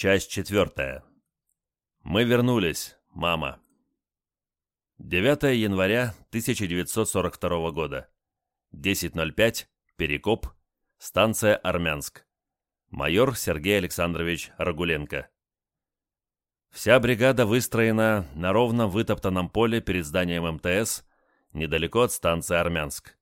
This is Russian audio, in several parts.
Часть четвертая. Мы вернулись, мама. 9 января 1942 года. 10.05. Перекоп. Станция Армянск. Майор Сергей Александрович Рагуленко. Вся бригада выстроена на ровно вытоптанном поле перед зданием МТС, недалеко от станции Армянск.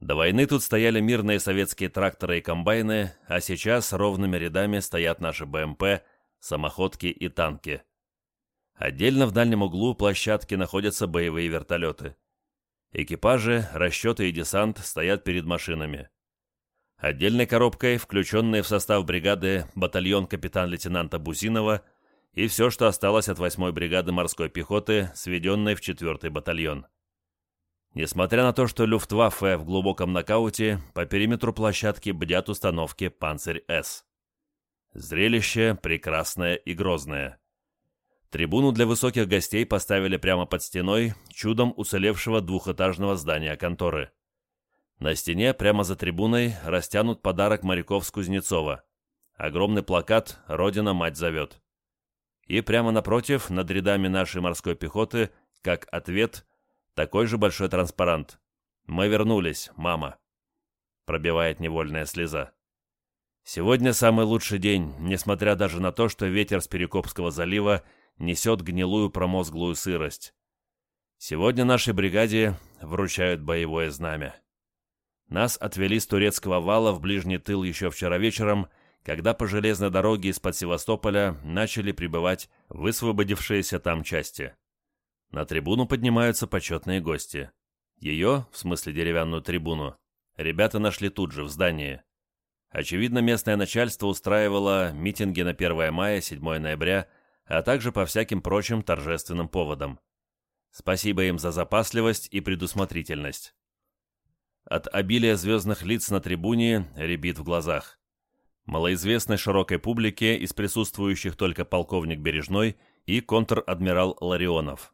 До войны тут стояли мирные советские тракторы и комбайны, а сейчас ровными рядами стоят наши БМП, самоходки и танки. Отдельно в дальнем углу площадки находятся боевые вертолеты. Экипажи, расчеты и десант стоят перед машинами. Отдельной коробкой включенные в состав бригады батальон капитан-лейтенанта Бузинова и все, что осталось от 8-й бригады морской пехоты, сведенной в 4-й батальон. Несмотря на то, что Люфтваффе в глубоком нокауте, по периметру площадки бдят установки «Панцирь-С». Зрелище прекрасное и грозное. Трибуну для высоких гостей поставили прямо под стеной чудом уцелевшего двухэтажного здания конторы. На стене, прямо за трибуной, растянут подарок моряков с Кузнецова. Огромный плакат «Родина мать зовет». И прямо напротив, над рядами нашей морской пехоты, как ответ, такой же большой транспарант. «Мы вернулись, мама», — пробивает невольная слеза. Сегодня самый лучший день, несмотря даже на то, что ветер с Перекопского залива несет гнилую промозглую сырость. Сегодня нашей бригаде вручают боевое знамя. Нас отвели с турецкого вала в ближний тыл еще вчера вечером, когда по железной дороге из-под Севастополя начали прибывать высвободившиеся там части. На трибуну поднимаются почетные гости. Ее, в смысле деревянную трибуну, ребята нашли тут же, в здании. Очевидно, местное начальство устраивало митинги на 1 мая, 7 ноября, а также по всяким прочим торжественным поводам. Спасибо им за запасливость и предусмотрительность. От обилия звездных лиц на трибуне рябит в глазах. Малоизвестной широкой публике из присутствующих только полковник Бережной и контр-адмирал Ларионов.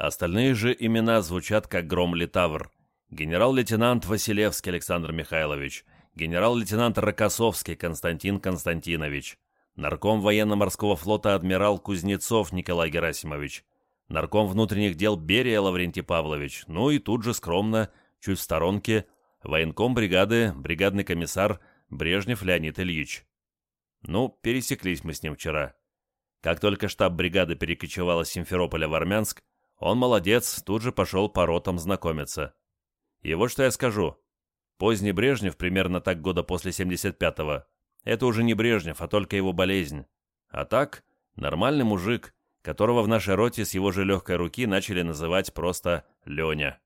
Остальные же имена звучат как гром литавр. Генерал-лейтенант Василевский Александр Михайлович, генерал-лейтенант Рокоссовский Константин Константинович, нарком военно-морского флота адмирал Кузнецов Николай Герасимович, нарком внутренних дел Берия Лаврентий Павлович, ну и тут же скромно, чуть в сторонке, военком бригады, бригадный комиссар Брежнев Леонид Ильич. Ну, пересеклись мы с ним вчера. Как только штаб бригады перекочевал из Симферополя в Армянск, он молодец, тут же пошел по ротам знакомиться. И вот что я скажу. Поздний Брежнев, примерно так года после 75-го, это уже не Брежнев, а только его болезнь. А так, нормальный мужик, которого в нашей роте с его же легкой руки начали называть просто Леня.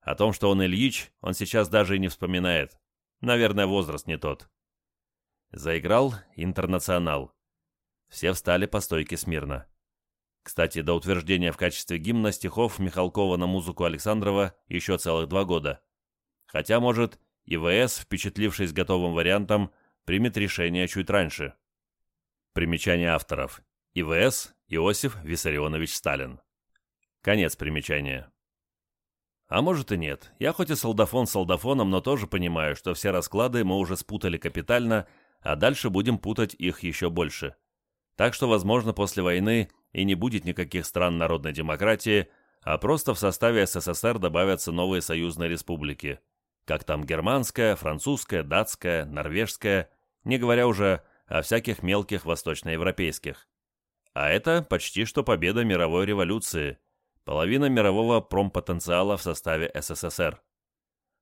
О том, что он Ильич, он сейчас даже и не вспоминает. Наверное, возраст не тот. Заиграл «Интернационал». Все встали по стойке смирно. Кстати, до утверждения в качестве гимна стихов Михалкова на музыку Александрова еще целых два года. Хотя, может, ИВС, впечатлившись готовым вариантом, примет решение чуть раньше. Примечание авторов. ИВС Иосиф Виссарионович Сталин. Конец примечания. А может и нет. Я хоть и солдафон солдафоном, но тоже понимаю, что все расклады мы уже спутали капитально, а дальше будем путать их еще больше. Так что, возможно, после войны и не будет никаких стран народной демократии, а просто в составе СССР добавятся новые союзные республики. Как там германская, французская, датская, норвежская, не говоря уже о всяких мелких восточноевропейских. А это почти что победа мировой революции, половина мирового промпотенциала в составе СССР.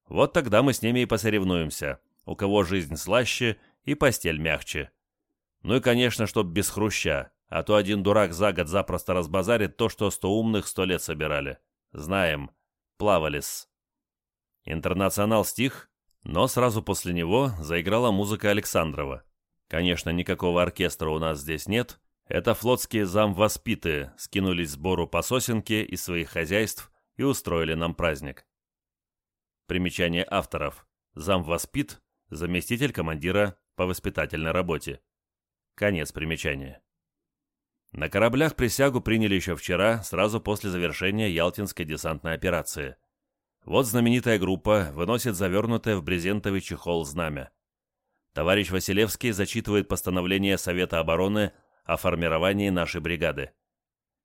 Вот тогда мы с ними и посоревнуемся, у кого жизнь слаще и постель мягче. Ну и, конечно, чтоб без хруща, а то один дурак за год запросто разбазарит то, что сто умных сто лет собирали. Знаем. Плавали-с. Интернационал стих, но сразу после него заиграла музыка Александрова. Конечно, никакого оркестра у нас здесь нет. Это флотские замвоспиты скинулись сбору по сосенке из своих хозяйств и устроили нам праздник. Примечание авторов. Замвоспит – заместитель командира по воспитательной работе. Конец примечания. На кораблях присягу приняли еще вчера, сразу после завершения Ялтинской десантной операции. Вот знаменитая группа выносит завернутое в брезентовый чехол знамя. Товарищ Василевский зачитывает постановление Совета обороны о формировании нашей бригады.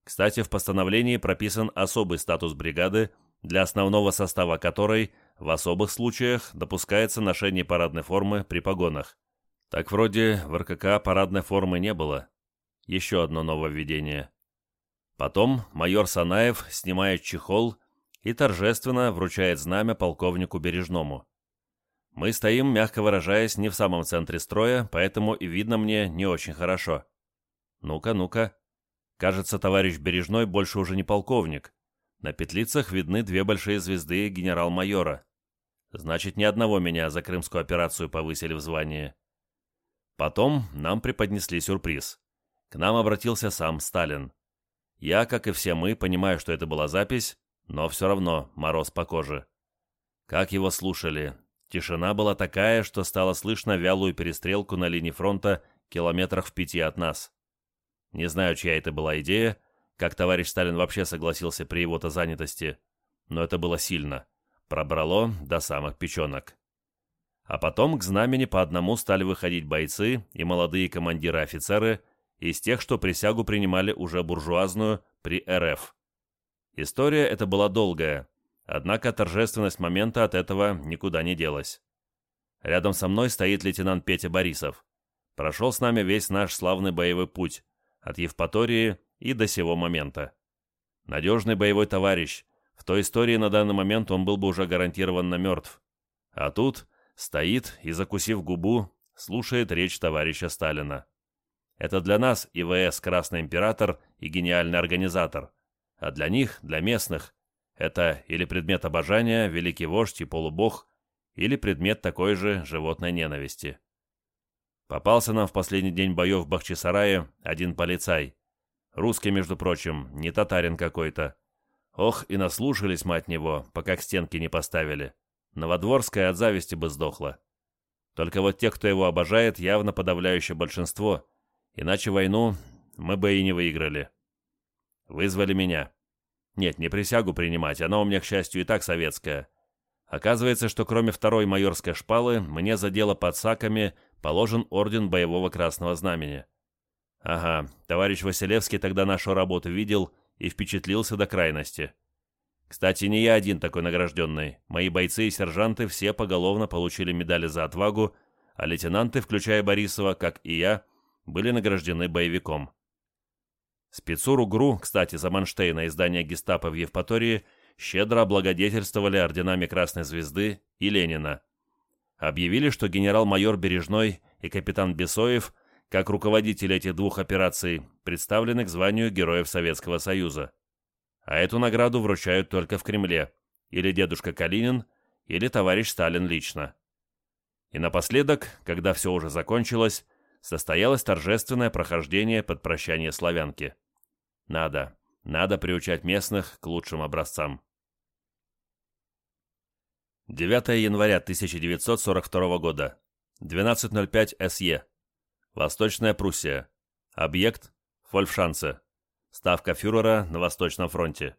Кстати, в постановлении прописан особый статус бригады, для основного состава которой в особых случаях допускается ношение парадной формы при погонах. Так вроде в РКК парадной формы не было. Еще одно нововведение. Потом майор Санаев снимает чехол и торжественно вручает знамя полковнику Бережному. Мы стоим, мягко выражаясь, не в самом центре строя, поэтому и видно мне не очень хорошо. Ну-ка, ну-ка. Кажется, товарищ Бережной больше уже не полковник. На петлицах видны две большие звезды генерал-майора. Значит, ни одного меня за крымскую операцию повысили в звании. Потом нам преподнесли сюрприз. К нам обратился сам Сталин. Я, как и все мы, понимаю, что это была запись, но все равно мороз по коже. Как его слушали. Тишина была такая, что стало слышно вялую перестрелку на линии фронта километрах в пяти от нас. Не знаю, чья это была идея, как товарищ Сталин вообще согласился при его-то занятости, но это было сильно. Пробрало до самых печенок. А потом к знамени по одному стали выходить бойцы и молодые командиры-офицеры из тех, что присягу принимали уже буржуазную при РФ. История эта была долгая, однако торжественность момента от этого никуда не делась. Рядом со мной стоит лейтенант Петя Борисов. Прошел с нами весь наш славный боевой путь, от Евпатории и до сего момента. Надежный боевой товарищ. В той истории на данный момент он был бы уже гарантированно мертв. А тут стоит и, закусив губу, слушает речь товарища Сталина. Это для нас ИВС «Красный император» и гениальный организатор. А для них, для местных, это или предмет обожания, великий вождь и полубог, или предмет такой же животной ненависти. Попался нам в последний день боев в Бахчисарае один полицай. Русский, между прочим, не татарин какой-то. Ох, и наслушались мы от него, пока к стенке не поставили. Новодворская от зависти бы сдохла. Только вот те, кто его обожает, явно подавляющее большинство, иначе войну мы бы и не выиграли. Вызвали меня. Нет, не присягу принимать, она у меня, к счастью, и так советская. Оказывается, что кроме второй майорской шпалы, мне за дело под саками положен орден боевого красного знамени. Ага, товарищ Василевский тогда нашу работу видел и впечатлился до крайности. Кстати, не я один такой награжденный. Мои бойцы и сержанты все поголовно получили медали за отвагу, а лейтенанты, включая Борисова, как и я, были награждены боевиком. Спецуру ГРУ, кстати, за Манштейна издания гестапо в Евпатории, щедро облагодетельствовали орденами Красной Звезды и Ленина. Объявили, что генерал-майор Бережной и капитан Бесоев, как руководители этих двух операций, представлены к званию Героев Советского Союза а эту награду вручают только в Кремле, или дедушка Калинин, или товарищ Сталин лично. И напоследок, когда все уже закончилось, состоялось торжественное прохождение под прощание славянки. Надо, надо приучать местных к лучшим образцам. 9 января 1942 года. 12.05 СЕ. Восточная Пруссия. Объект – Фольфшанце. Ставка фюрера на Восточном фронте.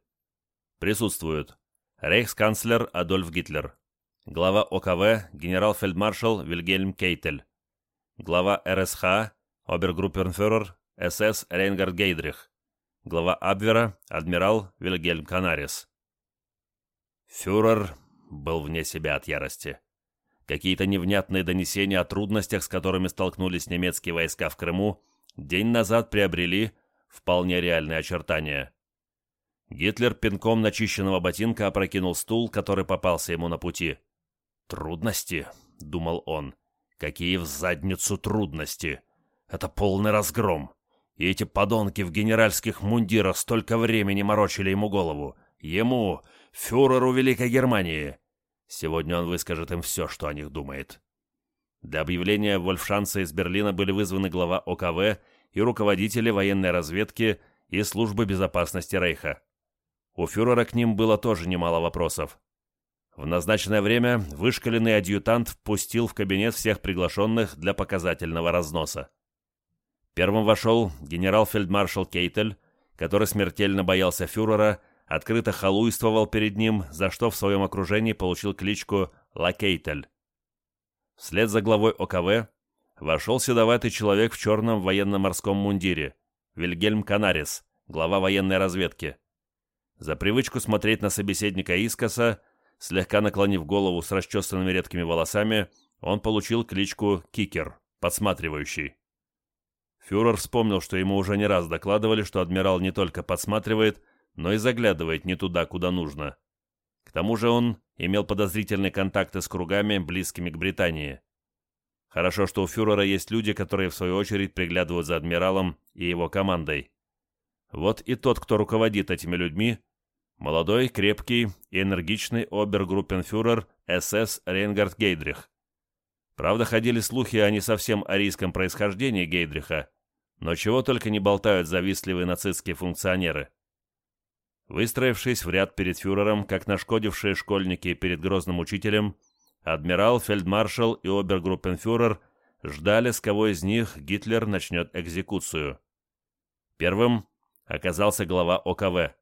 Присутствуют рейхсканцлер Адольф Гитлер, глава ОКВ генерал-фельдмаршал Вильгельм Кейтель, глава РСХ обергруппенфюрер СС Рейнгард Гейдрих, глава Абвера адмирал Вильгельм Канарис. Фюрер был вне себя от ярости. Какие-то невнятные донесения о трудностях, с которыми столкнулись немецкие войска в Крыму, день назад приобрели вполне реальные очертания. Гитлер пинком начищенного ботинка опрокинул стул, который попался ему на пути. «Трудности?» — думал он. «Какие в задницу трудности! Это полный разгром! И эти подонки в генеральских мундирах столько времени морочили ему голову! Ему, фюреру Великой Германии!» Сегодня он выскажет им все, что о них думает. Для объявления Вольфшанца из Берлина были вызваны глава ОКВ и руководители военной разведки и службы безопасности Рейха. У фюрера к ним было тоже немало вопросов. В назначенное время вышкаленный адъютант впустил в кабинет всех приглашенных для показательного разноса. Первым вошел генерал-фельдмаршал Кейтель, который смертельно боялся фюрера, открыто халуйствовал перед ним, за что в своем окружении получил кличку Ла Кейтель. Вслед за главой ОКВ вошел седоватый человек в черном военно-морском мундире, Вильгельм Канарис, глава военной разведки. За привычку смотреть на собеседника искоса, слегка наклонив голову с расчесанными редкими волосами, он получил кличку Кикер, подсматривающий. Фюрер вспомнил, что ему уже не раз докладывали, что адмирал не только подсматривает, но и заглядывает не туда, куда нужно. К тому же он имел подозрительные контакты с кругами, близкими к Британии. Хорошо, что у фюрера есть люди, которые в свою очередь приглядывают за адмиралом и его командой. Вот и тот, кто руководит этими людьми, молодой, крепкий и энергичный обергруппенфюрер СС Рейнгард Гейдрих. Правда, ходили слухи о не совсем арийском происхождении Гейдриха, но чего только не болтают завистливые нацистские функционеры. Выстроившись в ряд перед фюрером, как нашкодившие школьники перед грозным учителем, адмирал, фельдмаршал и обергруппенфюрер ждали, с кого из них Гитлер начнет экзекуцию. Первым оказался глава ОКВ.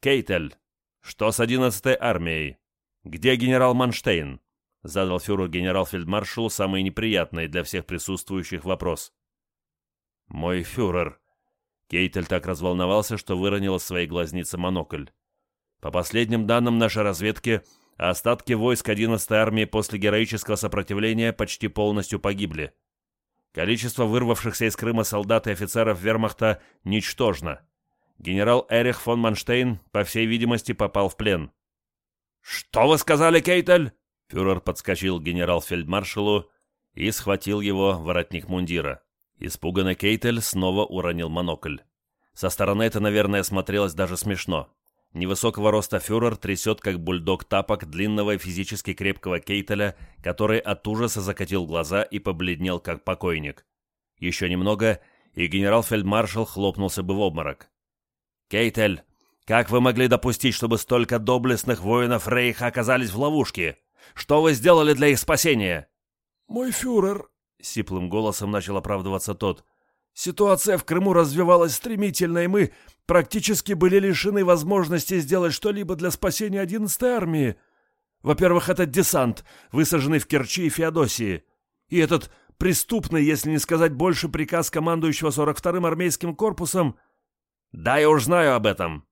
«Кейтель, что с 11-й армией? Где генерал Манштейн?» задал фюрер генерал-фельдмаршалу самый неприятный для всех присутствующих вопрос. «Мой фюрер», Кейтель так разволновался, что выронил из своей глазницы монокль. По последним данным нашей разведки, остатки войск 11-й армии после героического сопротивления почти полностью погибли. Количество вырвавшихся из Крыма солдат и офицеров вермахта ничтожно. Генерал Эрих фон Манштейн, по всей видимости, попал в плен. «Что вы сказали, Кейтель?» Фюрер подскочил к генерал-фельдмаршалу и схватил его воротник мундира. Испуганный Кейтель снова уронил монокль. Со стороны это, наверное, смотрелось даже смешно. Невысокого роста фюрер трясет, как бульдог тапок длинного и физически крепкого Кейтеля, который от ужаса закатил глаза и побледнел, как покойник. Еще немного, и генерал-фельдмаршал хлопнулся бы в обморок. «Кейтель, как вы могли допустить, чтобы столько доблестных воинов Рейха оказались в ловушке? Что вы сделали для их спасения?» «Мой фюрер, — сиплым голосом начал оправдываться тот. «Ситуация в Крыму развивалась стремительно, и мы практически были лишены возможности сделать что-либо для спасения 11-й армии. Во-первых, этот десант, высаженный в Керчи и Феодосии, и этот преступный, если не сказать больше, приказ командующего 42-м армейским корпусом. Да, я уж знаю об этом.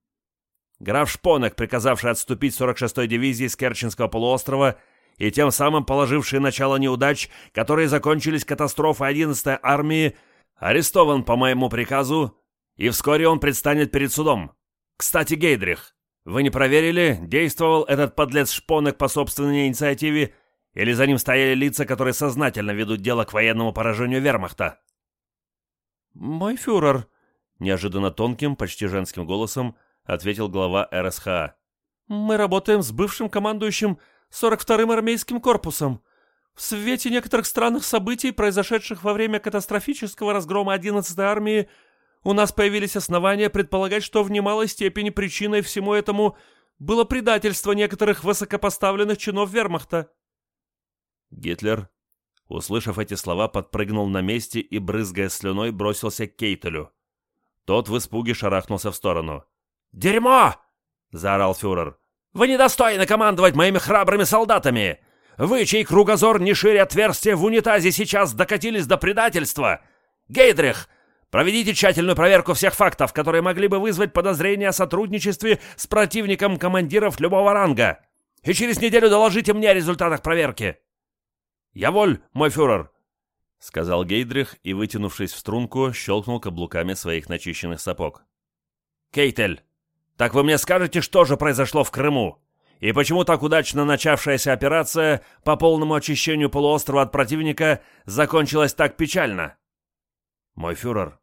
Граф Шпонек, приказавший отступить 46-й дивизии с Керченского полуострова, и тем самым положивший начало неудач, которые закончились катастрофой 11-й армии, арестован по моему приказу, и вскоре он предстанет перед судом. Кстати, Гейдрих, вы не проверили, действовал этот подлец Шпонек по собственной инициативе, или за ним стояли лица, которые сознательно ведут дело к военному поражению вермахта? «Мой фюрер», — неожиданно тонким, почти женским голосом ответил глава РСХА. «Мы работаем с бывшим командующим 42-м армейским корпусом. В свете некоторых странных событий, произошедших во время катастрофического разгрома 11-й армии, у нас появились основания предполагать, что в немалой степени причиной всему этому было предательство некоторых высокопоставленных чинов вермахта. Гитлер, услышав эти слова, подпрыгнул на месте и, брызгая слюной, бросился к Кейтелю. Тот в испуге шарахнулся в сторону. «Дерьмо!» — заорал фюрер. Вы недостойны командовать моими храбрыми солдатами! Вы, чей кругозор не шире отверстия в унитазе, сейчас докатились до предательства! Гейдрих, проведите тщательную проверку всех фактов, которые могли бы вызвать подозрения о сотрудничестве с противником командиров любого ранга, и через неделю доложите мне о результатах проверки!» «Я воль, мой фюрер!» — сказал Гейдрих и, вытянувшись в струнку, щелкнул каблуками своих начищенных сапог. «Кейтель, так вы мне скажете, что же произошло в Крыму? И почему так удачно начавшаяся операция по полному очищению полуострова от противника закончилась так печально? Мой фюрер,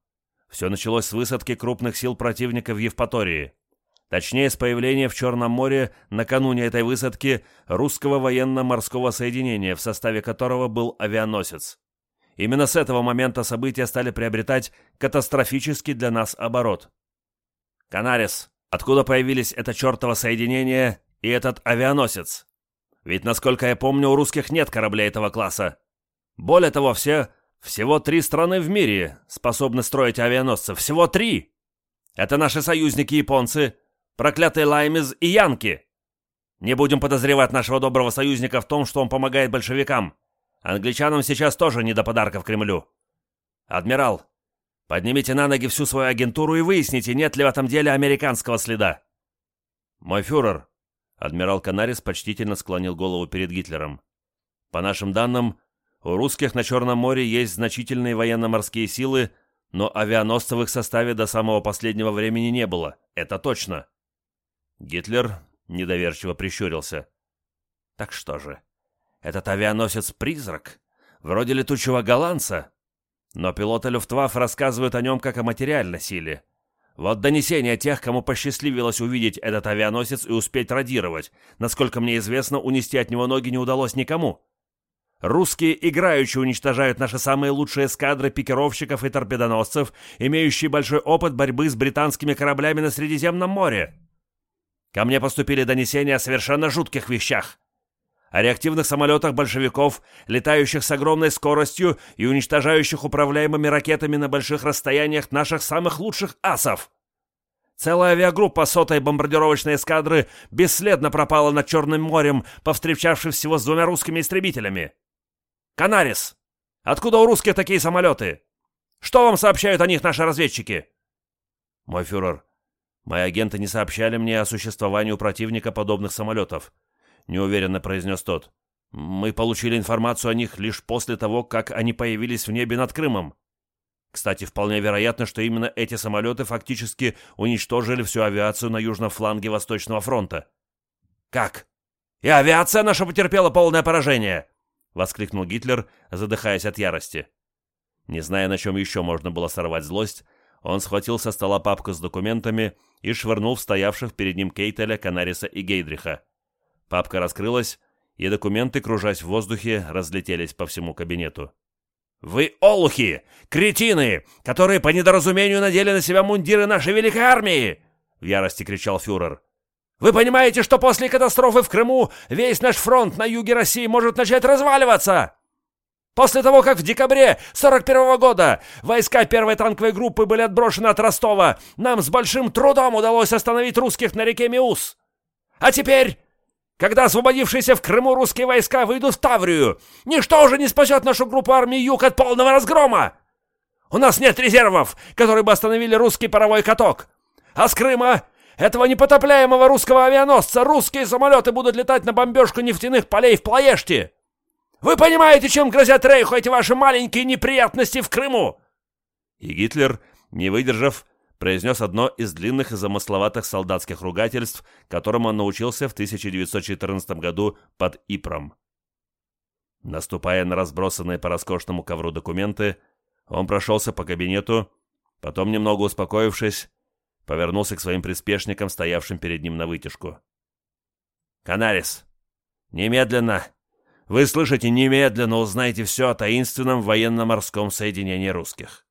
все началось с высадки крупных сил противника в Евпатории. Точнее, с появления в Черном море накануне этой высадки русского военно-морского соединения, в составе которого был авианосец. Именно с этого момента события стали приобретать катастрофический для нас оборот. «Канарис, Откуда появились это чертово соединение и этот авианосец? Ведь, насколько я помню, у русских нет кораблей этого класса. Более того, все, всего три страны в мире способны строить авианосцы. Всего три! Это наши союзники-японцы, проклятые Лаймиз и Янки. Не будем подозревать нашего доброго союзника в том, что он помогает большевикам. Англичанам сейчас тоже не до подарков Кремлю. Адмирал, поднимите на ноги всю свою агентуру и выясните, нет ли в этом деле американского следа. Мой фюрер, адмирал Канарис почтительно склонил голову перед Гитлером. По нашим данным, у русских на Черном море есть значительные военно-морские силы, но авианосцев в их составе до самого последнего времени не было. Это точно. Гитлер недоверчиво прищурился. Так что же, этот авианосец-призрак? Вроде летучего голландца? Но пилоты Люфтваффе рассказывают о нем как о материальной силе. Вот донесение тех, кому посчастливилось увидеть этот авианосец и успеть радировать. Насколько мне известно, унести от него ноги не удалось никому. Русские играючи уничтожают наши самые лучшие эскадры пикировщиков и торпедоносцев, имеющие большой опыт борьбы с британскими кораблями на Средиземном море. Ко мне поступили донесения о совершенно жутких вещах. О реактивных самолетах большевиков, летающих с огромной скоростью и уничтожающих управляемыми ракетами на больших расстояниях наших самых лучших асов. Целая авиагруппа сотой бомбардировочной эскадры бесследно пропала над Черным морем, повстречавшись всего с двумя русскими истребителями. «Канарис! Откуда у русских такие самолеты? Что вам сообщают о них наши разведчики?» «Мой фюрер, мои агенты не сообщали мне о существовании у противника подобных самолетов», — неуверенно произнес тот. «Мы получили информацию о них лишь после того, как они появились в небе над Крымом. Кстати, вполне вероятно, что именно эти самолеты фактически уничтожили всю авиацию на южном фланге Восточного фронта». «Как? И авиация наша потерпела полное поражение?» — воскликнул Гитлер, задыхаясь от ярости. Не зная, на чем еще можно было сорвать злость, он схватил со стола папку с документами и швырнул в стоявших перед ним Кейтеля, Канариса и Гейдриха. Папка раскрылась, и документы, кружась в воздухе, разлетелись по всему кабинету. «Вы олухи! Кретины! Которые по недоразумению надели на себя мундиры нашей великой армии!» — в ярости кричал фюрер. Вы понимаете, что после катастрофы в Крыму весь наш фронт на юге России может начать разваливаться? После того, как в декабре 41 -го года войска первой танковой группы были отброшены от Ростова, нам с большим трудом удалось остановить русских на реке Миус. А теперь, когда освободившиеся в Крыму русские войска выйдут в Таврию, ничто уже не спасет нашу группу армии Юг от полного разгрома. У нас нет резервов, которые бы остановили русский паровой каток. А с Крыма этого непотопляемого русского авианосца русские самолеты будут летать на бомбежку нефтяных полей в Плоеште. Вы понимаете, чем грозят Рейху эти ваши маленькие неприятности в Крыму?» И Гитлер, не выдержав, произнес одно из длинных и замысловатых солдатских ругательств, которому он научился в 1914 году под Ипром. Наступая на разбросанные по роскошному ковру документы, он прошелся по кабинету, потом, немного успокоившись, Повернулся к своим приспешникам, стоявшим перед ним на вытяжку. «Канарис! Немедленно! Вы слышите, немедленно узнайте все о таинственном военно-морском соединении русских.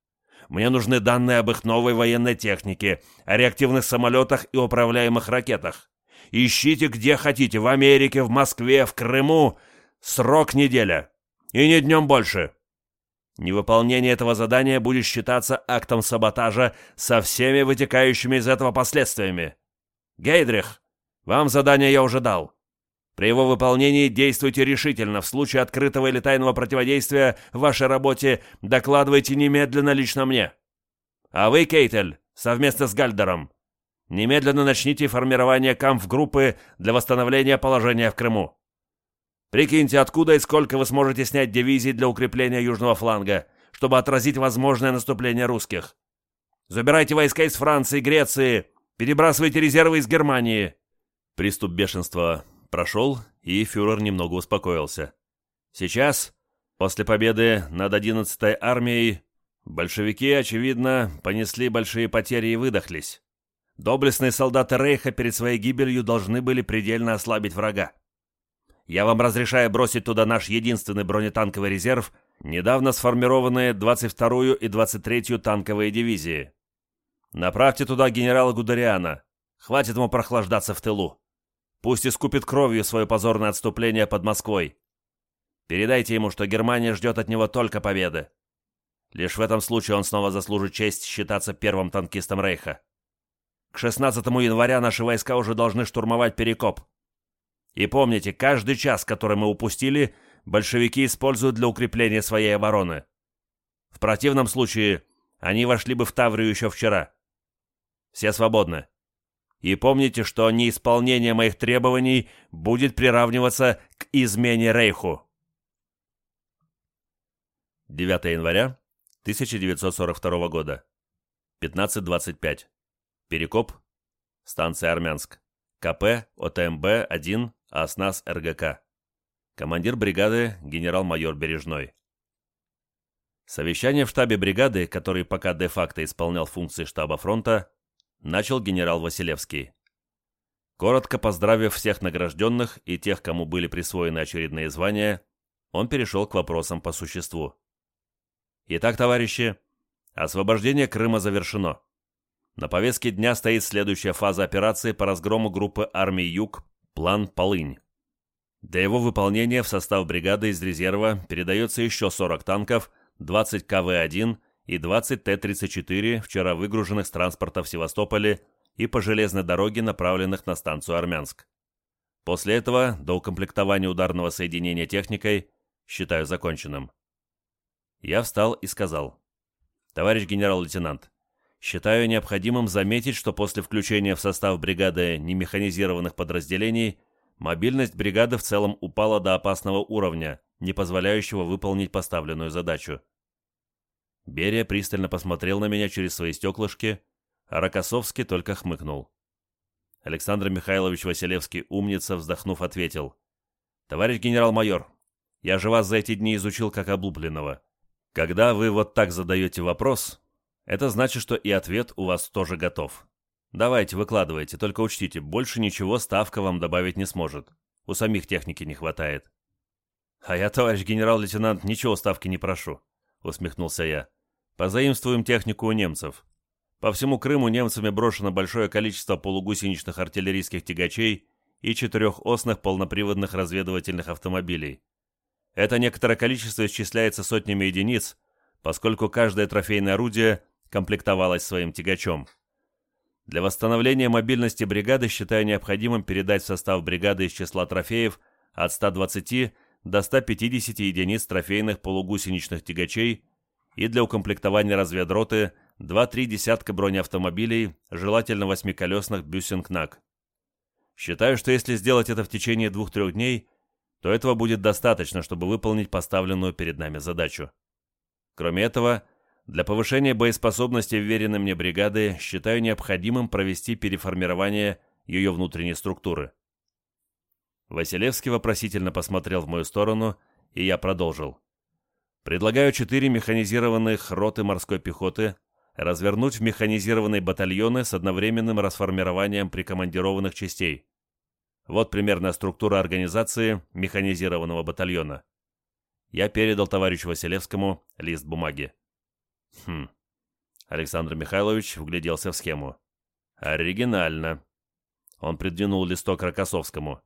Мне нужны данные об их новой военной технике, о реактивных самолетах и управляемых ракетах. Ищите где хотите, в Америке, в Москве, в Крыму. Срок неделя. И не днем больше. Невыполнение этого задания будет считаться актом саботажа со всеми вытекающими из этого последствиями. Гейдрих, вам задание я уже дал. При его выполнении действуйте решительно. В случае открытого или тайного противодействия вашей работе докладывайте немедленно лично мне. А вы, Кейтель, совместно с Гальдером, немедленно начните формирование кампф-группы для восстановления положения в Крыму. Прикиньте, откуда и сколько вы сможете снять дивизий для укрепления южного фланга, чтобы отразить возможное наступление русских. Забирайте войска из Франции, Греции, перебрасывайте резервы из Германии». Приступ бешенства прошел, и фюрер немного успокоился. Сейчас, после победы над 11-й армией, большевики, очевидно, понесли большие потери и выдохлись. Доблестные солдаты Рейха перед своей гибелью должны были предельно ослабить врага. Я вам разрешаю бросить туда наш единственный бронетанковый резерв, недавно сформированные 22-ю и 23-ю танковые дивизии. Направьте туда генерала Гудериана. Хватит ему прохлаждаться в тылу. Пусть искупит кровью свое позорное отступление под Москвой. Передайте ему, что Германия ждет от него только победы. Лишь в этом случае он снова заслужит честь считаться первым танкистом Рейха. К 16 января наши войска уже должны штурмовать Перекоп. И помните, каждый час, который мы упустили, большевики используют для укрепления своей обороны. В противном случае они вошли бы в Таврию еще вчера. Все свободны. И помните, что неисполнение моих требований будет приравниваться к измене Рейху. 9 января 1942 года. 15.25. Перекоп. Станция Армянск. КП ОТМБ-1 АСНАС РГК. Командир бригады генерал-майор Бережной. Совещание в штабе бригады, который пока де-факто исполнял функции штаба фронта, начал генерал Василевский. Коротко поздравив всех награжденных и тех, кому были присвоены очередные звания, он перешел к вопросам по существу. Итак, товарищи, освобождение Крыма завершено. На повестке дня стоит следующая фаза операции по разгрому группы армий Юг, план «Полынь». Для его выполнения в состав бригады из резерва передается еще 40 танков, 20 КВ-1 и 20 Т-34, вчера выгруженных с транспорта в Севастополе и по железной дороге, направленных на станцию Армянск. После этого, до укомплектования ударного соединения техникой, считаю законченным. Я встал и сказал. «Товарищ генерал-лейтенант, считаю необходимым заметить, что после включения в состав бригады немеханизированных подразделений мобильность бригады в целом упала до опасного уровня, не позволяющего выполнить поставленную задачу. Берия пристально посмотрел на меня через свои стеклышки, а Рокоссовский только хмыкнул. Александр Михайлович Василевский, умница, вздохнув, ответил. «Товарищ генерал-майор, я же вас за эти дни изучил как облупленного. Когда вы вот так задаете вопрос, это значит, что и ответ у вас тоже готов. Давайте, выкладывайте, только учтите, больше ничего ставка вам добавить не сможет. У самих техники не хватает. А я, товарищ генерал-лейтенант, ничего ставки не прошу, усмехнулся я. Позаимствуем технику у немцев. По всему Крыму немцами брошено большое количество полугусеничных артиллерийских тягачей и четырехосных полноприводных разведывательных автомобилей. Это некоторое количество исчисляется сотнями единиц, поскольку каждое трофейное орудие комплектовалось своим тягачом. Для восстановления мобильности бригады считаю необходимым передать в состав бригады из числа трофеев от 120 до 150 единиц трофейных полугусеничных тягачей и для укомплектования разведроты 2-3 десятка бронеавтомобилей, желательно восьмиколесных Бюссинг-Наг. Считаю, что если сделать это в течение двух-трех дней, то этого будет достаточно, чтобы выполнить поставленную перед нами задачу. Кроме этого, для повышения боеспособности вверенной мне бригады считаю необходимым провести переформирование ее внутренней структуры. Василевский вопросительно посмотрел в мою сторону, и я продолжил. Предлагаю четыре механизированных роты морской пехоты развернуть в механизированные батальоны с одновременным расформированием прикомандированных частей. Вот примерная структура организации механизированного батальона. Я передал товарищу Василевскому лист бумаги. Хм. Александр Михайлович вгляделся в схему. Оригинально. Он придвинул листок Рокоссовскому.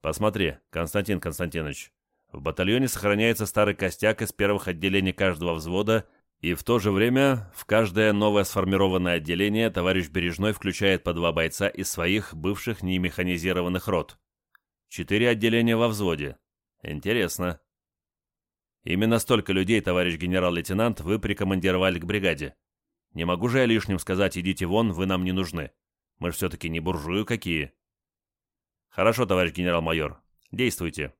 Посмотри, Константин Константинович. В батальоне сохраняется старый костяк из первых отделений каждого взвода и в то же время в каждое новое сформированное отделение товарищ Бережной включает по два бойца из своих бывших немеханизированных рот. Четыре отделения во взводе. Интересно. Именно столько людей, товарищ генерал-лейтенант, вы прикомандировали к бригаде. Не могу же я лишним сказать, идите вон, вы нам не нужны. Мы же все-таки не буржую какие. Хорошо, товарищ генерал-майор. Действуйте.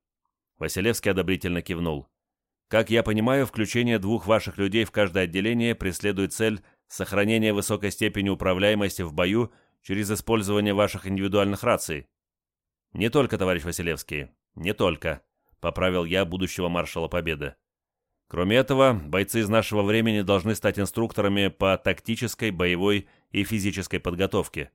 Василевский одобрительно кивнул. Как я понимаю, включение двух ваших людей в каждое отделение преследует цель сохранения высокой степени управляемости в бою через использование ваших индивидуальных раций. Не только, товарищ Василевский, не только, поправил я будущего маршала Победы. Кроме этого, бойцы из нашего времени должны стать инструкторами по тактической, боевой и физической подготовке.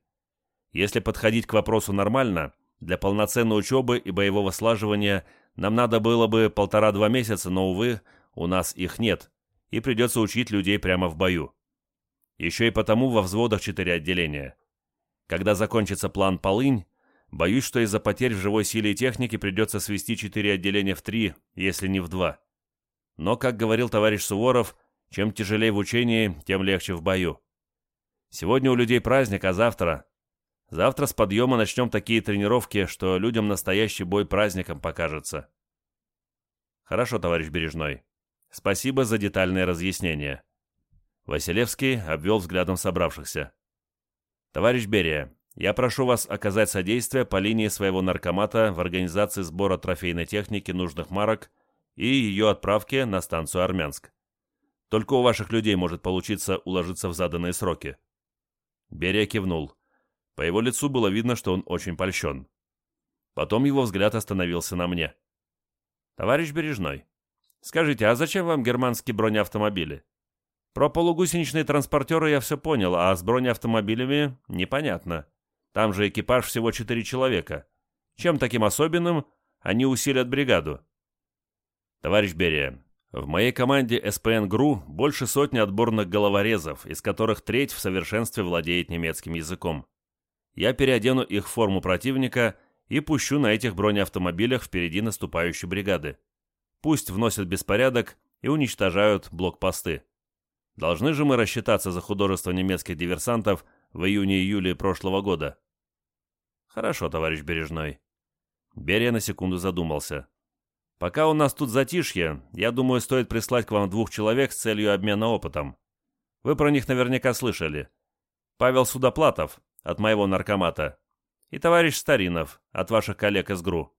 Если подходить к вопросу нормально, для полноценной учебы и боевого слаживания – нам надо было бы полтора-два месяца, но, увы, у нас их нет, и придется учить людей прямо в бою. Еще и потому во взводах четыре отделения. Когда закончится план «Полынь», боюсь, что из-за потерь в живой силе и технике придется свести четыре отделения в три, если не в два. Но, как говорил товарищ Суворов, чем тяжелее в учении, тем легче в бою. Сегодня у людей праздник, а завтра Завтра с подъема начнем такие тренировки, что людям настоящий бой праздником покажется. Хорошо, товарищ Бережной. Спасибо за детальное разъяснение. Василевский обвел взглядом собравшихся. Товарищ Берия, я прошу вас оказать содействие по линии своего наркомата в организации сбора трофейной техники нужных марок и ее отправки на станцию Армянск. Только у ваших людей может получиться уложиться в заданные сроки. Берия кивнул. По его лицу было видно, что он очень польщен. Потом его взгляд остановился на мне. «Товарищ Бережной, скажите, а зачем вам германские бронеавтомобили? Про полугусеничные транспортеры я все понял, а с бронеавтомобилями непонятно. Там же экипаж всего четыре человека. Чем таким особенным они усилят бригаду?» «Товарищ Берия, в моей команде СПН ГРУ больше сотни отборных головорезов, из которых треть в совершенстве владеет немецким языком. Я переодену их в форму противника и пущу на этих бронеавтомобилях впереди наступающей бригады. Пусть вносят беспорядок и уничтожают блокпосты. Должны же мы рассчитаться за художество немецких диверсантов в июне-июле прошлого года. Хорошо, товарищ Бережной. Берия на секунду задумался. Пока у нас тут затишье, я думаю, стоит прислать к вам двух человек с целью обмена опытом. Вы про них наверняка слышали. Павел Судоплатов, от моего наркомата, и товарищ Старинов, от ваших коллег из ГРУ.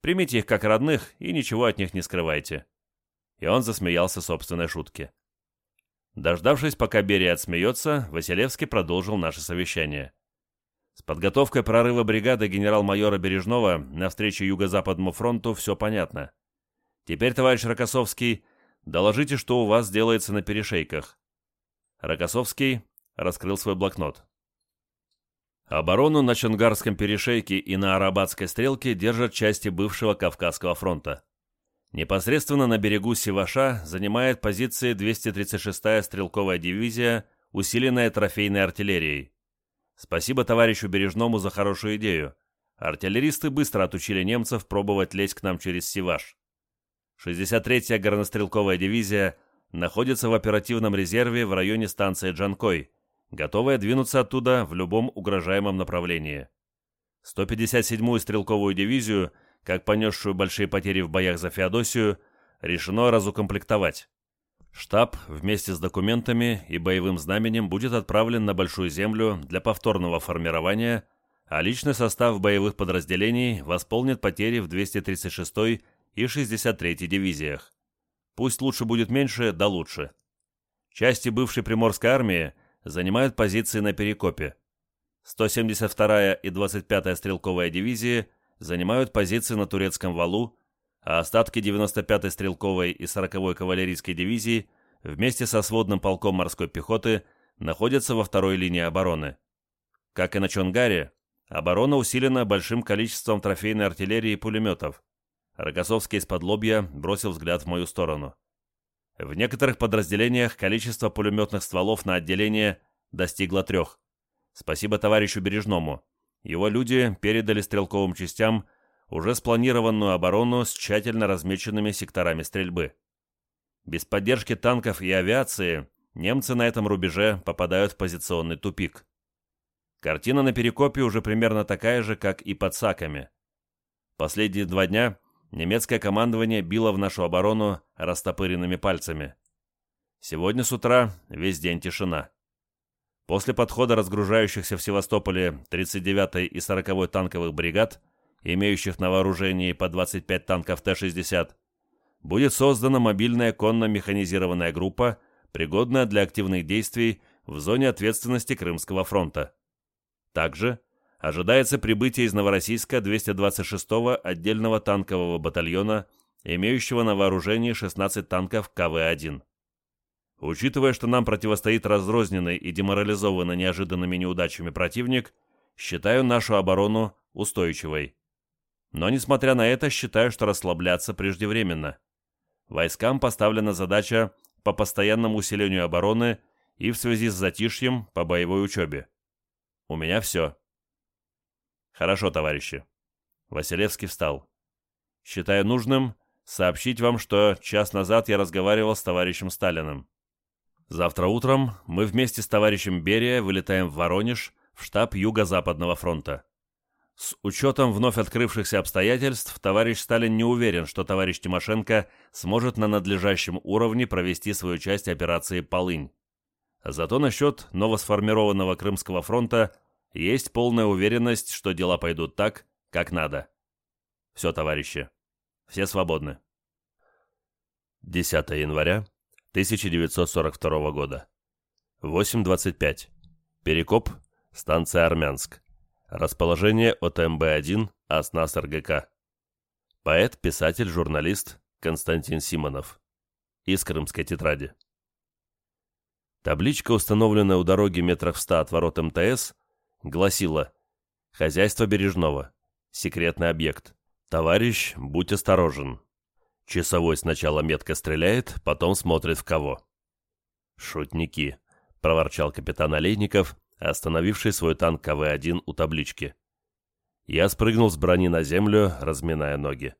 Примите их как родных и ничего от них не скрывайте». И он засмеялся собственной шутке. Дождавшись, пока Берия отсмеется, Василевский продолжил наше совещание. С подготовкой прорыва бригады генерал-майора Бережного на встрече Юго-Западному фронту все понятно. Теперь, товарищ Рокоссовский, доложите, что у вас делается на перешейках. Рокоссовский раскрыл свой блокнот. Оборону на Чангарском перешейке и на Арабатской стрелке держат части бывшего Кавказского фронта. Непосредственно на берегу Севаша занимает позиции 236-я стрелковая дивизия, усиленная трофейной артиллерией. Спасибо товарищу Бережному за хорошую идею. Артиллеристы быстро отучили немцев пробовать лезть к нам через Сиваш. 63-я горнострелковая дивизия находится в оперативном резерве в районе станции Джанкой, готовая двинуться оттуда в любом угрожаемом направлении. 157-ю стрелковую дивизию, как понесшую большие потери в боях за Феодосию, решено разукомплектовать. Штаб вместе с документами и боевым знаменем будет отправлен на Большую Землю для повторного формирования, а личный состав боевых подразделений восполнит потери в 236-й и 63-й дивизиях. Пусть лучше будет меньше, да лучше. Части бывшей Приморской армии занимают позиции на Перекопе. 172-я и 25-я стрелковая дивизии занимают позиции на Турецком валу, а остатки 95-й стрелковой и 40-й кавалерийской дивизии вместе со сводным полком морской пехоты находятся во второй линии обороны. Как и на Чонгаре, оборона усилена большим количеством трофейной артиллерии и пулеметов. Рокоссовский из-под бросил взгляд в мою сторону. В некоторых подразделениях количество пулеметных стволов на отделение достигло трех. Спасибо товарищу Бережному. Его люди передали стрелковым частям уже спланированную оборону с тщательно размеченными секторами стрельбы. Без поддержки танков и авиации немцы на этом рубеже попадают в позиционный тупик. Картина на Перекопе уже примерно такая же, как и под Саками. Последние два дня немецкое командование било в нашу оборону растопыренными пальцами. Сегодня с утра весь день тишина. После подхода разгружающихся в Севастополе 39-й и 40-й танковых бригад имеющих на вооружении по 25 танков Т-60, будет создана мобильная конно-механизированная группа, пригодная для активных действий в зоне ответственности Крымского фронта. Также ожидается прибытие из Новороссийска 226-го отдельного танкового батальона, имеющего на вооружении 16 танков КВ-1. Учитывая, что нам противостоит разрозненный и деморализованный неожиданными неудачами противник, считаю нашу оборону устойчивой. Но, несмотря на это, считаю, что расслабляться преждевременно. Войскам поставлена задача по постоянному усилению обороны и в связи с затишьем по боевой учебе. У меня все. Хорошо, товарищи. Василевский встал. Считаю нужным сообщить вам, что час назад я разговаривал с товарищем Сталиным. Завтра утром мы вместе с товарищем Берия вылетаем в Воронеж в штаб Юго-Западного фронта. С учетом вновь открывшихся обстоятельств, товарищ Сталин не уверен, что товарищ Тимошенко сможет на надлежащем уровне провести свою часть операции «Полынь». Зато насчет новосформированного Крымского фронта есть полная уверенность, что дела пойдут так, как надо. Все, товарищи, все свободны. 10 января 1942 года. 8.25. Перекоп, станция Армянск. Расположение ОТМБ-1, АСНАС РГК. Поэт, писатель, журналист Константин Симонов. Из Крымской тетради. Табличка, установленная у дороги метрах в ста от ворот МТС, гласила «Хозяйство Бережного. Секретный объект. Товарищ, будь осторожен». Часовой сначала метко стреляет, потом смотрит в кого. «Шутники», — проворчал капитан Олейников, остановивший свой танк КВ-1 у таблички. Я спрыгнул с брони на землю, разминая ноги.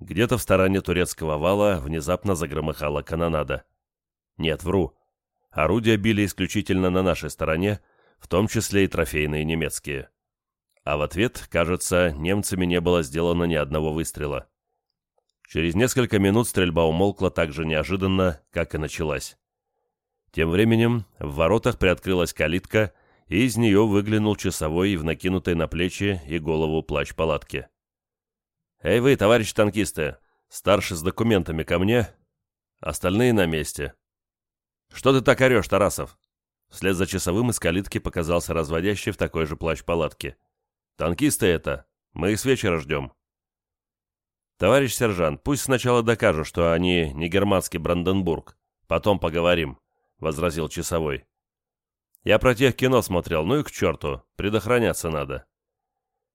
Где-то в стороне турецкого вала внезапно загромыхала канонада. Нет, вру. Орудия били исключительно на нашей стороне, в том числе и трофейные немецкие. А в ответ, кажется, немцами не было сделано ни одного выстрела. Через несколько минут стрельба умолкла так же неожиданно, как и началась. Тем временем в воротах приоткрылась калитка, и из нее выглянул часовой в накинутой на плечи и голову плащ палатки. «Эй вы, товарищ танкисты, старший с документами ко мне, остальные на месте». «Что ты так орешь, Тарасов?» Вслед за часовым из калитки показался разводящий в такой же плащ палатки. «Танкисты это! Мы их с вечера ждем!» «Товарищ сержант, пусть сначала докажут, что они не германский Бранденбург. Потом поговорим», возразил часовой. «Я про тех кино смотрел, ну и к черту, предохраняться надо».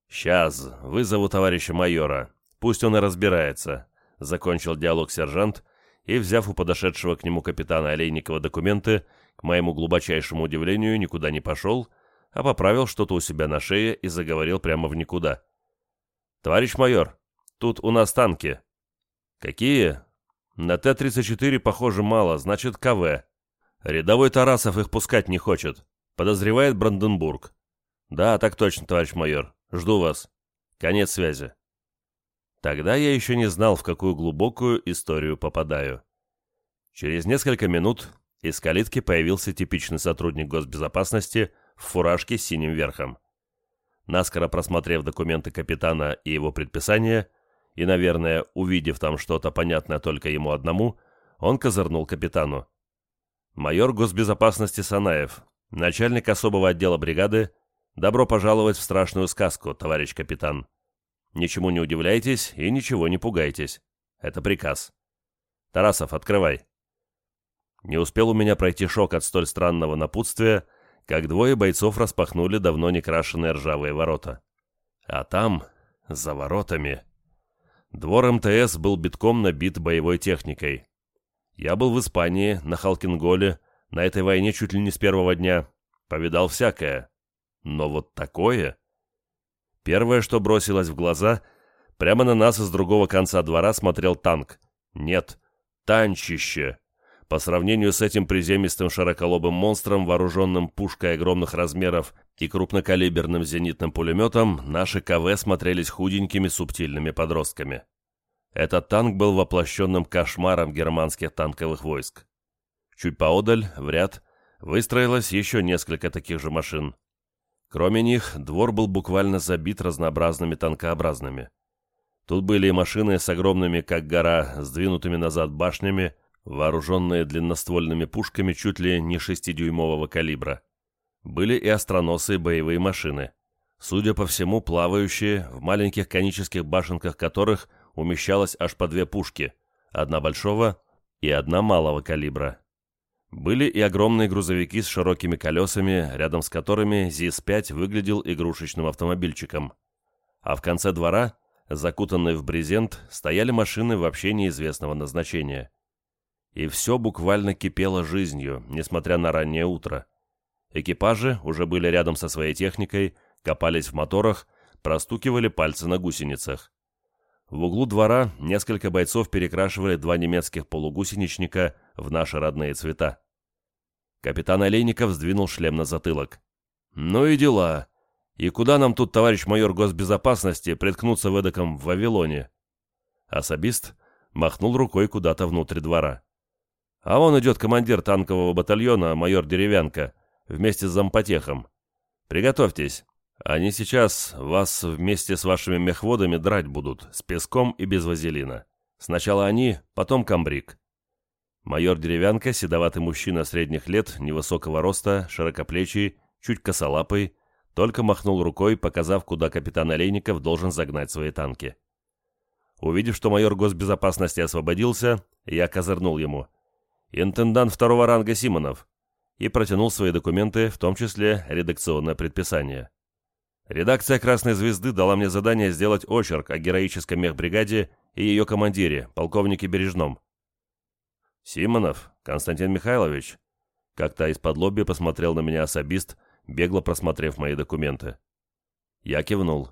«Сейчас, вызову товарища майора, пусть он и разбирается», — закончил диалог сержант и, взяв у подошедшего к нему капитана Олейникова документы, к моему глубочайшему удивлению, никуда не пошел, а поправил что-то у себя на шее и заговорил прямо в никуда. «Товарищ майор, тут у нас танки». «Какие?» «На Т-34, похоже, мало, значит, КВ. Рядовой Тарасов их пускать не хочет. Подозревает Бранденбург. Да, так точно, товарищ майор. Жду вас. Конец связи. Тогда я еще не знал, в какую глубокую историю попадаю. Через несколько минут из калитки появился типичный сотрудник госбезопасности в фуражке с синим верхом. Наскоро просмотрев документы капитана и его предписания, и, наверное, увидев там что-то понятное только ему одному, он козырнул капитану. Майор госбезопасности Санаев, начальник особого отдела бригады, добро пожаловать в страшную сказку, товарищ капитан. Ничему не удивляйтесь и ничего не пугайтесь. Это приказ. Тарасов, открывай. Не успел у меня пройти шок от столь странного напутствия, как двое бойцов распахнули давно не крашеные ржавые ворота. А там, за воротами... Двор МТС был битком набит боевой техникой. Я был в Испании, на Халкинголе, на этой войне чуть ли не с первого дня. Повидал всякое. Но вот такое... Первое, что бросилось в глаза, прямо на нас из другого конца двора смотрел танк. Нет, танчище. По сравнению с этим приземистым широколобым монстром, вооруженным пушкой огромных размеров и крупнокалиберным зенитным пулеметом, наши КВ смотрелись худенькими субтильными подростками. Этот танк был воплощенным кошмаром германских танковых войск. Чуть поодаль, в ряд, выстроилось еще несколько таких же машин. Кроме них, двор был буквально забит разнообразными танкообразными. Тут были и машины с огромными, как гора, сдвинутыми назад башнями, вооруженные длинноствольными пушками чуть ли не шестидюймового калибра. Были и остроносые боевые машины, судя по всему, плавающие, в маленьких конических башенках которых умещалось аж по две пушки, одна большого и одна малого калибра. Были и огромные грузовики с широкими колесами, рядом с которыми ЗИС-5 выглядел игрушечным автомобильчиком. А в конце двора, закутанные в брезент, стояли машины вообще неизвестного назначения. И все буквально кипело жизнью, несмотря на раннее утро. Экипажи уже были рядом со своей техникой, копались в моторах, простукивали пальцы на гусеницах. В углу двора несколько бойцов перекрашивали два немецких полугусеничника в наши родные цвета. Капитан Олейников сдвинул шлем на затылок. «Ну и дела. И куда нам тут, товарищ майор госбезопасности, приткнуться в эдаком Вавилоне?» Особист махнул рукой куда-то внутрь двора. «А вон идет командир танкового батальона, майор Деревянко, вместе с зампотехом. Приготовьтесь, они сейчас вас вместе с вашими мехводами драть будут, с песком и без вазелина. Сначала они, потом комбриг. Майор Деревянко, седоватый мужчина средних лет, невысокого роста, широкоплечий, чуть косолапый, только махнул рукой, показав, куда капитан Олейников должен загнать свои танки. Увидев, что майор госбезопасности освободился, я козырнул ему. «Интендант второго ранга Симонов», и протянул свои документы, в том числе редакционное предписание. Редакция «Красной звезды» дала мне задание сделать очерк о героической мехбригаде и ее командире, полковнике Бережном. «Симонов, Константин Михайлович», как-то из-под лобби посмотрел на меня особист, бегло просмотрев мои документы. Я кивнул.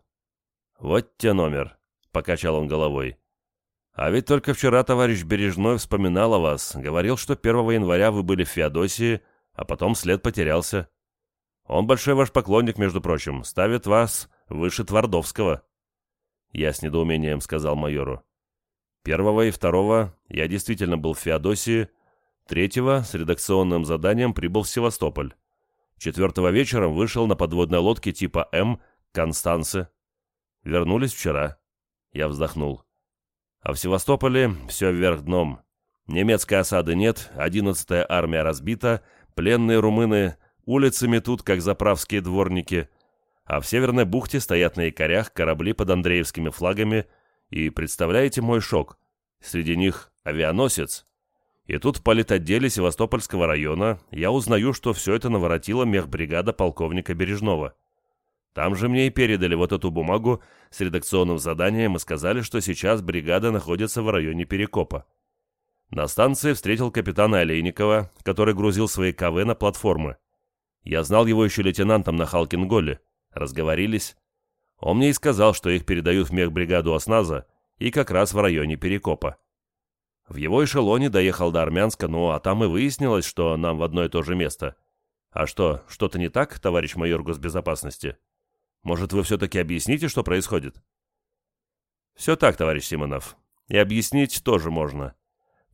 «Вот те номер», — покачал он головой. «А ведь только вчера товарищ Бережной вспоминал о вас, говорил, что 1 января вы были в Феодосии, а потом след потерялся. Он большой ваш поклонник, между прочим, ставит вас выше Твардовского». Я с недоумением сказал майору. Первого и второго я действительно был в Феодосии, третьего с редакционным заданием прибыл в Севастополь. Четвертого вечером вышел на подводной лодке типа М Констанце. Вернулись вчера. Я вздохнул. А в Севастополе все вверх дном. Немецкой осады нет, одиннадцатая армия разбита, пленные румыны Улицами тут, как заправские дворники, а в Северной бухте стоят на якорях корабли под Андреевскими флагами, и, представляете мой шок, среди них авианосец. И тут в политотделе Севастопольского района я узнаю, что все это наворотила мехбригада полковника Бережного. Там же мне и передали вот эту бумагу с редакционным заданием и сказали, что сейчас бригада находится в районе Перекопа. На станции встретил капитана Олейникова, который грузил свои КВ на платформы. Я знал его еще лейтенантом на Халкинголе. Разговорились. Он мне и сказал, что их передают в мехбригаду осназа и как раз в районе Перекопа. В его эшелоне доехал до Армянска, ну а там и выяснилось, что нам в одно и то же место. А что, что-то не так, товарищ майор госбезопасности? Может, вы все-таки объясните, что происходит? Все так, товарищ Симонов. И объяснить тоже можно.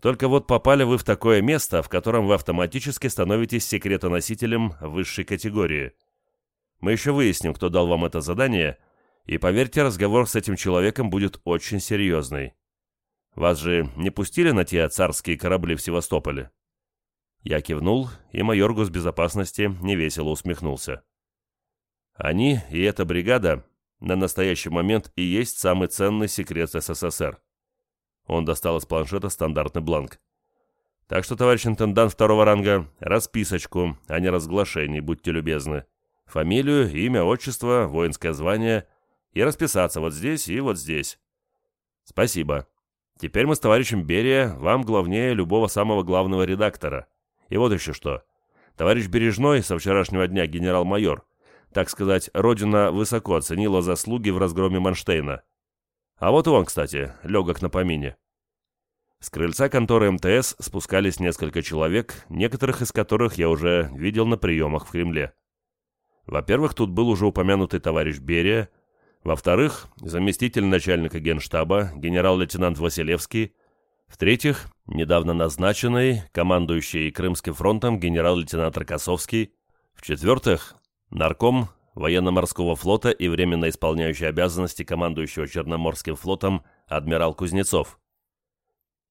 Только вот попали вы в такое место, в котором вы автоматически становитесь секретоносителем высшей категории. Мы еще выясним, кто дал вам это задание, и поверьте, разговор с этим человеком будет очень серьезный. Вас же не пустили на те царские корабли в Севастополе?» Я кивнул, и майор госбезопасности невесело усмехнулся. «Они и эта бригада на настоящий момент и есть самый ценный секрет СССР. Он достал из планшета стандартный бланк. Так что, товарищ интендант второго ранга, расписочку, а не разглашение, будьте любезны. Фамилию, имя, отчество, воинское звание и расписаться вот здесь и вот здесь. Спасибо. Теперь мы с товарищем Берия вам главнее любого самого главного редактора. И вот еще что. Товарищ Бережной, со вчерашнего дня генерал-майор, так сказать, Родина высоко оценила заслуги в разгроме Манштейна. А вот и он, кстати, легок на помине. С крыльца конторы МТС спускались несколько человек, некоторых из которых я уже видел на приемах в Кремле. Во-первых, тут был уже упомянутый товарищ Берия, во-вторых, заместитель начальника генштаба, генерал-лейтенант Василевский, в-третьих, недавно назначенный, командующий Крымским фронтом генерал-лейтенант Рокоссовский, в-четвертых, нарком военно-морского флота и временно исполняющий обязанности командующего Черноморским флотом адмирал Кузнецов.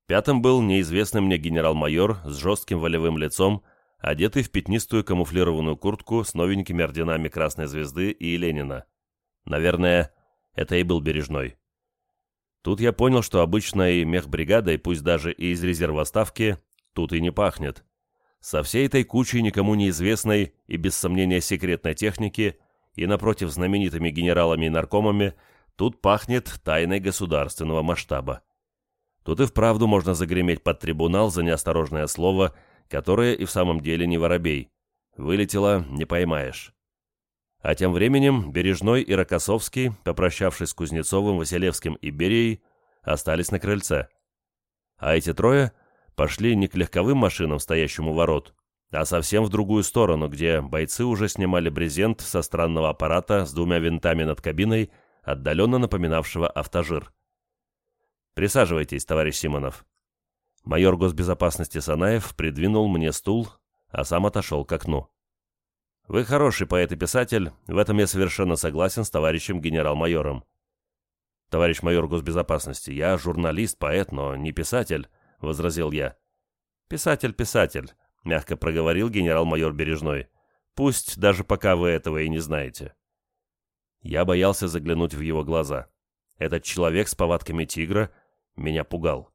Пятым был неизвестный мне генерал-майор с жестким волевым лицом, одетый в пятнистую камуфлированную куртку с новенькими орденами Красной Звезды и Ленина. Наверное, это и был Бережной. Тут я понял, что обычной мехбригадой, пусть даже и из резерва ставки, тут и не пахнет. Со всей этой кучей никому неизвестной и без сомнения секретной техники – и напротив знаменитыми генералами и наркомами, тут пахнет тайной государственного масштаба. Тут и вправду можно загреметь под трибунал за неосторожное слово, которое и в самом деле не воробей. Вылетело, не поймаешь. А тем временем Бережной и Рокоссовский, попрощавшись с Кузнецовым, Василевским и Берией, остались на крыльце. А эти трое пошли не к легковым машинам, стоящим у ворот, а совсем в другую сторону, где бойцы уже снимали брезент со странного аппарата с двумя винтами над кабиной, отдаленно напоминавшего автожир. «Присаживайтесь, товарищ Симонов». Майор госбезопасности Санаев придвинул мне стул, а сам отошел к окну. «Вы хороший поэт и писатель, в этом я совершенно согласен с товарищем генерал-майором». «Товарищ майор госбезопасности, я журналист, поэт, но не писатель», — возразил я. «Писатель, писатель», — мягко проговорил генерал-майор Бережной. «Пусть даже пока вы этого и не знаете». Я боялся заглянуть в его глаза. Этот человек с повадками тигра меня пугал.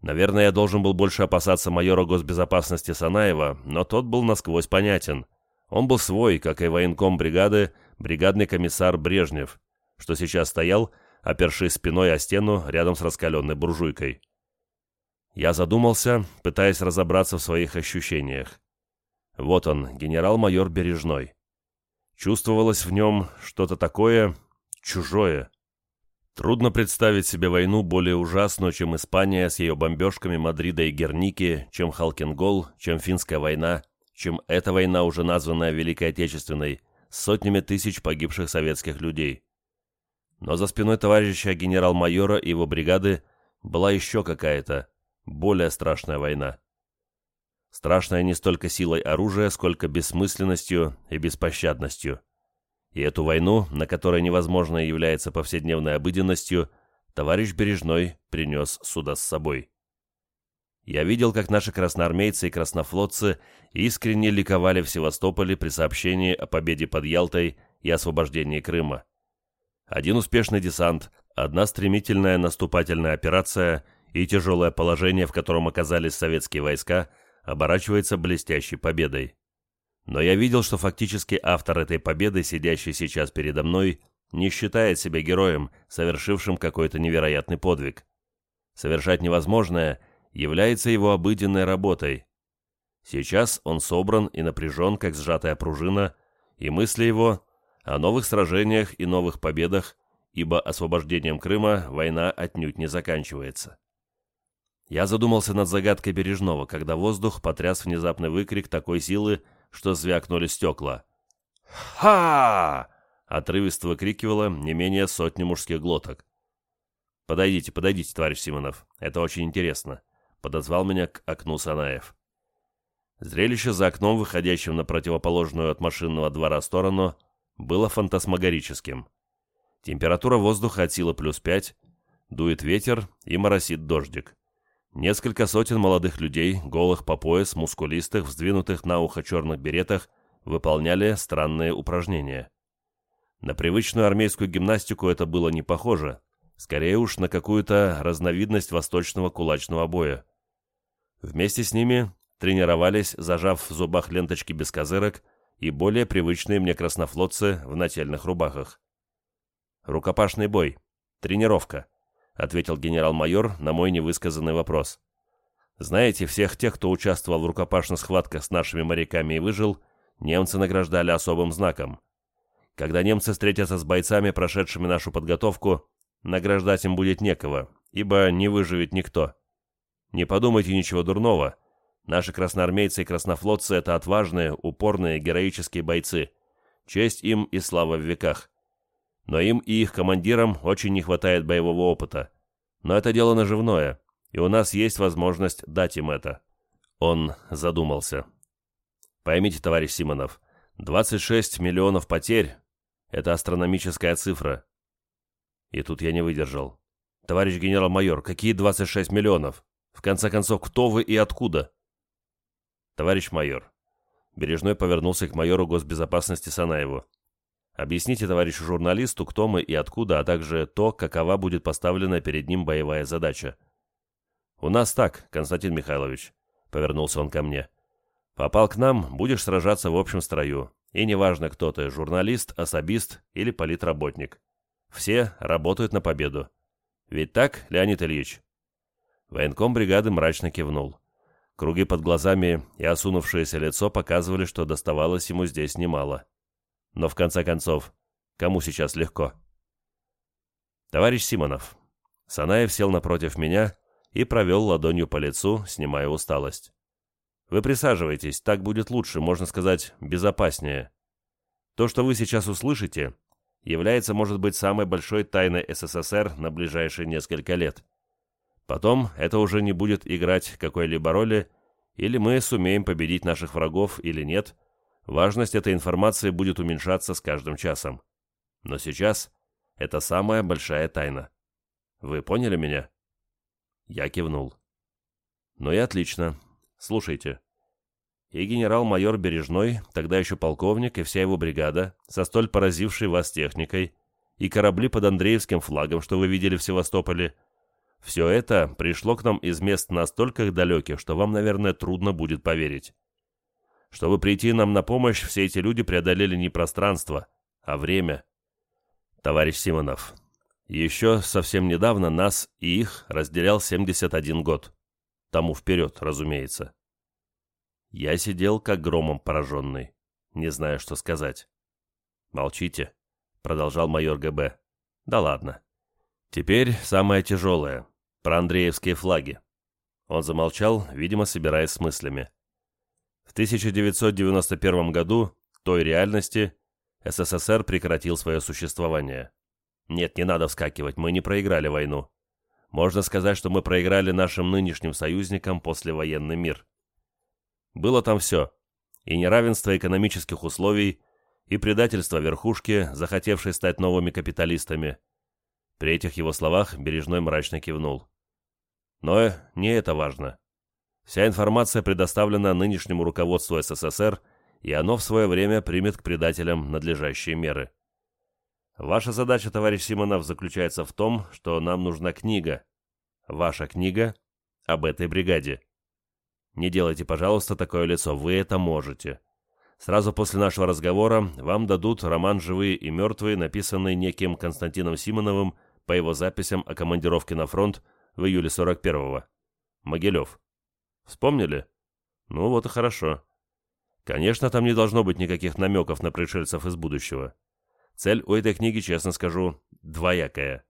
Наверное, я должен был больше опасаться майора госбезопасности Санаева, но тот был насквозь понятен. Он был свой, как и военком бригады, бригадный комиссар Брежнев, что сейчас стоял, опершись спиной о стену рядом с раскаленной буржуйкой. Я задумался, пытаясь разобраться в своих ощущениях. Вот он, генерал-майор Бережной. Чувствовалось в нем что-то такое чужое. Трудно представить себе войну более ужасную, чем Испания с ее бомбежками Мадрида и Герники, чем Халкингол, чем Финская война, чем эта война, уже названная Великой Отечественной, с сотнями тысяч погибших советских людей. Но за спиной товарища генерал-майора и его бригады была еще какая-то, более страшная война. Страшная не столько силой оружия, сколько бессмысленностью и беспощадностью. И эту войну, на которой невозможное является повседневной обыденностью, товарищ Бережной принес сюда с собой. Я видел, как наши красноармейцы и краснофлотцы искренне ликовали в Севастополе при сообщении о победе под Ялтой и освобождении Крыма. Один успешный десант, одна стремительная наступательная операция – и тяжелое положение, в котором оказались советские войска, оборачивается блестящей победой. Но я видел, что фактически автор этой победы, сидящий сейчас передо мной, не считает себя героем, совершившим какой-то невероятный подвиг. Совершать невозможное является его обыденной работой. Сейчас он собран и напряжен, как сжатая пружина, и мысли его о новых сражениях и новых победах, ибо освобождением Крыма война отнюдь не заканчивается. Я задумался над загадкой Бережного, когда воздух потряс внезапный выкрик такой силы, что звякнули стекла. «Ха!» — отрывисто выкрикивало не менее сотни мужских глоток. «Подойдите, подойдите, товарищ Симонов, это очень интересно», — подозвал меня к окну Санаев. Зрелище за окном, выходящим на противоположную от машинного двора сторону, было фантасмагорическим. Температура воздуха от силы плюс пять, дует ветер и моросит дождик. Несколько сотен молодых людей, голых по пояс, мускулистых, вздвинутых на ухо черных беретах, выполняли странные упражнения. На привычную армейскую гимнастику это было не похоже, скорее уж на какую-то разновидность восточного кулачного боя. Вместе с ними тренировались, зажав в зубах ленточки без козырок, и более привычные мне краснофлотцы в нательных рубахах. Рукопашный бой. Тренировка ответил генерал-майор на мой невысказанный вопрос. Знаете, всех тех, кто участвовал в рукопашных схватках с нашими моряками и выжил, немцы награждали особым знаком. Когда немцы встретятся с бойцами, прошедшими нашу подготовку, награждать им будет некого, ибо не выживет никто. Не подумайте ничего дурного. Наши красноармейцы и краснофлотцы — это отважные, упорные, героические бойцы. Честь им и слава в веках но им и их командирам очень не хватает боевого опыта. Но это дело наживное, и у нас есть возможность дать им это». Он задумался. «Поймите, товарищ Симонов, 26 миллионов потерь — это астрономическая цифра». И тут я не выдержал. «Товарищ генерал-майор, какие 26 миллионов? В конце концов, кто вы и откуда?» «Товарищ майор». Бережной повернулся к майору госбезопасности Санаеву. Объясните товарищу журналисту, кто мы и откуда, а также то, какова будет поставлена перед ним боевая задача. «У нас так, Константин Михайлович», — повернулся он ко мне. «Попал к нам, будешь сражаться в общем строю. И неважно, кто ты, журналист, особист или политработник. Все работают на победу. Ведь так, Леонид Ильич?» Военком бригады мрачно кивнул. Круги под глазами и осунувшееся лицо показывали, что доставалось ему здесь немало. Но в конце концов, кому сейчас легко? Товарищ Симонов. Санаев сел напротив меня и провел ладонью по лицу, снимая усталость. Вы присаживайтесь, так будет лучше, можно сказать, безопаснее. То, что вы сейчас услышите, является, может быть, самой большой тайной СССР на ближайшие несколько лет. Потом это уже не будет играть какой-либо роли, или мы сумеем победить наших врагов или нет, важность этой информации будет уменьшаться с каждым часом. Но сейчас это самая большая тайна. Вы поняли меня? Я кивнул. Ну и отлично. Слушайте. И генерал-майор Бережной, тогда еще полковник, и вся его бригада, со столь поразившей вас техникой, и корабли под Андреевским флагом, что вы видели в Севастополе, все это пришло к нам из мест настолько далеких, что вам, наверное, трудно будет поверить. Чтобы прийти нам на помощь, все эти люди преодолели не пространство, а время. Товарищ Симонов, еще совсем недавно нас и их разделял 71 год. Тому вперед, разумеется. Я сидел как громом пораженный, не зная, что сказать. «Молчите», — продолжал майор ГБ. «Да ладно. Теперь самое тяжелое. Про Андреевские флаги». Он замолчал, видимо, собираясь с мыслями. В 1991 году, той реальности, СССР прекратил свое существование. Нет, не надо вскакивать, мы не проиграли войну. Можно сказать, что мы проиграли нашим нынешним союзникам послевоенный мир. Было там все. И неравенство экономических условий, и предательство верхушки, захотевшей стать новыми капиталистами. При этих его словах Бережной мрачно кивнул. Но не это важно. Вся информация предоставлена нынешнему руководству СССР, и оно в свое время примет к предателям надлежащие меры. Ваша задача, товарищ Симонов, заключается в том, что нам нужна книга. Ваша книга об этой бригаде. Не делайте, пожалуйста, такое лицо, вы это можете. Сразу после нашего разговора вам дадут роман «Живые и мертвые», написанный неким Константином Симоновым по его записям о командировке на фронт в июле 41-го. Могилев. Вспомнили? Ну вот и хорошо. Конечно, там не должно быть никаких намеков на пришельцев из будущего. Цель у этой книги, честно скажу, двоякая.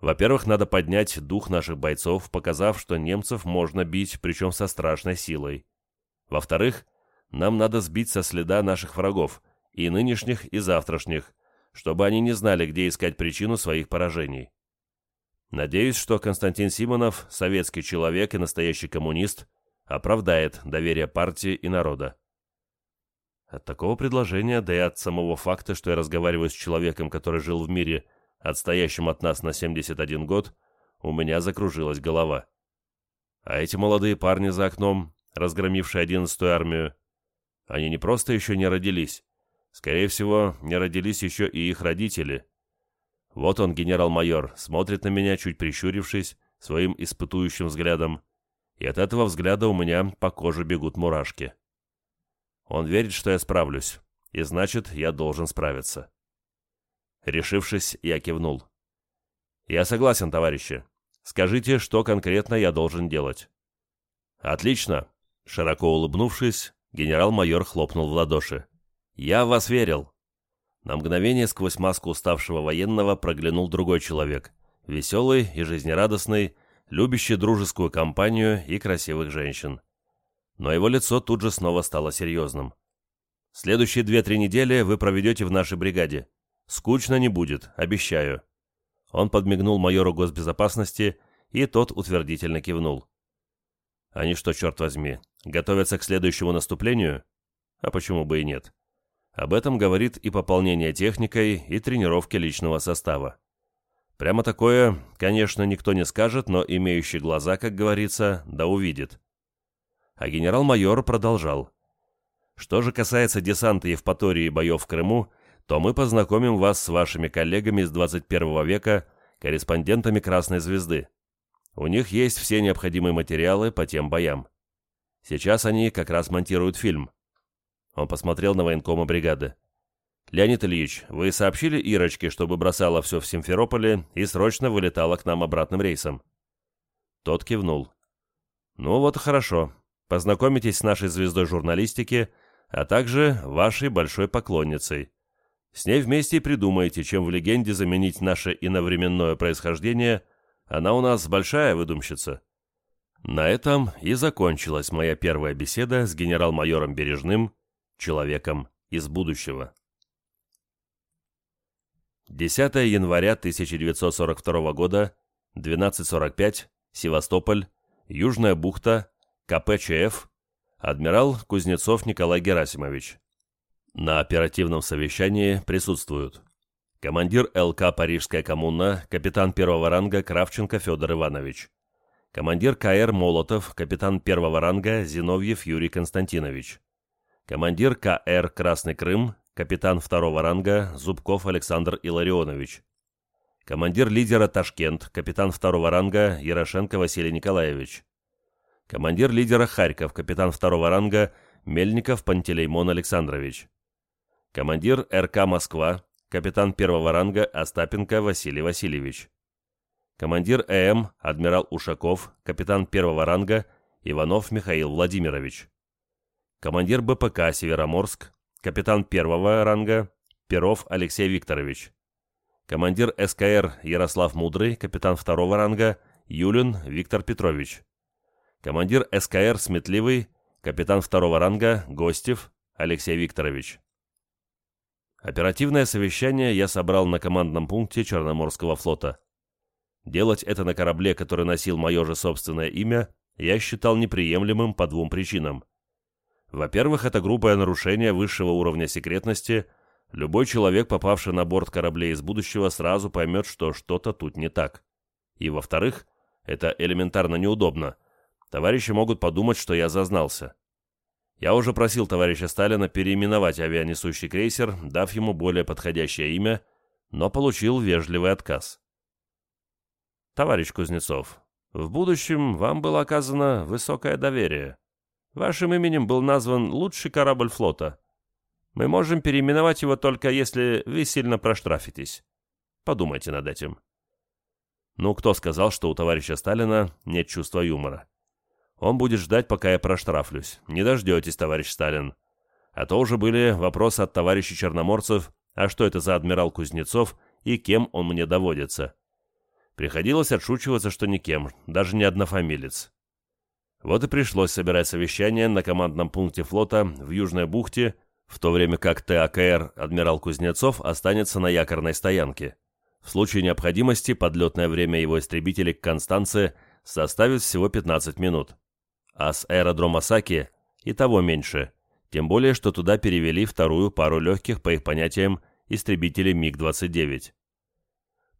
Во-первых, надо поднять дух наших бойцов, показав, что немцев можно бить, причем со страшной силой. Во-вторых, нам надо сбить со следа наших врагов, и нынешних, и завтрашних, чтобы они не знали, где искать причину своих поражений. Надеюсь, что Константин Симонов, советский человек и настоящий коммунист, оправдает доверие партии и народа. От такого предложения, да и от самого факта, что я разговариваю с человеком, который жил в мире, отстоящим от нас на 71 год, у меня закружилась голова. А эти молодые парни за окном, разгромившие 11-ю армию, они не просто еще не родились, скорее всего, не родились еще и их родители. Вот он, генерал-майор, смотрит на меня, чуть прищурившись, своим испытующим взглядом, и от этого взгляда у меня по коже бегут мурашки. Он верит, что я справлюсь, и значит, я должен справиться. Решившись, я кивнул. «Я согласен, товарищи. Скажите, что конкретно я должен делать?» «Отлично!» Широко улыбнувшись, генерал-майор хлопнул в ладоши. «Я в вас верил!» На мгновение сквозь маску уставшего военного проглянул другой человек, веселый и жизнерадостный, любящий дружескую компанию и красивых женщин но его лицо тут же снова стало серьезным. «Следующие две-три недели вы проведете в нашей бригаде. Скучно не будет, обещаю». Он подмигнул майору госбезопасности, и тот утвердительно кивнул. «Они что, черт возьми, готовятся к следующему наступлению? А почему бы и нет?» Об этом говорит и пополнение техникой, и тренировки личного состава. Прямо такое, конечно, никто не скажет, но имеющий глаза, как говорится, да увидит а генерал-майор продолжал. Что же касается десанта Евпатории и боев в Крыму, то мы познакомим вас с вашими коллегами из 21 века, корреспондентами Красной Звезды. У них есть все необходимые материалы по тем боям. Сейчас они как раз монтируют фильм. Он посмотрел на военкома бригады. «Леонид Ильич, вы сообщили Ирочке, чтобы бросала все в Симферополе и срочно вылетала к нам обратным рейсом?» Тот кивнул. «Ну вот хорошо познакомитесь с нашей звездой журналистики, а также вашей большой поклонницей. С ней вместе и придумаете, чем в легенде заменить наше иновременное происхождение. Она у нас большая выдумщица. На этом и закончилась моя первая беседа с генерал-майором Бережным, человеком из будущего. 10 января 1942 года, 12.45, Севастополь, Южная бухта, КПЧФ, адмирал Кузнецов Николай Герасимович. На оперативном совещании присутствуют командир ЛК «Парижская коммуна», капитан первого ранга Кравченко Федор Иванович, командир КР «Молотов», капитан первого ранга Зиновьев Юрий Константинович, командир КР «Красный Крым», капитан второго ранга Зубков Александр Илларионович, командир лидера «Ташкент», капитан второго ранга Ярошенко Василий Николаевич, командир лидера «Харьков», капитан второго ранга Мельников Пантелеймон Александрович, командир РК «Москва», капитан первого ранга Остапенко Василий Васильевич, командир ЭМ адмирал Ушаков, капитан первого ранга Иванов Михаил Владимирович, командир БПК Североморск, капитан первого ранга Перов Алексей Викторович, командир СКР Ярослав Мудрый, капитан второго ранга Юлин Виктор Петрович, командир СКР Сметливый, капитан второго ранга Гостев Алексей Викторович. Оперативное совещание я собрал на командном пункте Черноморского флота. Делать это на корабле, который носил мое же собственное имя, я считал неприемлемым по двум причинам. Во-первых, это грубое нарушение высшего уровня секретности. Любой человек, попавший на борт кораблей из будущего, сразу поймет, что что-то тут не так. И во-вторых, это элементарно неудобно. Товарищи могут подумать, что я зазнался. Я уже просил товарища Сталина переименовать авианесущий крейсер, дав ему более подходящее имя, но получил вежливый отказ. Товарищ Кузнецов, в будущем вам было оказано высокое доверие. Вашим именем был назван лучший корабль флота. Мы можем переименовать его только если вы сильно проштрафитесь. Подумайте над этим. Ну, кто сказал, что у товарища Сталина нет чувства юмора? Он будет ждать, пока я проштрафлюсь. Не дождетесь, товарищ Сталин. А то уже были вопросы от товарищей черноморцев, а что это за адмирал Кузнецов и кем он мне доводится. Приходилось отшучиваться, что никем, даже не однофамилец. Вот и пришлось собирать совещание на командном пункте флота в Южной бухте, в то время как ТАКР «Адмирал Кузнецов» останется на якорной стоянке. В случае необходимости подлетное время его истребителей к Констанции составит всего 15 минут. А с аэродрома Саки и того меньше, тем более, что туда перевели вторую пару легких, по их понятиям, истребителей МиГ-29.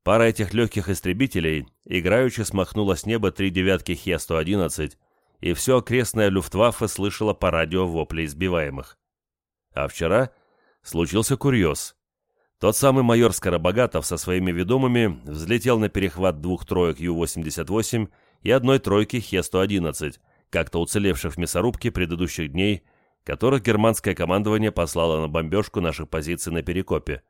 Пара этих легких истребителей играючи смахнула с неба три девятки Хе-111 и все окрестное Люфтваффе слышало по радио вопли избиваемых. А вчера случился курьез. Тот самый майор Скоробогатов со своими ведомыми взлетел на перехват двух троек Ю-88 и одной тройки Хе-111, как-то уцелевших в мясорубке предыдущих дней, которых германское командование послало на бомбежку наших позиций на Перекопе.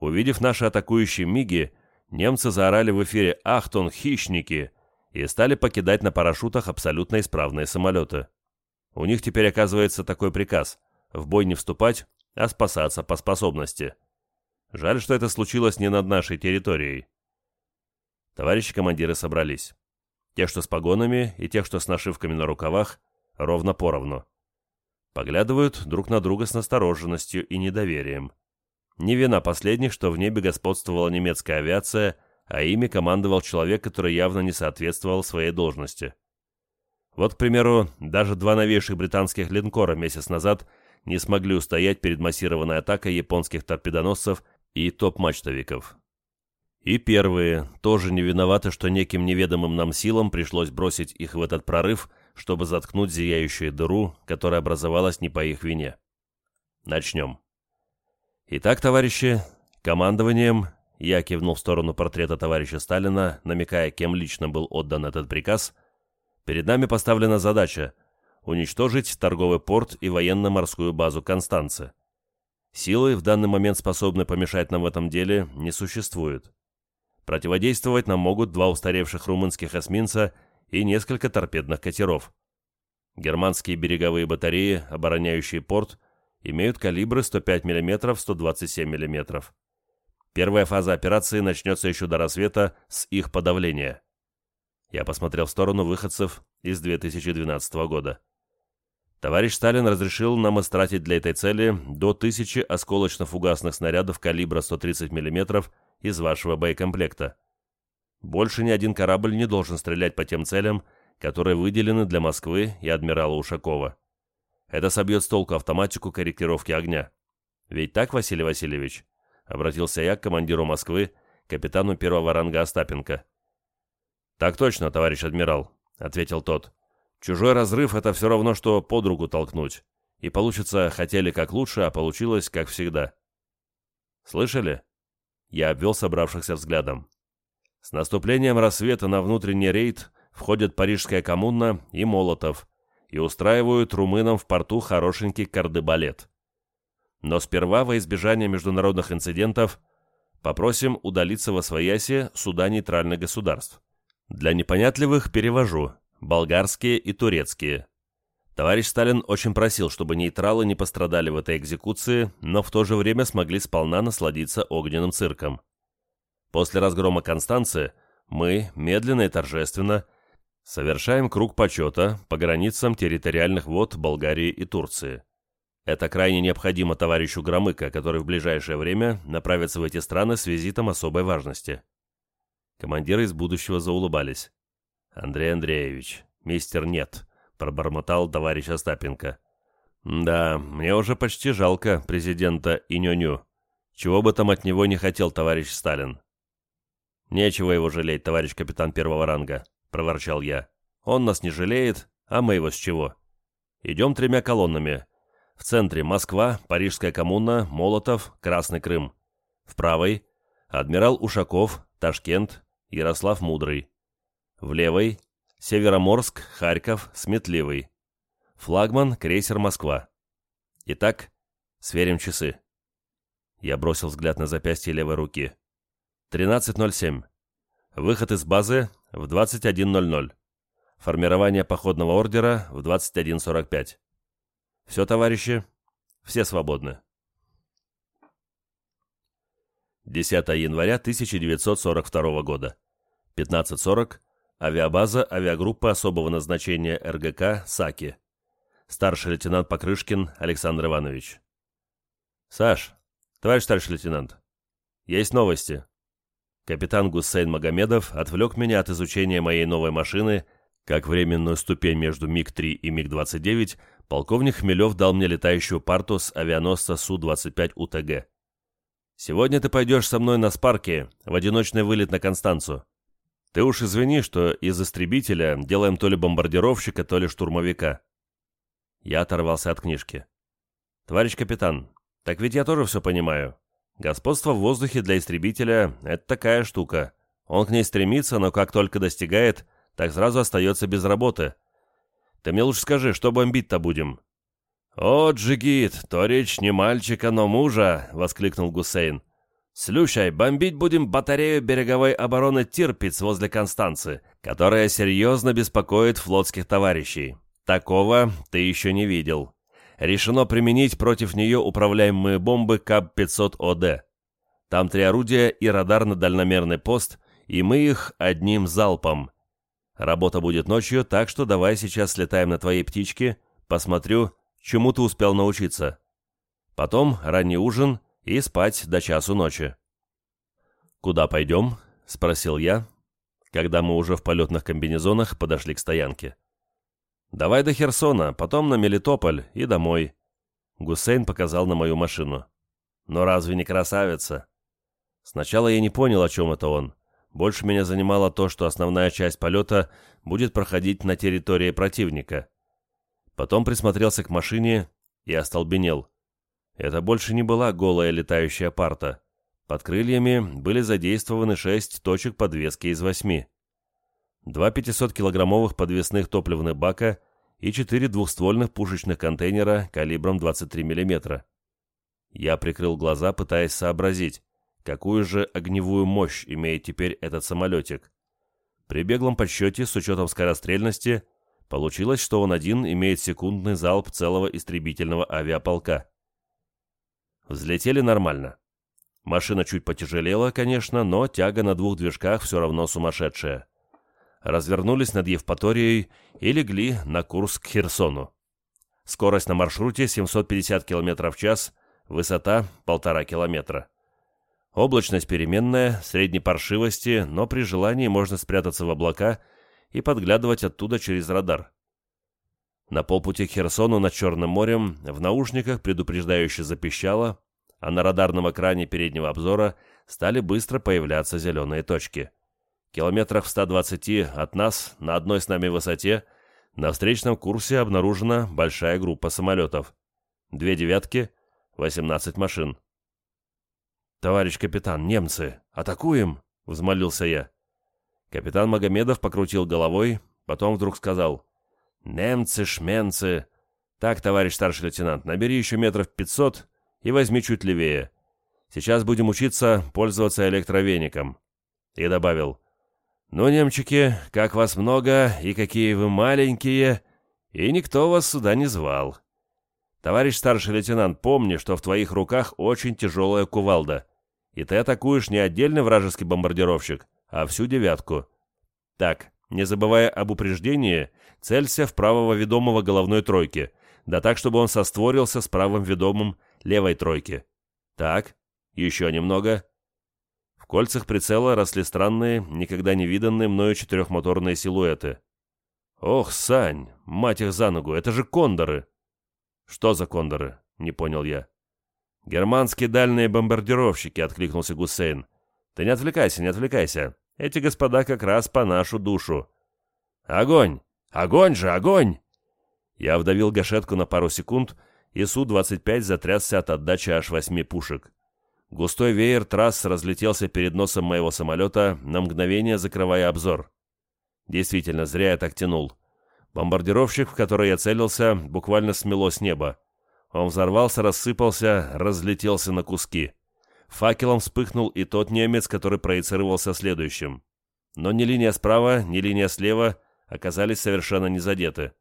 Увидев наши атакующие МиГи, немцы заорали в эфире «Ахтон, хищники!» И стали покидать на парашютах абсолютно исправные самолеты. У них теперь оказывается такой приказ – в бой не вступать, а спасаться по способности. Жаль, что это случилось не над нашей территорией. Товарищи командиры собрались. Те, что с погонами, и те, что с нашивками на рукавах, ровно поровну. Поглядывают друг на друга с настороженностью и недоверием. Не вина последних, что в небе господствовала немецкая авиация – а ими командовал человек, который явно не соответствовал своей должности. Вот, к примеру, даже два новейших британских линкора месяц назад не смогли устоять перед массированной атакой японских торпедоносцев и топ-мачтовиков. И первые тоже не виноваты, что неким неведомым нам силам пришлось бросить их в этот прорыв, чтобы заткнуть зияющую дыру, которая образовалась не по их вине. Начнем. Итак, товарищи, командованием я кивнул в сторону портрета товарища Сталина, намекая, кем лично был отдан этот приказ. Перед нами поставлена задача уничтожить торговый порт и военно-морскую базу Констанцы. Силы, в данный момент способны помешать нам в этом деле, не существует. Противодействовать нам могут два устаревших румынских эсминца и несколько торпедных катеров. Германские береговые батареи, обороняющие порт, имеют калибры 105 мм, 127 мм. Первая фаза операции начнется еще до рассвета с их подавления. Я посмотрел в сторону выходцев из 2012 года. Товарищ Сталин разрешил нам истратить для этой цели до тысячи осколочно-фугасных снарядов калибра 130 мм из вашего боекомплекта. Больше ни один корабль не должен стрелять по тем целям, которые выделены для Москвы и адмирала Ушакова. Это собьет с толку автоматику корректировки огня. Ведь так, Василий Васильевич? Обратился я к командиру Москвы, капитану первого ранга Остапенко. «Так точно, товарищ адмирал», — ответил тот. «Чужой разрыв — это все равно, что под руку толкнуть. И получится, хотели как лучше, а получилось как всегда». «Слышали?» Я обвел собравшихся взглядом. С наступлением рассвета на внутренний рейд входят Парижская коммуна и Молотов и устраивают румынам в порту хорошенький кардебалет. Но сперва, во избежание международных инцидентов, попросим удалиться во свояси суда нейтральных государств. Для непонятливых перевожу. Болгарские и турецкие. Товарищ Сталин очень просил, чтобы нейтралы не пострадали в этой экзекуции, но в то же время смогли сполна насладиться огненным цирком. После разгрома Констанции мы, медленно и торжественно, совершаем круг почета по границам территориальных вод Болгарии и Турции. Это крайне необходимо товарищу Громыко, который в ближайшее время направится в эти страны с визитом особой важности. Командиры из будущего заулыбались. «Андрей Андреевич, мистер нет», — пробормотал товарищ Остапенко. «Да, мне уже почти жалко президента Иньоню. Чего бы там от него не хотел товарищ Сталин». «Нечего его жалеть, товарищ капитан первого ранга», — проворчал я. «Он нас не жалеет, а мы его с чего? Идем тремя колоннами. В центре Москва, Парижская коммуна, Молотов, Красный Крым. В правой — адмирал Ушаков, Ташкент, Ярослав Мудрый. В левой – Североморск, Харьков, Сметливый. Флагман – крейсер «Москва». Итак, сверим часы. Я бросил взгляд на запястье левой руки. 13.07. Выход из базы в 21.00. Формирование походного ордера в 21.45. Все, товарищи, все свободны. 10 января 1942 года. 15.40. Авиабаза авиагруппы особого назначения РГК «Саки». Старший лейтенант Покрышкин Александр Иванович. «Саш, товарищ старший лейтенант, есть новости». Капитан Гусейн Магомедов отвлек меня от изучения моей новой машины, как временную ступень между МиГ-3 и МиГ-29, полковник Хмелев дал мне летающую парту с авианосца Су-25 УТГ. Сегодня ты пойдешь со мной на спарке в одиночный вылет на Констанцу. Ты уж извини, что из истребителя делаем то ли бомбардировщика, то ли штурмовика». Я оторвался от книжки. «Товарищ капитан, так ведь я тоже все понимаю. Господство в воздухе для истребителя — это такая штука. Он к ней стремится, но как только достигает, так сразу остается без работы. Ты мне лучше скажи, что бомбить-то будем?» «О, Джигит, то речь не мальчика, но мужа!» — воскликнул Гусейн. «Слушай, бомбить будем батарею береговой обороны Тирпиц возле Констанции, которая серьезно беспокоит флотских товарищей. Такого ты еще не видел. Решено применить против нее управляемые бомбы КАБ-500ОД. Там три орудия и радар на дальномерный пост, и мы их одним залпом. Работа будет ночью, так что давай сейчас слетаем на твоей птичке, посмотрю, чему ты успел научиться. Потом ранний ужин и спать до часу ночи. «Куда пойдем?» — спросил я, когда мы уже в полетных комбинезонах подошли к стоянке. «Давай до Херсона, потом на Мелитополь и домой». Гусейн показал на мою машину. «Но разве не красавица?» Сначала я не понял, о чем это он. Больше меня занимало то, что основная часть полета будет проходить на территории противника. Потом присмотрелся к машине и остолбенел. Это больше не была голая летающая парта. Под крыльями были задействованы шесть точек подвески из восьми. Два 500-килограммовых подвесных топливных бака и четыре двухствольных пушечных контейнера калибром 23 мм. Я прикрыл глаза, пытаясь сообразить, какую же огневую мощь имеет теперь этот самолетик. При беглом подсчете, с учетом скорострельности, Получилось, что он один имеет секундный залп целого истребительного авиаполка. Взлетели нормально. Машина чуть потяжелела, конечно, но тяга на двух движках все равно сумасшедшая. развернулись над Евпаторией и легли на курс к Херсону. Скорость на маршруте 750 км в час, высота 1,5 километра. Облачность переменная, средней паршивости, но при желании можно спрятаться в облака и подглядывать оттуда через радар. На полпути к Херсону над Черным морем в наушниках предупреждающе запищало, а на радарном экране переднего обзора стали быстро появляться зеленые точки. Километрах в 120 от нас, на одной с нами высоте, на встречном курсе обнаружена большая группа самолетов. Две «девятки», 18 машин. «Товарищ капитан, немцы! Атакуем!» — взмолился я. Капитан Магомедов покрутил головой, потом вдруг сказал. «Немцы, шменцы! Так, товарищ старший лейтенант, набери еще метров пятьсот и возьми чуть левее. Сейчас будем учиться пользоваться электровеником». И добавил. «Ну, немчики, как вас много и какие вы маленькие, и никто вас сюда не звал. Товарищ старший лейтенант, помни, что в твоих руках очень тяжелая кувалда и ты атакуешь не отдельный вражеский бомбардировщик, а всю девятку. Так, не забывая об упреждении, целься в правого ведомого головной тройки, да так, чтобы он состворился с правым ведомым левой тройки. Так, еще немного. В кольцах прицела росли странные, никогда не виданные мною четырехмоторные силуэты. Ох, Сань, мать их за ногу, это же кондоры! Что за кондоры? Не понял я. «Германские дальние бомбардировщики», — откликнулся Гусейн. «Ты не отвлекайся, не отвлекайся. Эти господа как раз по нашу душу». «Огонь! Огонь же, огонь!» Я вдавил гашетку на пару секунд, и Су-25 затрясся от отдачи аж восьми пушек. Густой веер трасс разлетелся перед носом моего самолета, на мгновение закрывая обзор. Действительно, зря я так тянул. Бомбардировщик, в который я целился, буквально смело с неба. Он взорвался, рассыпался, разлетелся на куски. Факелом вспыхнул и тот немец, который проецировался следующим. Но ни линия справа, ни линия слева оказались совершенно не задеты.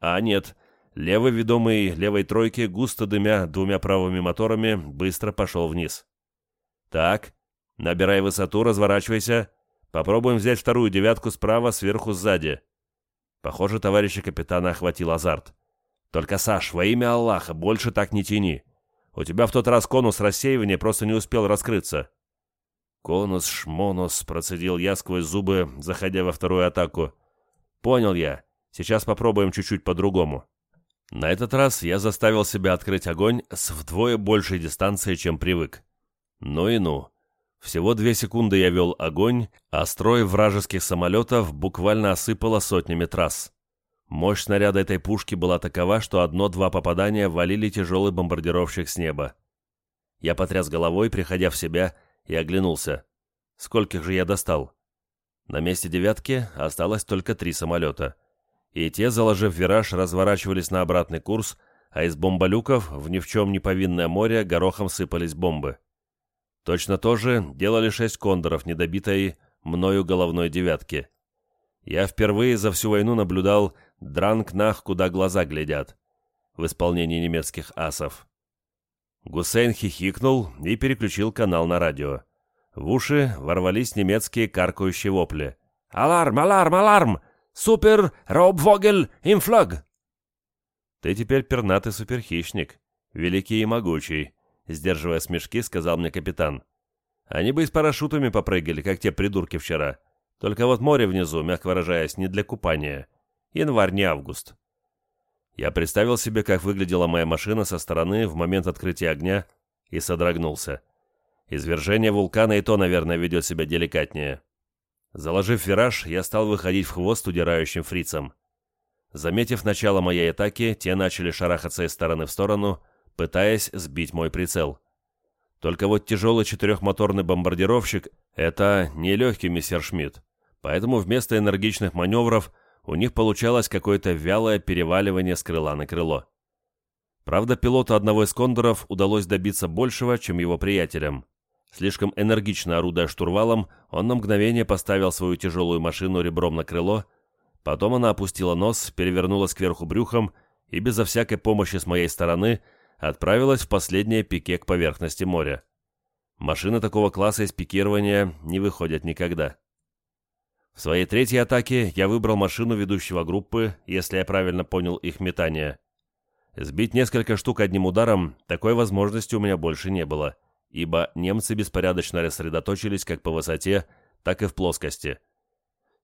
А нет, левый ведомый левой тройки, густо дымя двумя правыми моторами, быстро пошел вниз. Так, набирай высоту, разворачивайся. Попробуем взять вторую девятку справа, сверху, сзади. Похоже, товарища капитана охватил азарт. Только, Саш, во имя Аллаха, больше так не тяни. У тебя в тот раз конус рассеивания просто не успел раскрыться». «Конус, шмонус», — процедил я сквозь зубы, заходя во вторую атаку. «Понял я. Сейчас попробуем чуть-чуть по-другому». На этот раз я заставил себя открыть огонь с вдвое большей дистанции, чем привык. Ну и ну. Всего две секунды я вел огонь, а строй вражеских самолетов буквально осыпало сотнями трасс. Мощь снаряда этой пушки была такова, что одно-два попадания валили тяжелый бомбардировщик с неба. Я потряс головой, приходя в себя, и оглянулся. Скольких же я достал? На месте девятки осталось только три самолета. И те, заложив вираж, разворачивались на обратный курс, а из бомболюков в ни в чем не повинное море горохом сыпались бомбы. Точно то же делали шесть кондоров, недобитой мною головной девятки. Я впервые за всю войну наблюдал Дранг-нах, куда глаза глядят, в исполнении немецких асов. Гусейн хихикнул и переключил канал на радио. В уши ворвались немецкие каркающие вопли. «Аларм! Аларм! Аларм! Супер! Робвогель! Имфлаг!» «Ты теперь пернатый суперхищник, великий и могучий», — сдерживая смешки, сказал мне капитан. «Они бы и с парашютами попрыгали, как те придурки вчера. Только вот море внизу, мягко выражаясь, не для купания. Январь, не август. Я представил себе, как выглядела моя машина со стороны в момент открытия огня и содрогнулся. Извержение вулкана и то, наверное, ведет себя деликатнее. Заложив вираж, я стал выходить в хвост удирающим фрицам. Заметив начало моей атаки, те начали шарахаться из стороны в сторону, пытаясь сбить мой прицел. Только вот тяжелый четырехмоторный бомбардировщик — это не легкий мессершмитт, поэтому вместо энергичных маневров у них получалось какое-то вялое переваливание с крыла на крыло. Правда, пилоту одного из кондоров удалось добиться большего, чем его приятелям. Слишком энергично орудуя штурвалом, он на мгновение поставил свою тяжелую машину ребром на крыло, потом она опустила нос, перевернулась кверху брюхом и безо всякой помощи с моей стороны отправилась в последнее пике к поверхности моря. Машины такого класса из пикирования не выходят никогда. В своей третьей атаке я выбрал машину ведущего группы, если я правильно понял их метание. Сбить несколько штук одним ударом такой возможности у меня больше не было, ибо немцы беспорядочно рассредоточились как по высоте, так и в плоскости.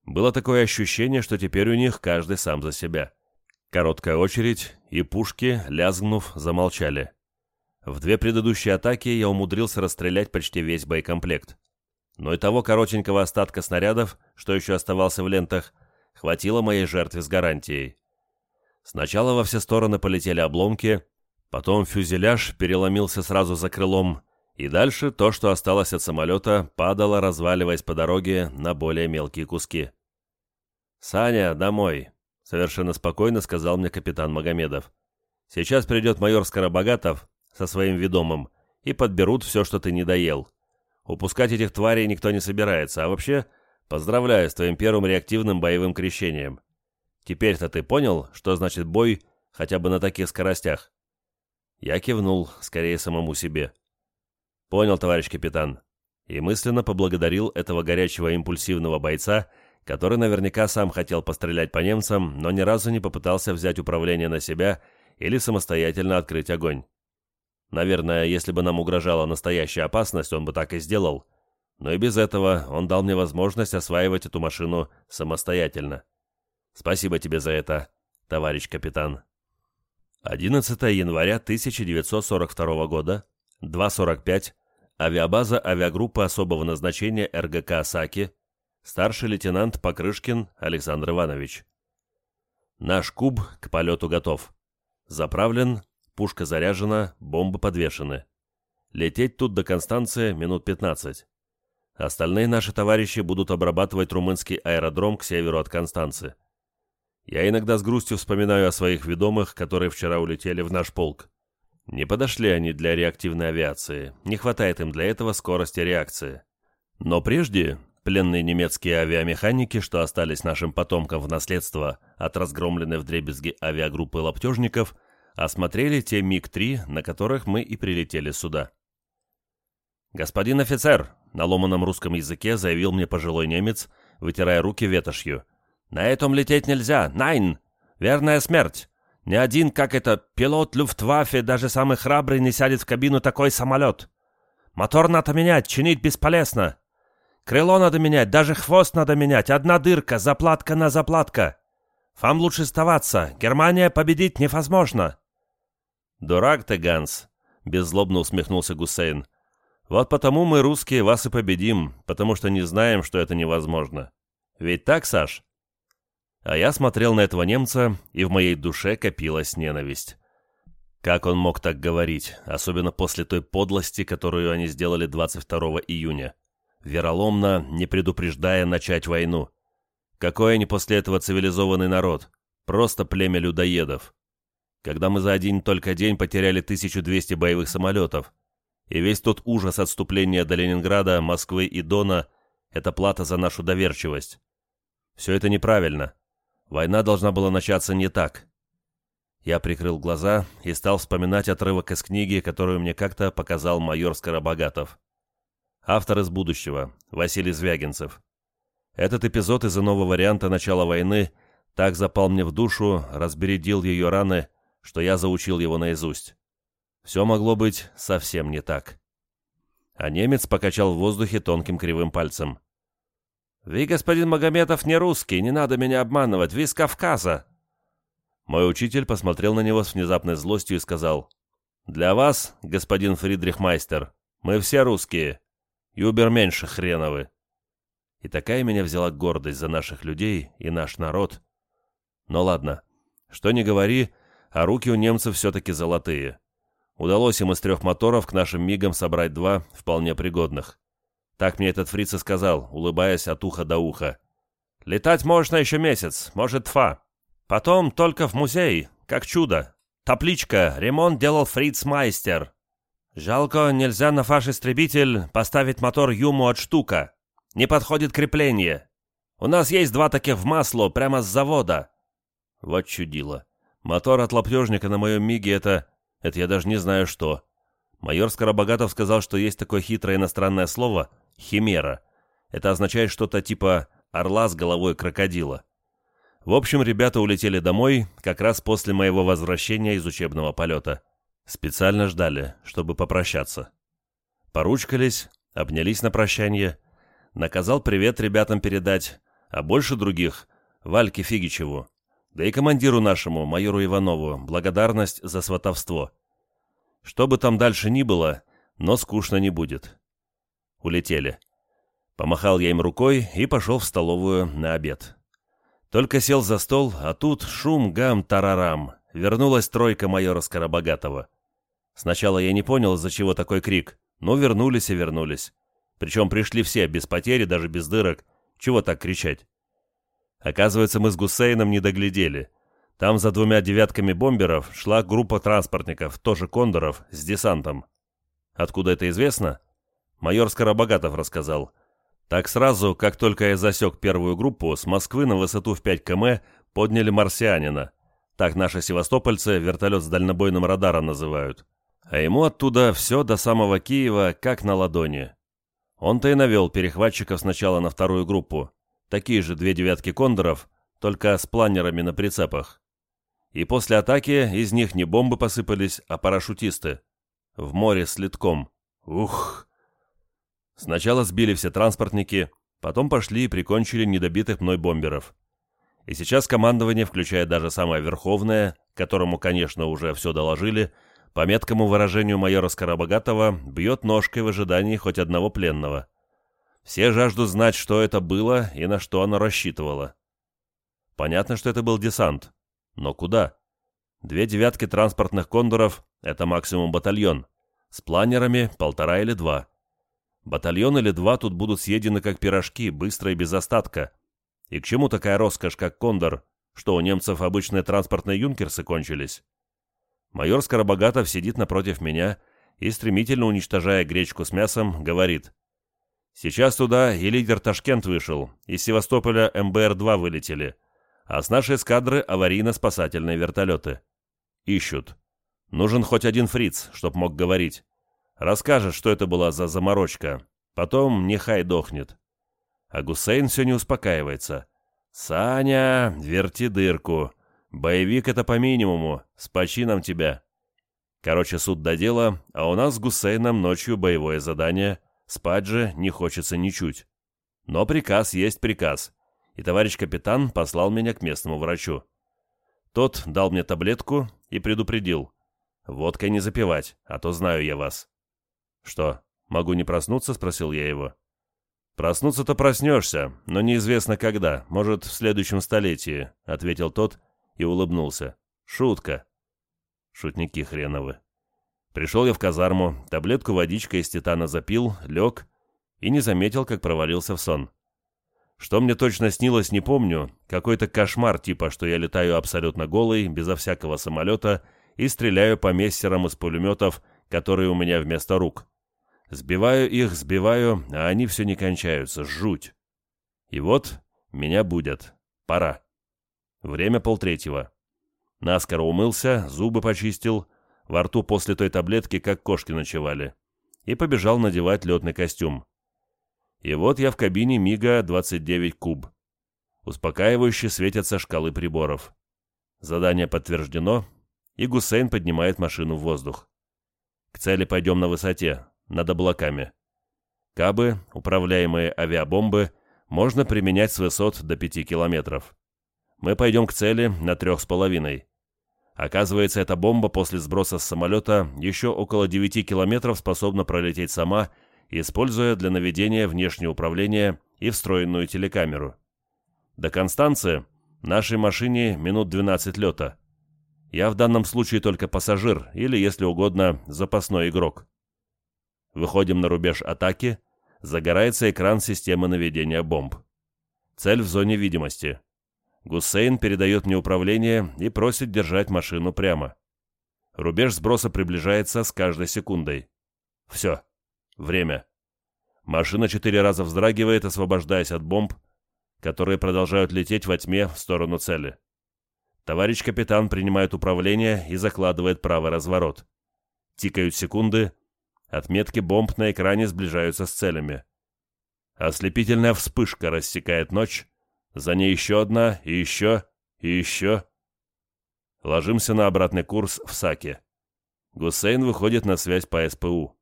Было такое ощущение, что теперь у них каждый сам за себя. Короткая очередь, и пушки, лязгнув, замолчали. В две предыдущие атаки я умудрился расстрелять почти весь боекомплект. Но и того коротенького остатка снарядов, что еще оставался в лентах, хватило моей жертве с гарантией. Сначала во все стороны полетели обломки, потом фюзеляж переломился сразу за крылом, и дальше то, что осталось от самолета, падало, разваливаясь по дороге на более мелкие куски. «Саня, домой!» — совершенно спокойно сказал мне капитан Магомедов. «Сейчас придет майор Скоробогатов со своим ведомым и подберут все, что ты не доел. Упускать этих тварей никто не собирается, а вообще, поздравляю с твоим первым реактивным боевым крещением. Теперь-то ты понял, что значит бой хотя бы на таких скоростях?» Я кивнул, скорее самому себе. «Понял, товарищ капитан», и мысленно поблагодарил этого горячего импульсивного бойца, который наверняка сам хотел пострелять по немцам, но ни разу не попытался взять управление на себя или самостоятельно открыть огонь. Наверное, если бы нам угрожала настоящая опасность, он бы так и сделал. Но и без этого он дал мне возможность осваивать эту машину самостоятельно. Спасибо тебе за это, товарищ капитан. 11 января 1942 года, 2.45, авиабаза авиагруппы особого назначения РГК «Саки», старший лейтенант Покрышкин Александр Иванович. Наш куб к полету готов. Заправлен, пушка заряжена, бомбы подвешены. Лететь тут до Констанции минут 15. Остальные наши товарищи будут обрабатывать румынский аэродром к северу от Констанции. Я иногда с грустью вспоминаю о своих ведомых, которые вчера улетели в наш полк. Не подошли они для реактивной авиации, не хватает им для этого скорости реакции. Но прежде Пленные немецкие авиамеханики, что остались нашим потомкам в наследство от разгромленной вдребезги авиагруппы лаптежников, осмотрели те МиГ-3, на которых мы и прилетели сюда. «Господин офицер!» — на ломаном русском языке заявил мне пожилой немец, вытирая руки ветошью. «На этом лететь нельзя! Найн! Верная смерть! Ни один, как это, пилот Люфтваффе, даже самый храбрый, не сядет в кабину такой самолет! Мотор надо менять, чинить бесполезно!» Крыло надо менять, даже хвост надо менять. Одна дырка, заплатка на заплатка. Вам лучше оставаться. Германия победить невозможно. Дурак ты, Ганс, беззлобно усмехнулся Гусейн. Вот потому мы, русские, вас и победим, потому что не знаем, что это невозможно. Ведь так, Саш? А я смотрел на этого немца, и в моей душе копилась ненависть. Как он мог так говорить, особенно после той подлости, которую они сделали 22 июня? вероломно, не предупреждая начать войну. Какой они после этого цивилизованный народ? Просто племя людоедов. Когда мы за один только день потеряли 1200 боевых самолетов, и весь тот ужас отступления до Ленинграда, Москвы и Дона – это плата за нашу доверчивость. Все это неправильно. Война должна была начаться не так. Я прикрыл глаза и стал вспоминать отрывок из книги, которую мне как-то показал майор Скоробогатов. Автор из будущего, Василий Звягинцев. Этот эпизод из иного варианта начала войны так запал мне в душу, разбередил ее раны, что я заучил его наизусть. Все могло быть совсем не так. А немец покачал в воздухе тонким кривым пальцем. «Вы, господин Магометов, не русский, не надо меня обманывать, вы из Кавказа!» Мой учитель посмотрел на него с внезапной злостью и сказал, «Для вас, господин Фридрих Майстер, мы все русские, Юберменьши хреновы. И такая меня взяла гордость за наших людей и наш народ. Но ладно, что ни говори, а руки у немцев все-таки золотые. Удалось им из трех моторов к нашим мигам собрать два вполне пригодных. Так мне этот фриц и сказал, улыбаясь от уха до уха. «Летать можно еще месяц, может, два. Потом только в музей, как чудо. Тапличка, ремонт делал фриц Майстер. «Жалко, нельзя на ваш истребитель поставить мотор Юму от штука. Не подходит крепление. У нас есть два таких в масло, прямо с завода». Вот чудило. Мотор от лаптежника на моем Миге — это... Это я даже не знаю что. Майор Скоробогатов сказал, что есть такое хитрое иностранное слово «химера». Это означает что-то типа орла с головой крокодила. В общем, ребята улетели домой как раз после моего возвращения из учебного полета. Специально ждали, чтобы попрощаться. Поручкались, обнялись на прощание. Наказал привет ребятам передать, а больше других — Вальке Фигичеву. Да и командиру нашему, майору Иванову, благодарность за сватовство. Что бы там дальше ни было, но скучно не будет. Улетели. Помахал я им рукой и пошел в столовую на обед. Только сел за стол, а тут шум, гам, тарарам. Вернулась тройка майора Скоробогатого. Сначала я не понял, из-за чего такой крик, но вернулись и вернулись. Причем пришли все, без потери, даже без дырок. Чего так кричать? Оказывается, мы с Гусейном не доглядели. Там за двумя девятками бомберов шла группа транспортников, тоже кондоров, с десантом. Откуда это известно? Майор Скоробогатов рассказал. Так сразу, как только я засек первую группу, с Москвы на высоту в 5 км подняли марсианина. Так наши севастопольцы вертолет с дальнобойным радаром называют. А ему оттуда все до самого Киева как на ладони. Он-то и навел перехватчиков сначала на вторую группу. Такие же две девятки кондоров, только с планерами на прицепах. И после атаки из них не бомбы посыпались, а парашютисты. В море с литком. Ух! Сначала сбили все транспортники, потом пошли и прикончили недобитых мной бомберов. И сейчас командование, включая даже самое верховное, которому, конечно, уже все доложили, по меткому выражению майора Скоробогатова, бьет ножкой в ожидании хоть одного пленного. Все жаждут знать, что это было и на что оно рассчитывало. Понятно, что это был десант. Но куда? Две девятки транспортных кондоров — это максимум батальон. С планерами полтора или два. Батальон или два тут будут съедены как пирожки, быстро и без остатка. И к чему такая роскошь, как кондор? Что, у немцев обычные транспортные юнкерсы кончились? Майор Скоробогатов сидит напротив меня и, стремительно уничтожая гречку с мясом, говорит. Сейчас туда и лидер Ташкент вышел, из Севастополя МБР-2 вылетели, а с нашей эскадры аварийно-спасательные вертолеты. Ищут. Нужен хоть один фриц, чтоб мог говорить. Расскажет, что это была за заморочка. Потом нехай дохнет. А Гусейн все не успокаивается. «Саня, верти дырку. Боевик это по минимуму. С почином тебя». Короче, суд до дела, а у нас с Гусейном ночью боевое задание — Спать же не хочется ничуть. Но приказ есть приказ, и товарищ капитан послал меня к местному врачу. Тот дал мне таблетку и предупредил. Водкой не запивать, а то знаю я вас. Что, могу не проснуться? Спросил я его. Проснуться-то проснешься, но неизвестно когда, может, в следующем столетии, ответил тот и улыбнулся. Шутка. Шутники хреновы. Пришел я в казарму, таблетку водичка из титана запил, лег и не заметил, как провалился в сон. Что мне точно снилось, не помню. Какой-то кошмар типа, что я летаю абсолютно голый, безо всякого самолета, и стреляю по мессерам из пулеметов, которые у меня вместо рук. Сбиваю их, сбиваю, а они все не кончаются. Жуть. И вот меня будят. Пора. Время полтретьего. Наскоро умылся, зубы почистил, во рту после той таблетки, как кошки ночевали, и побежал надевать летный костюм. И вот я в кабине МиГа-29 Куб. Успокаивающе светятся шкалы приборов. Задание подтверждено, и Гусейн поднимает машину в воздух. К цели пойдем на высоте, над облаками. Кабы, управляемые авиабомбы, можно применять с высот до 5 километров. Мы пойдем к цели на трех с половиной. Оказывается, эта бомба после сброса с самолета еще около 9 километров способна пролететь сама, используя для наведения внешнее управление и встроенную телекамеру. До Констанции нашей машине минут 12 лета. Я в данном случае только пассажир или, если угодно, запасной игрок. Выходим на рубеж атаки, загорается экран системы наведения бомб. Цель в зоне видимости. Гусейн передает мне управление и просит держать машину прямо. Рубеж сброса приближается с каждой секундой. Все. Время. Машина четыре раза вздрагивает, освобождаясь от бомб, которые продолжают лететь во тьме в сторону цели. Товарищ капитан принимает управление и закладывает правый разворот. Тикают секунды, отметки бомб на экране сближаются с целями. Ослепительная вспышка рассекает ночь, за ней еще одна, и еще, и еще. Ложимся на обратный курс в Саке. Гусейн выходит на связь по СПУ.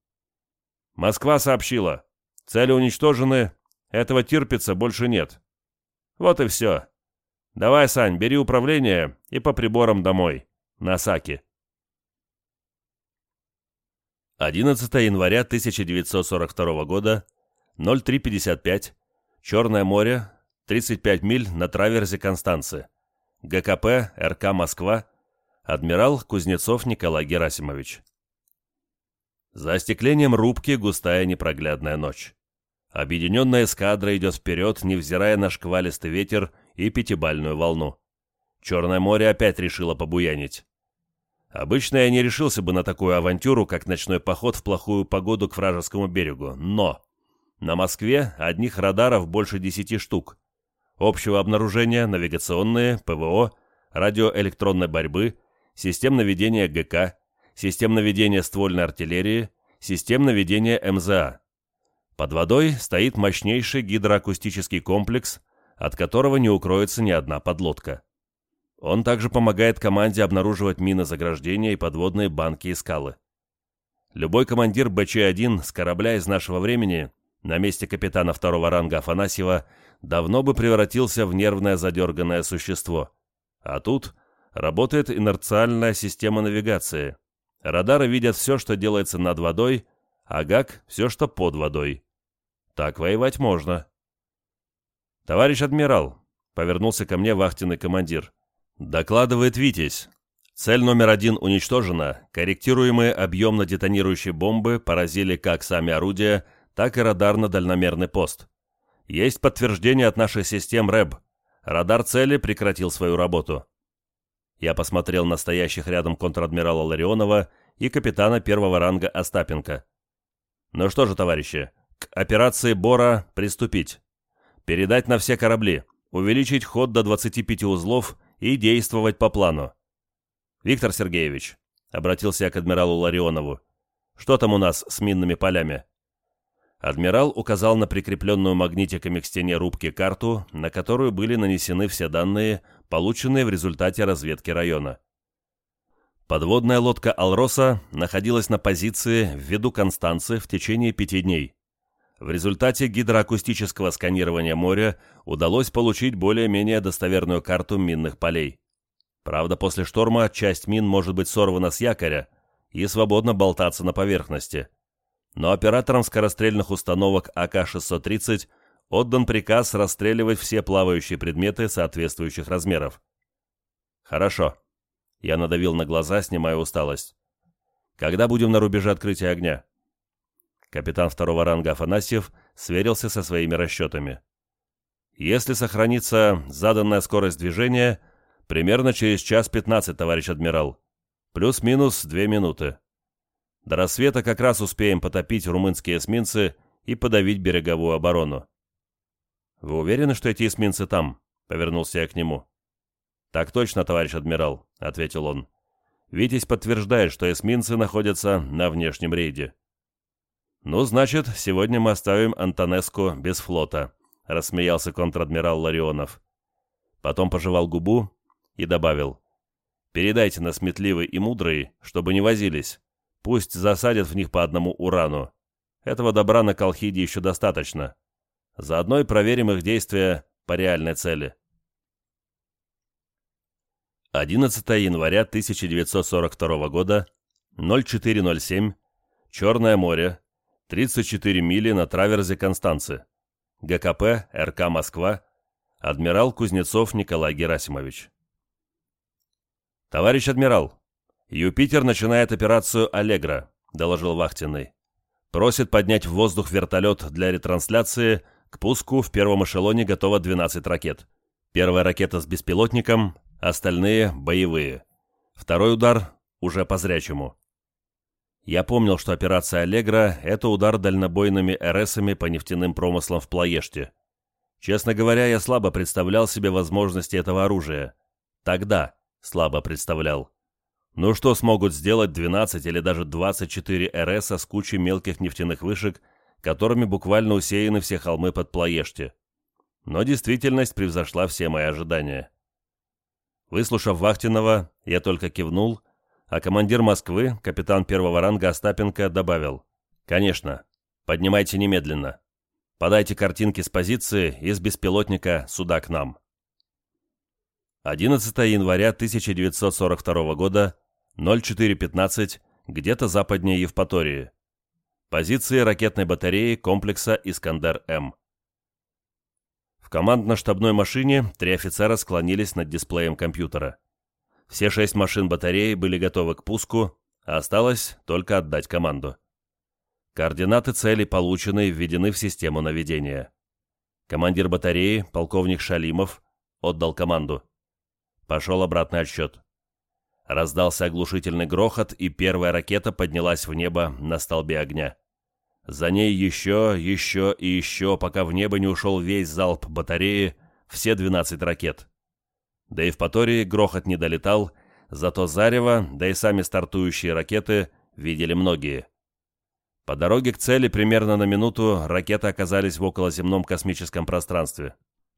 Москва сообщила. Цели уничтожены, этого терпится больше нет. Вот и все. Давай, Сань, бери управление и по приборам домой. На Саке. 11 января 1942 года, 03.55, Черное море, 35 миль на траверзе Констанцы. ГКП, РК Москва, адмирал Кузнецов Николай Герасимович. За остеклением рубки густая непроглядная ночь. Объединенная эскадра идет вперед, невзирая на шквалистый ветер и пятибальную волну. Черное море опять решило побуянить. Обычно я не решился бы на такую авантюру, как ночной поход в плохую погоду к вражескому берегу, но... На Москве одних радаров больше десяти штук. Общего обнаружения, навигационные, ПВО, радиоэлектронной борьбы, систем наведения ГК, систем наведения ствольной артиллерии, систем наведения МЗА. Под водой стоит мощнейший гидроакустический комплекс, от которого не укроется ни одна подлодка. Он также помогает команде обнаруживать мины заграждения и подводные банки и скалы. Любой командир БЧ-1 с корабля из нашего времени на месте капитана второго ранга Афанасьева давно бы превратился в нервное задерганное существо. А тут работает инерциальная система навигации. Радары видят все, что делается над водой, а ГАК – все, что под водой. Так воевать можно. «Товарищ адмирал», — повернулся ко мне вахтенный командир, — «докладывает Витязь. Цель номер один уничтожена, корректируемые объемно-детонирующие бомбы поразили как сами орудия, так и радарно-дальномерный пост. Есть подтверждение от наших систем РЭБ. Радар цели прекратил свою работу. Я посмотрел на стоящих рядом контр-адмирала Ларионова и капитана первого ранга Остапенко. Ну что же, товарищи, к операции Бора приступить. Передать на все корабли, увеличить ход до 25 узлов и действовать по плану. Виктор Сергеевич, обратился я к адмиралу Ларионову, что там у нас с минными полями? Адмирал указал на прикрепленную магнитиками к стене рубки карту, на которую были нанесены все данные, полученные в результате разведки района. Подводная лодка «Алроса» находилась на позиции в виду Констанцы в течение пяти дней. В результате гидроакустического сканирования моря удалось получить более-менее достоверную карту минных полей. Правда, после шторма часть мин может быть сорвана с якоря и свободно болтаться на поверхности. Но операторам скорострельных установок АК-630 отдан приказ расстреливать все плавающие предметы соответствующих размеров. Хорошо. Я надавил на глаза, снимая усталость. Когда будем на рубеже открытия огня? Капитан второго ранга Афанасьев сверился со своими расчетами. Если сохранится заданная скорость движения, примерно через час 15, товарищ адмирал. Плюс-минус две минуты. До рассвета как раз успеем потопить румынские эсминцы и подавить береговую оборону. «Вы уверены, что эти эсминцы там?» — повернулся я к нему. «Так точно, товарищ адмирал», — ответил он. «Витязь подтверждает, что эсминцы находятся на внешнем рейде». «Ну, значит, сегодня мы оставим Антонеску без флота», — рассмеялся контр-адмирал Ларионов. Потом пожевал губу и добавил. «Передайте на сметливый и мудрый, чтобы не возились. Пусть засадят в них по одному урану. Этого добра на Колхиде еще достаточно. Заодно и проверим их действия по реальной цели». 11 января 1942 года, 04.07, Черное море, 34 мили на траверзе Констанцы. ГКП РК Москва. Адмирал Кузнецов Николай Герасимович. «Товарищ адмирал, Юпитер начинает операцию «Аллегра», — доложил Вахтенный. Просит поднять в воздух вертолет для ретрансляции. К пуску в первом эшелоне готово 12 ракет. Первая ракета с беспилотником, остальные — боевые. Второй удар уже по зрячему. Я помнил, что операция «Аллегра» — это удар дальнобойными РСами по нефтяным промыслам в Плоеште. Честно говоря, я слабо представлял себе возможности этого оружия. Тогда слабо представлял. Ну что смогут сделать 12 или даже 24 РСа с кучей мелких нефтяных вышек, которыми буквально усеяны все холмы под Плоешти. Но действительность превзошла все мои ожидания. Выслушав Вахтинова, я только кивнул, а командир Москвы, капитан первого ранга Остапенко, добавил. «Конечно. Поднимайте немедленно. Подайте картинки с позиции из беспилотника сюда к нам». 11 января 1942 года, 04.15, где-то западнее Евпатории. Позиции ракетной батареи комплекса «Искандер-М». В командно-штабной машине три офицера склонились над дисплеем компьютера. Все шесть машин батареи были готовы к пуску, а осталось только отдать команду. Координаты цели получены и введены в систему наведения. Командир батареи, полковник Шалимов, отдал команду. Пошел обратный отсчет. Раздался оглушительный грохот, и первая ракета поднялась в небо на столбе огня. За ней еще, еще и еще, пока в небо не ушел весь залп батареи, все 12 ракет. До Евпатории грохот не долетал, зато зарево, да и сами стартующие ракеты видели многие. По дороге к цели примерно на минуту ракеты оказались в околоземном космическом пространстве.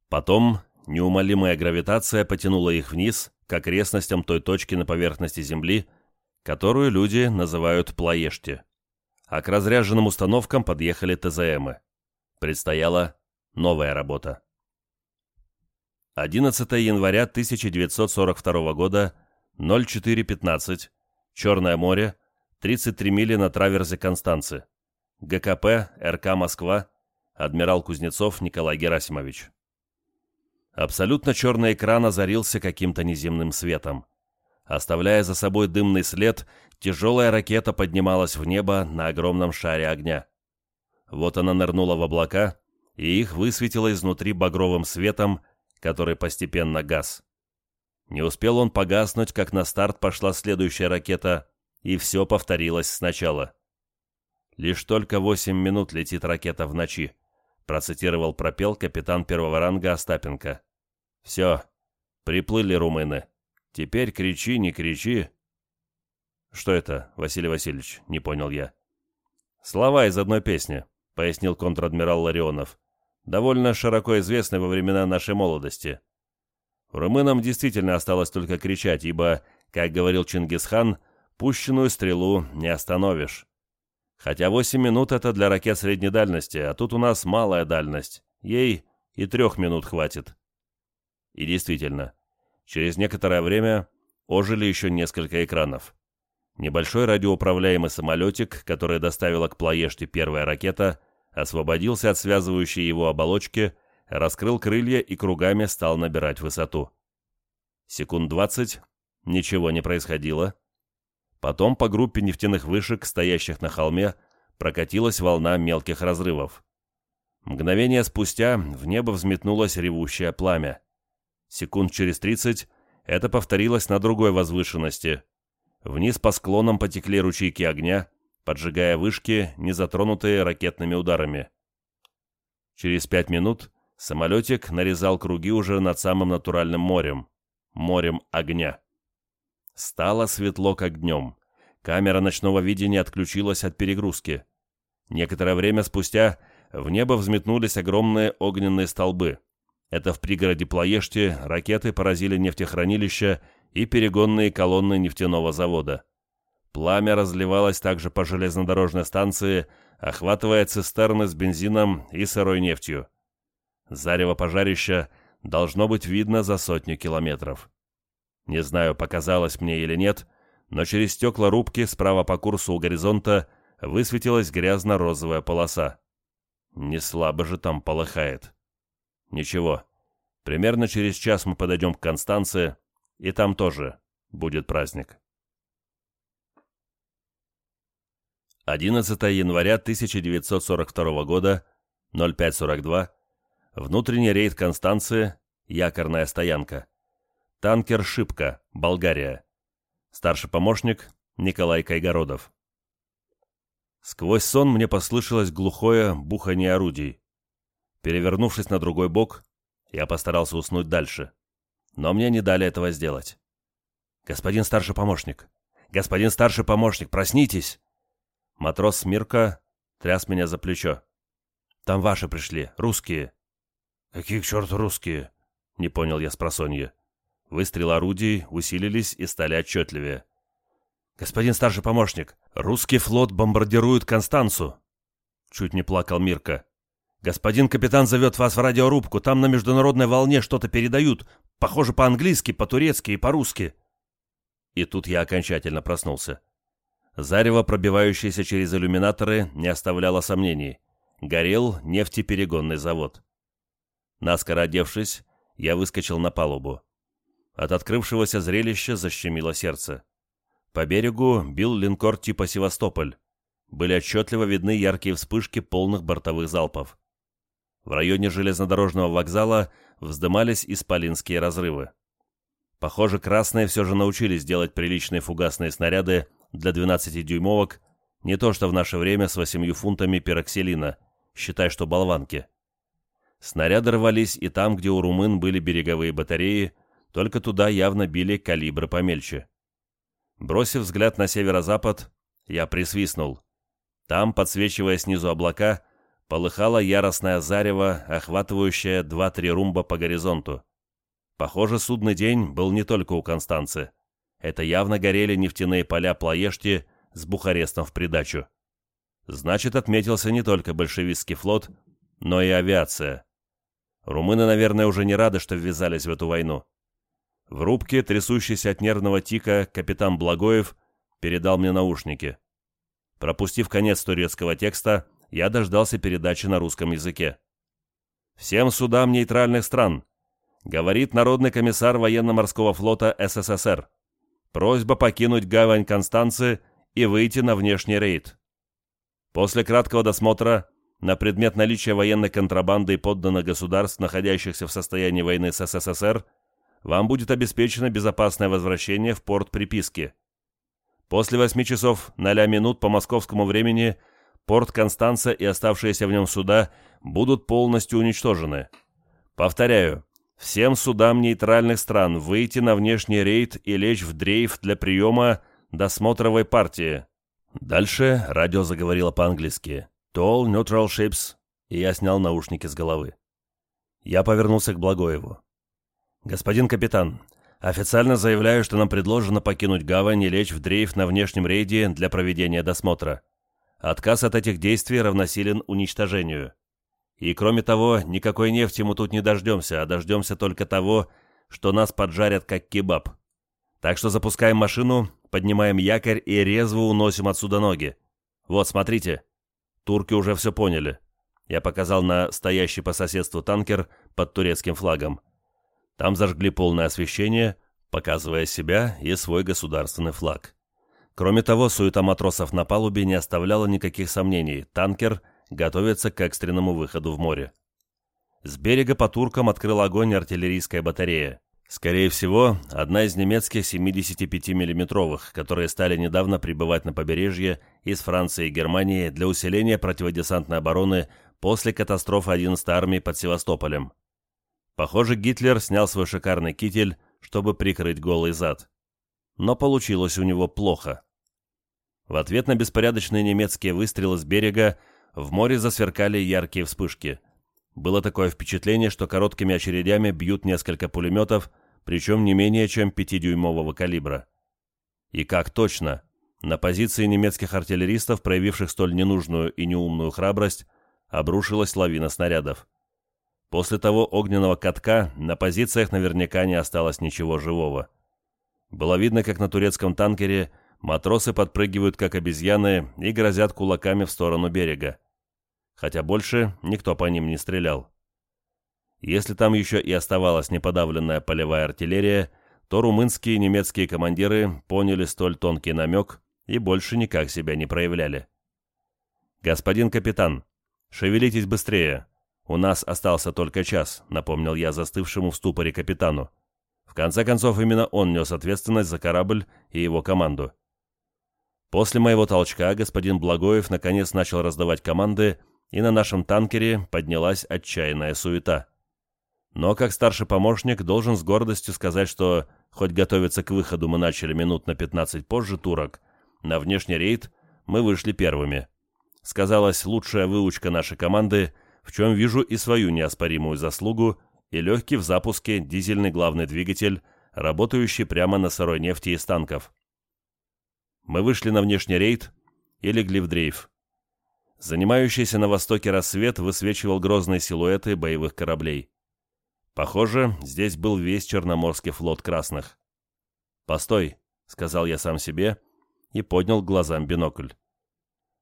Потом неумолимая гравитация потянула их вниз, к окрестностям той точки на поверхности Земли, которую люди называют Плоешти а к разряженным установкам подъехали ТЗМы. Предстояла новая работа. 11 января 1942 года, 04.15, Черное море, 33 мили на траверзе Констанцы. ГКП, РК Москва, адмирал Кузнецов Николай Герасимович. Абсолютно черный экран озарился каким-то неземным светом. Оставляя за собой дымный след, тяжелая ракета поднималась в небо на огромном шаре огня. Вот она нырнула в облака, и их высветило изнутри багровым светом, который постепенно гас. Не успел он погаснуть, как на старт пошла следующая ракета, и все повторилось сначала. «Лишь только восемь минут летит ракета в ночи», процитировал пропел капитан первого ранга Остапенко. «Все, приплыли румыны». Теперь кричи, не кричи. Что это, Василий Васильевич, не понял я. Слова из одной песни, пояснил контр-адмирал Ларионов. Довольно широко известны во времена нашей молодости. Румынам действительно осталось только кричать, ибо, как говорил Чингисхан, пущенную стрелу не остановишь. Хотя 8 минут это для ракет средней дальности, а тут у нас малая дальность. Ей и трех минут хватит. И действительно, Через некоторое время ожили еще несколько экранов. Небольшой радиоуправляемый самолетик, который доставила к Плоеште первая ракета, освободился от связывающей его оболочки, раскрыл крылья и кругами стал набирать высоту. Секунд двадцать ничего не происходило. Потом по группе нефтяных вышек, стоящих на холме, прокатилась волна мелких разрывов. Мгновение спустя в небо взметнулось ревущее пламя. Секунд через тридцать это повторилось на другой возвышенности. Вниз по склонам потекли ручейки огня, поджигая вышки, не затронутые ракетными ударами. Через пять минут самолетик нарезал круги уже над самым натуральным морем, морем огня. Стало светло, как днем. Камера ночного видения отключилась от перегрузки. Некоторое время спустя в небо взметнулись огромные огненные столбы. Это в пригороде Плоешти ракеты поразили нефтехранилища и перегонные колонны нефтяного завода. Пламя разливалось также по железнодорожной станции, охватывая цистерны с бензином и сырой нефтью. Зарево пожарища должно быть видно за сотню километров. Не знаю, показалось мне или нет, но через стекла рубки справа по курсу у горизонта высветилась грязно-розовая полоса. Не слабо же там полыхает. Ничего. Примерно через час мы подойдем к Констанции, и там тоже будет праздник. 11 января 1942 года, 05.42, внутренний рейд Констанции, якорная стоянка. Танкер «Шипка», Болгария. Старший помощник Николай Кайгородов. Сквозь сон мне послышалось глухое бухание орудий. Перевернувшись на другой бок, я постарался уснуть дальше. Но мне не дали этого сделать. «Господин старший помощник! Господин старший помощник, проснитесь!» Матрос Смирка тряс меня за плечо. Там ваши пришли, русские». «Какие к черту русские?» — не понял я с просонья. Выстрелы орудий усилились и стали отчетливее. «Господин старший помощник, русский флот бомбардирует Констанцу!» Чуть не плакал Мирка. «Господин капитан зовет вас в радиорубку, там на международной волне что-то передают, похоже по-английски, по-турецки и по-русски». И тут я окончательно проснулся. Зарево, пробивающееся через иллюминаторы, не оставляло сомнений. Горел нефтеперегонный завод. Наскоро одевшись, я выскочил на палубу. От открывшегося зрелища защемило сердце. По берегу бил линкор типа «Севастополь». Были отчетливо видны яркие вспышки полных бортовых залпов. В районе железнодорожного вокзала вздымались исполинские разрывы. Похоже, красные все же научились делать приличные фугасные снаряды для 12-дюймовок, не то что в наше время с 8 фунтами пероксилина, считай, что болванки. Снаряды рвались и там, где у румын были береговые батареи, только туда явно били калибры помельче. Бросив взгляд на северо-запад, я присвистнул. Там, подсвечивая снизу облака, полыхало яростное зарево, охватывающее два-три румба по горизонту. Похоже, судный день был не только у Констанцы. Это явно горели нефтяные поля Плоешти с Бухарестом в придачу. Значит, отметился не только большевистский флот, но и авиация. Румыны, наверное, уже не рады, что ввязались в эту войну. В рубке, трясущийся от нервного тика, капитан Благоев передал мне наушники. Пропустив конец турецкого текста, я дождался передачи на русском языке. «Всем судам нейтральных стран», — говорит Народный комиссар военно-морского флота СССР. «Просьба покинуть гавань Констанцы и выйти на внешний рейд». После краткого досмотра на предмет наличия военной контрабанды и подданных государств, находящихся в состоянии войны с СССР, вам будет обеспечено безопасное возвращение в порт приписки. После 8 часов 0 минут по московскому времени порт Констанца и оставшиеся в нем суда будут полностью уничтожены. Повторяю, всем судам нейтральных стран выйти на внешний рейд и лечь в дрейф для приема досмотровой партии. Дальше радио заговорило по-английски. Tall Neutral Ships, и я снял наушники с головы. Я повернулся к Благоеву. «Господин капитан, официально заявляю, что нам предложено покинуть гавань и лечь в дрейф на внешнем рейде для проведения досмотра. Отказ от этих действий равносилен уничтожению. И кроме того, никакой нефти мы тут не дождемся, а дождемся только того, что нас поджарят как кебаб. Так что запускаем машину, поднимаем якорь и резво уносим отсюда ноги. Вот, смотрите». Турки уже все поняли. Я показал на стоящий по соседству танкер под турецким флагом. Там зажгли полное освещение, показывая себя и свой государственный флаг. Кроме того, суета матросов на палубе не оставляла никаких сомнений. Танкер готовится к экстренному выходу в море. С берега по туркам открыл огонь артиллерийская батарея. Скорее всего, одна из немецких 75 миллиметровых которые стали недавно прибывать на побережье из Франции и Германии для усиления противодесантной обороны после катастрофы 11-й армии под Севастополем. Похоже, Гитлер снял свой шикарный китель, чтобы прикрыть голый зад. Но получилось у него плохо. В ответ на беспорядочные немецкие выстрелы с берега в море засверкали яркие вспышки – было такое впечатление, что короткими очередями бьют несколько пулеметов, причем не менее чем пятидюймового калибра. И как точно, на позиции немецких артиллеристов, проявивших столь ненужную и неумную храбрость, обрушилась лавина снарядов. После того огненного катка на позициях наверняка не осталось ничего живого. Было видно, как на турецком танкере матросы подпрыгивают, как обезьяны, и грозят кулаками в сторону берега хотя больше никто по ним не стрелял. Если там еще и оставалась неподавленная полевая артиллерия, то румынские и немецкие командиры поняли столь тонкий намек и больше никак себя не проявляли. «Господин капитан, шевелитесь быстрее. У нас остался только час», — напомнил я застывшему в ступоре капитану. В конце концов, именно он нес ответственность за корабль и его команду. После моего толчка господин Благоев наконец начал раздавать команды, и на нашем танкере поднялась отчаянная суета. Но как старший помощник должен с гордостью сказать, что хоть готовиться к выходу мы начали минут на 15 позже турок, на внешний рейд мы вышли первыми. Сказалась лучшая выучка нашей команды, в чем вижу и свою неоспоримую заслугу, и легкий в запуске дизельный главный двигатель, работающий прямо на сырой нефти из танков. Мы вышли на внешний рейд и легли в дрейф. Занимающийся на востоке рассвет высвечивал грозные силуэты боевых кораблей. Похоже, здесь был весь Черноморский флот красных. «Постой», — сказал я сам себе и поднял глазам бинокль.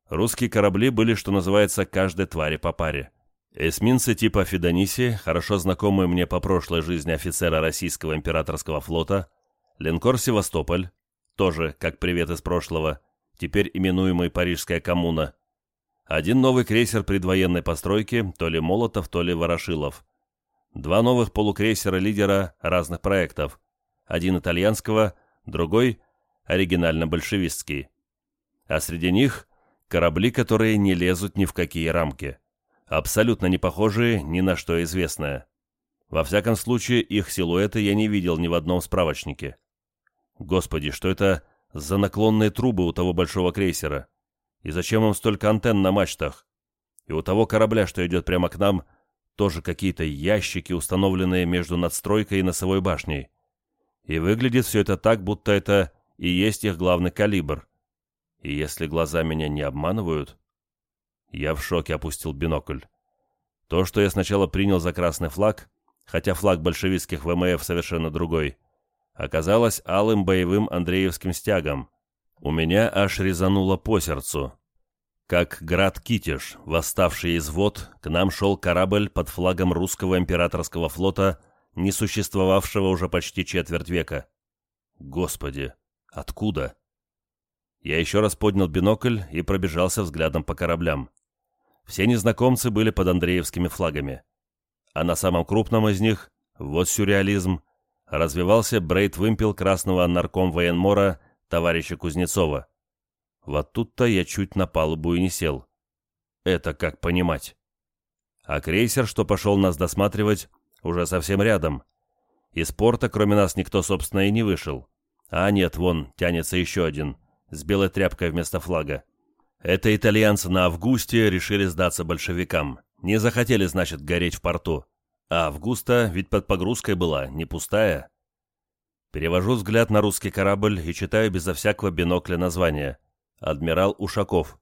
Русские корабли были, что называется, каждой твари по паре. Эсминцы типа Федониси, хорошо знакомые мне по прошлой жизни офицера российского императорского флота, линкор «Севастополь», тоже, как привет из прошлого, теперь именуемый Парижская коммуна, один новый крейсер предвоенной постройки, то ли Молотов, то ли Ворошилов. Два новых полукрейсера-лидера разных проектов. Один итальянского, другой оригинально-большевистский. А среди них корабли, которые не лезут ни в какие рамки. Абсолютно не похожие ни на что известное. Во всяком случае, их силуэты я не видел ни в одном справочнике. Господи, что это за наклонные трубы у того большого крейсера? И зачем им столько антенн на мачтах? И у того корабля, что идет прямо к нам, тоже какие-то ящики, установленные между надстройкой и носовой башней. И выглядит все это так, будто это и есть их главный калибр. И если глаза меня не обманывают... Я в шоке опустил бинокль. То, что я сначала принял за красный флаг, хотя флаг большевистских ВМФ совершенно другой, оказалось алым боевым Андреевским стягом, у меня аж резануло по сердцу. Как град Китиш, восставший из вод, к нам шел корабль под флагом русского императорского флота, не существовавшего уже почти четверть века. Господи, откуда? Я еще раз поднял бинокль и пробежался взглядом по кораблям. Все незнакомцы были под Андреевскими флагами. А на самом крупном из них, вот сюрреализм, развивался брейд-вымпел красного нарком военмора товарища Кузнецова. Вот тут-то я чуть на палубу и не сел. Это как понимать? А крейсер, что пошел нас досматривать, уже совсем рядом. Из порта, кроме нас, никто, собственно, и не вышел. А нет, вон, тянется еще один, с белой тряпкой вместо флага. Это итальянцы на Августе решили сдаться большевикам. Не захотели, значит, гореть в порту. А Августа ведь под погрузкой была, не пустая. Перевожу взгляд на русский корабль и читаю безо всякого бинокля название. «Адмирал Ушаков».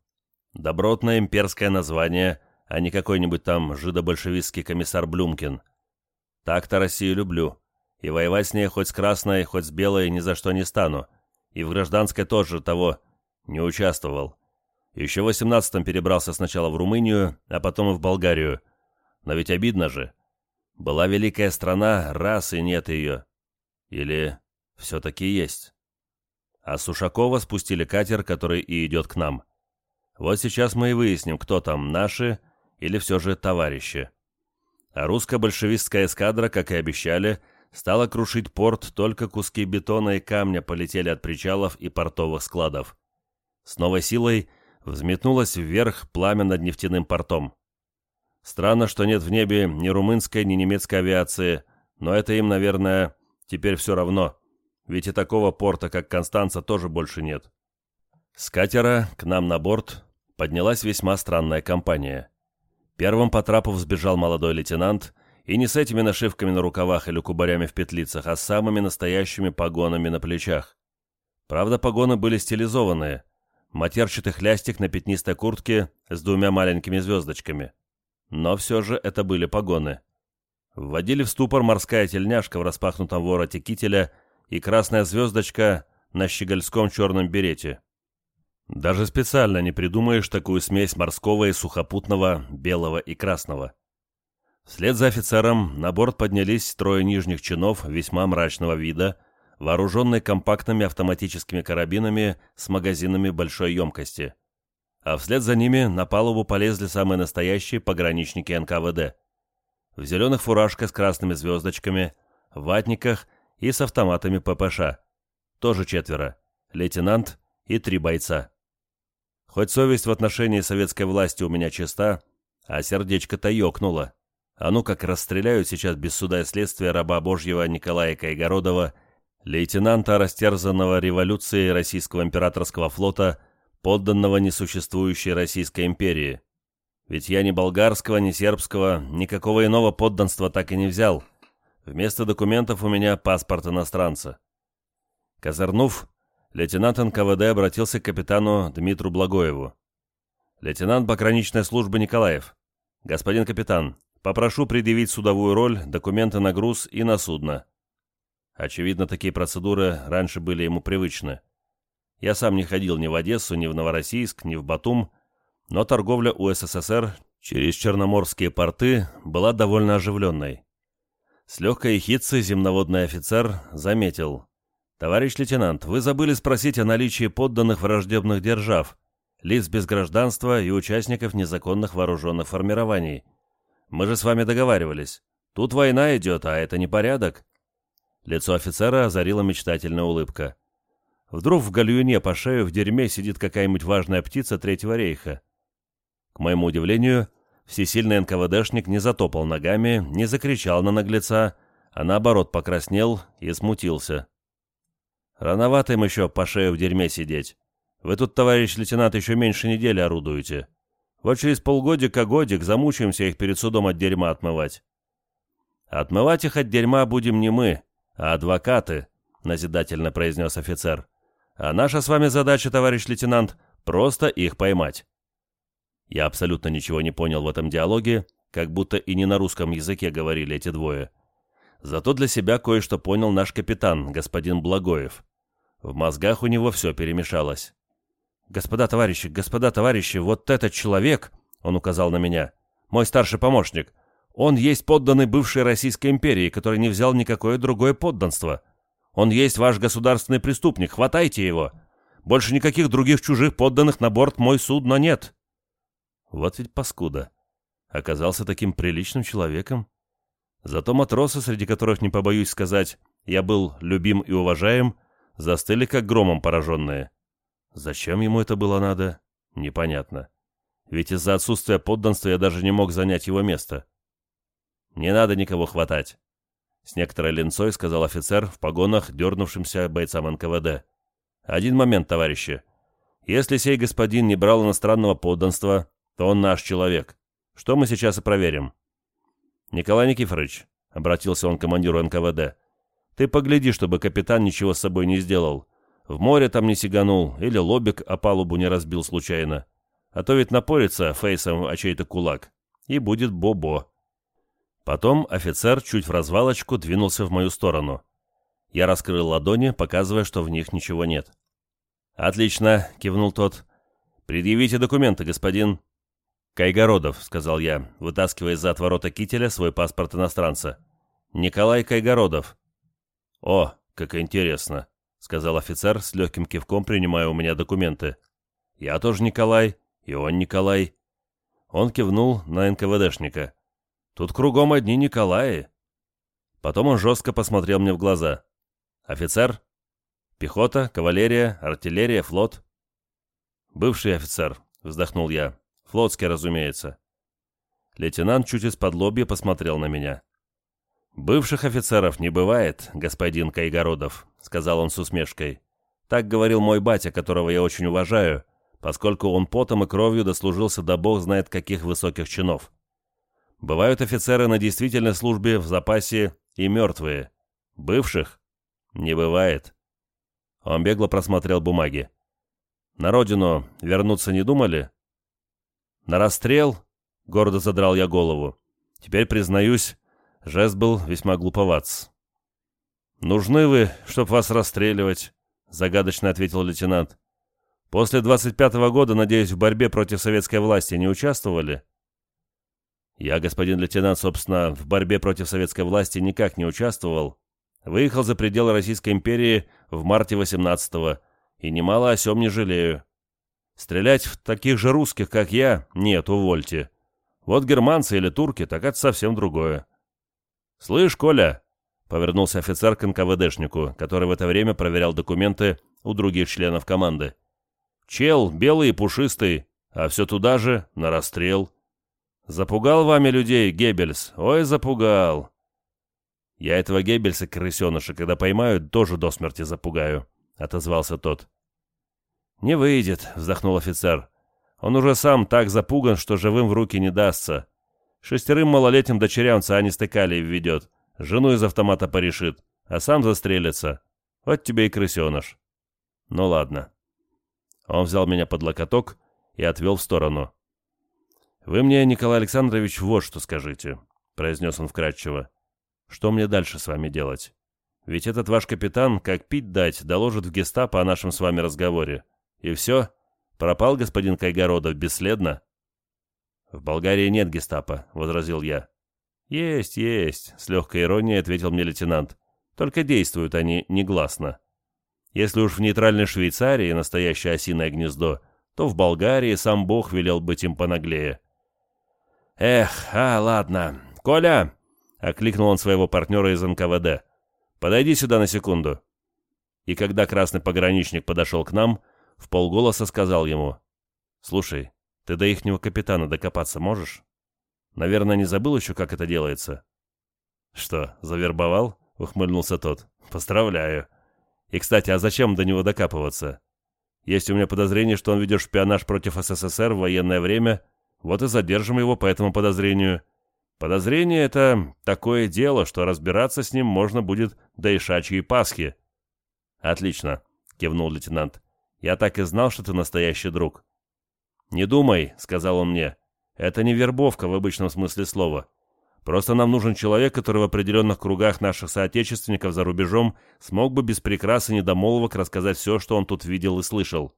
Добротное имперское название, а не какой-нибудь там жидобольшевистский комиссар Блюмкин. Так-то Россию люблю. И воевать с ней хоть с красной, хоть с белой ни за что не стану. И в гражданской тоже того не участвовал. Еще в восемнадцатом перебрался сначала в Румынию, а потом и в Болгарию. Но ведь обидно же. Была великая страна, раз и нет ее. Или все-таки есть. А с Ушакова спустили катер, который и идет к нам. Вот сейчас мы и выясним, кто там, наши или все же товарищи. А русско-большевистская эскадра, как и обещали, стала крушить порт, только куски бетона и камня полетели от причалов и портовых складов. С новой силой взметнулось вверх пламя над нефтяным портом. Странно, что нет в небе ни румынской, ни немецкой авиации, но это им, наверное, теперь все равно. Ведь и такого порта, как Констанца, тоже больше нет. С катера к нам на борт поднялась весьма странная компания. Первым по трапу взбежал молодой лейтенант, и не с этими нашивками на рукавах или кубарями в петлицах, а с самыми настоящими погонами на плечах. Правда, погоны были стилизованные. Матерчатый хлястик на пятнистой куртке с двумя маленькими звездочками. Но все же это были погоны. Вводили в ступор морская тельняшка в распахнутом вороте кителя и красная звездочка на щегольском черном берете. Даже специально не придумаешь такую смесь морского и сухопутного, белого и красного. Вслед за офицером на борт поднялись трое нижних чинов весьма мрачного вида, вооруженные компактными автоматическими карабинами с магазинами большой емкости. А вслед за ними на палубу полезли самые настоящие пограничники НКВД. В зеленых фуражках с красными звездочками, в ватниках и с автоматами ППШ. Тоже четверо. Лейтенант и три бойца. Хоть совесть в отношении советской власти у меня чиста, а сердечко-то ёкнуло. А ну как расстреляют сейчас без суда и следствия раба Божьего Николая Кайгородова, лейтенанта, растерзанного революцией российского императорского флота, подданного несуществующей Российской империи. Ведь я ни болгарского, ни сербского, никакого иного подданства так и не взял. Вместо документов у меня паспорт иностранца. Козырнув, лейтенант НКВД обратился к капитану Дмитру Благоеву. «Лейтенант пограничной службы Николаев. Господин капитан, попрошу предъявить судовую роль, документы на груз и на судно». Очевидно, такие процедуры раньше были ему привычны. Я сам не ходил ни в Одессу, ни в Новороссийск, ни в Батум, но торговля у СССР через черноморские порты была довольно оживленной. С легкой ехидцей земноводный офицер заметил. «Товарищ лейтенант, вы забыли спросить о наличии подданных враждебных держав, лиц без гражданства и участников незаконных вооруженных формирований. Мы же с вами договаривались. Тут война идет, а это не порядок». Лицо офицера озарила мечтательная улыбка. Вдруг в гальюне по шею в дерьме сидит какая-нибудь важная птица Третьего рейха. К моему удивлению, всесильный НКВДшник не затопал ногами, не закричал на наглеца, а наоборот покраснел и смутился. «Рановато им еще по шею в дерьме сидеть. Вы тут, товарищ лейтенант, еще меньше недели орудуете. Вот через полгодика-годик замучаемся их перед судом от дерьма отмывать». «Отмывать их от дерьма будем не мы, а адвокаты», — назидательно произнес офицер. «А наша с вами задача, товарищ лейтенант, просто их поймать». Я абсолютно ничего не понял в этом диалоге, как будто и не на русском языке говорили эти двое. Зато для себя кое-что понял наш капитан, господин Благоев. В мозгах у него все перемешалось. «Господа товарищи, господа товарищи, вот этот человек, — он указал на меня, — мой старший помощник, он есть подданный бывшей Российской империи, который не взял никакое другое подданство. Он есть ваш государственный преступник, хватайте его. Больше никаких других чужих подданных на борт мой судно нет». Вот ведь паскуда. Оказался таким приличным человеком. Зато матросы, среди которых, не побоюсь сказать, я был любим и уважаем, застыли как громом пораженные. Зачем ему это было надо? Непонятно. Ведь из-за отсутствия подданства я даже не мог занять его место. «Не надо никого хватать», — с некоторой ленцой сказал офицер в погонах, дернувшимся бойцам НКВД. «Один момент, товарищи. Если сей господин не брал иностранного подданства, то он наш человек. Что мы сейчас и проверим. Николай Никифорович, — обратился он к командиру НКВД, — ты погляди, чтобы капитан ничего с собой не сделал. В море там не сиганул или лобик о палубу не разбил случайно. А то ведь напорится фейсом о чей-то кулак. И будет бобо. Потом офицер чуть в развалочку двинулся в мою сторону. Я раскрыл ладони, показывая, что в них ничего нет. «Отлично», — кивнул тот. «Предъявите документы, господин». «Кайгородов», — сказал я, вытаскивая из-за отворота кителя свой паспорт иностранца. «Николай Кайгородов». «О, как интересно», — сказал офицер, с легким кивком принимая у меня документы. «Я тоже Николай, и он Николай». Он кивнул на НКВДшника. «Тут кругом одни Николаи». Потом он жестко посмотрел мне в глаза. «Офицер? Пехота, кавалерия, артиллерия, флот?» «Бывший офицер», — вздохнул я. Флотский, разумеется. Лейтенант чуть из-под лобья посмотрел на меня. «Бывших офицеров не бывает, господин Кайгородов», — сказал он с усмешкой. «Так говорил мой батя, которого я очень уважаю, поскольку он потом и кровью дослужился до бог знает каких высоких чинов. Бывают офицеры на действительной службе в запасе и мертвые. Бывших не бывает». Он бегло просмотрел бумаги. «На родину вернуться не думали?» На расстрел? Гордо задрал я голову. Теперь, признаюсь, жест был весьма глуповат. «Нужны вы, чтоб вас расстреливать», — загадочно ответил лейтенант. «После 25-го года, надеюсь, в борьбе против советской власти не участвовали?» «Я, господин лейтенант, собственно, в борьбе против советской власти никак не участвовал. Выехал за пределы Российской империи в марте 18-го, и немало о сём не жалею. Стрелять в таких же русских, как я, нет, увольте. Вот германцы или турки, так это совсем другое. «Слышь, Коля!» — повернулся офицер к НКВДшнику, который в это время проверял документы у других членов команды. «Чел, белый и пушистый, а все туда же, на расстрел. Запугал вами людей, Геббельс, ой, запугал!» «Я этого Геббельса, крысеныша, когда поймаю, тоже до смерти запугаю», — отозвался тот. «Не выйдет», — вздохнул офицер. Он уже сам так запуган, что живым в руки не дастся. Шестерым малолетним дочерям цианистой калий введет, жену из автомата порешит, а сам застрелится. Вот тебе и крысеныш. Ну ладно. Он взял меня под локоток и отвел в сторону. «Вы мне, Николай Александрович, вот что скажите», — произнес он вкратчиво. «Что мне дальше с вами делать? Ведь этот ваш капитан, как пить дать, доложит в гестапо о нашем с вами разговоре. И все? Пропал господин Кайгородов бесследно?» «В Болгарии нет гестапо», — возразил я. «Есть, есть», — с легкой иронией ответил мне лейтенант. «Только действуют они негласно. Если уж в нейтральной Швейцарии настоящее осиное гнездо, то в Болгарии сам Бог велел быть им понаглее. «Эх, а, ладно. Коля!» — окликнул он своего партнера из НКВД. «Подойди сюда на секунду». И когда красный пограничник подошел к нам, в полголоса сказал ему. «Слушай, ты до ихнего капитана докопаться можешь? Наверное, не забыл еще, как это делается?» «Что, завербовал?» — ухмыльнулся тот. «Поздравляю. И, кстати, а зачем до него докапываться? Есть у меня подозрение, что он ведет шпионаж против СССР в военное время вот и задержим его по этому подозрению. Подозрение — это такое дело, что разбираться с ним можно будет до Ишачьей Пасхи». «Отлично», — кивнул лейтенант. «Я так и знал, что ты настоящий друг». «Не думай», — сказал он мне. «Это не вербовка в обычном смысле слова. Просто нам нужен человек, который в определенных кругах наших соотечественников за рубежом смог бы без прикрас и недомолвок рассказать все, что он тут видел и слышал.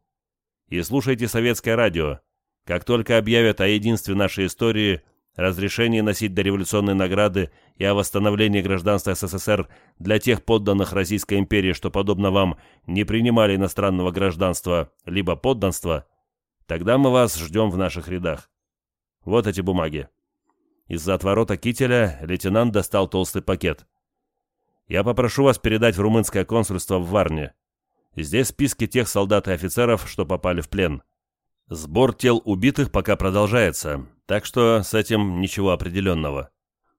И слушайте советское радио. Как только объявят о единстве нашей истории, разрешении носить дореволюционные награды и о восстановлении гражданства СССР для тех подданных Российской империи, что, подобно вам, не принимали иностранного гражданства либо подданства, тогда мы вас ждем в наших рядах. Вот эти бумаги. Из-за отворота кителя лейтенант достал толстый пакет. «Я попрошу вас передать в румынское консульство в Варне. Здесь списки тех солдат и офицеров, что попали в плен». Сбор тел убитых пока продолжается, так что с этим ничего определенного.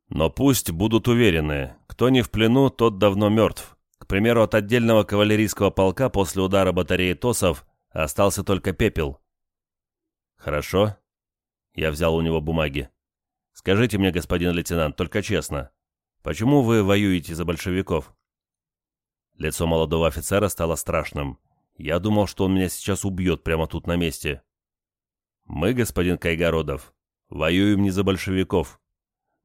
Но пусть будут уверены, кто не в плену, тот давно мертв. К примеру, от отдельного кавалерийского полка после удара батареи ТОСов остался только пепел. Хорошо. Я взял у него бумаги. Скажите мне, господин лейтенант, только честно, почему вы воюете за большевиков? Лицо молодого офицера стало страшным. Я думал, что он меня сейчас убьет прямо тут на месте. Мы, господин Кайгородов, воюем не за большевиков.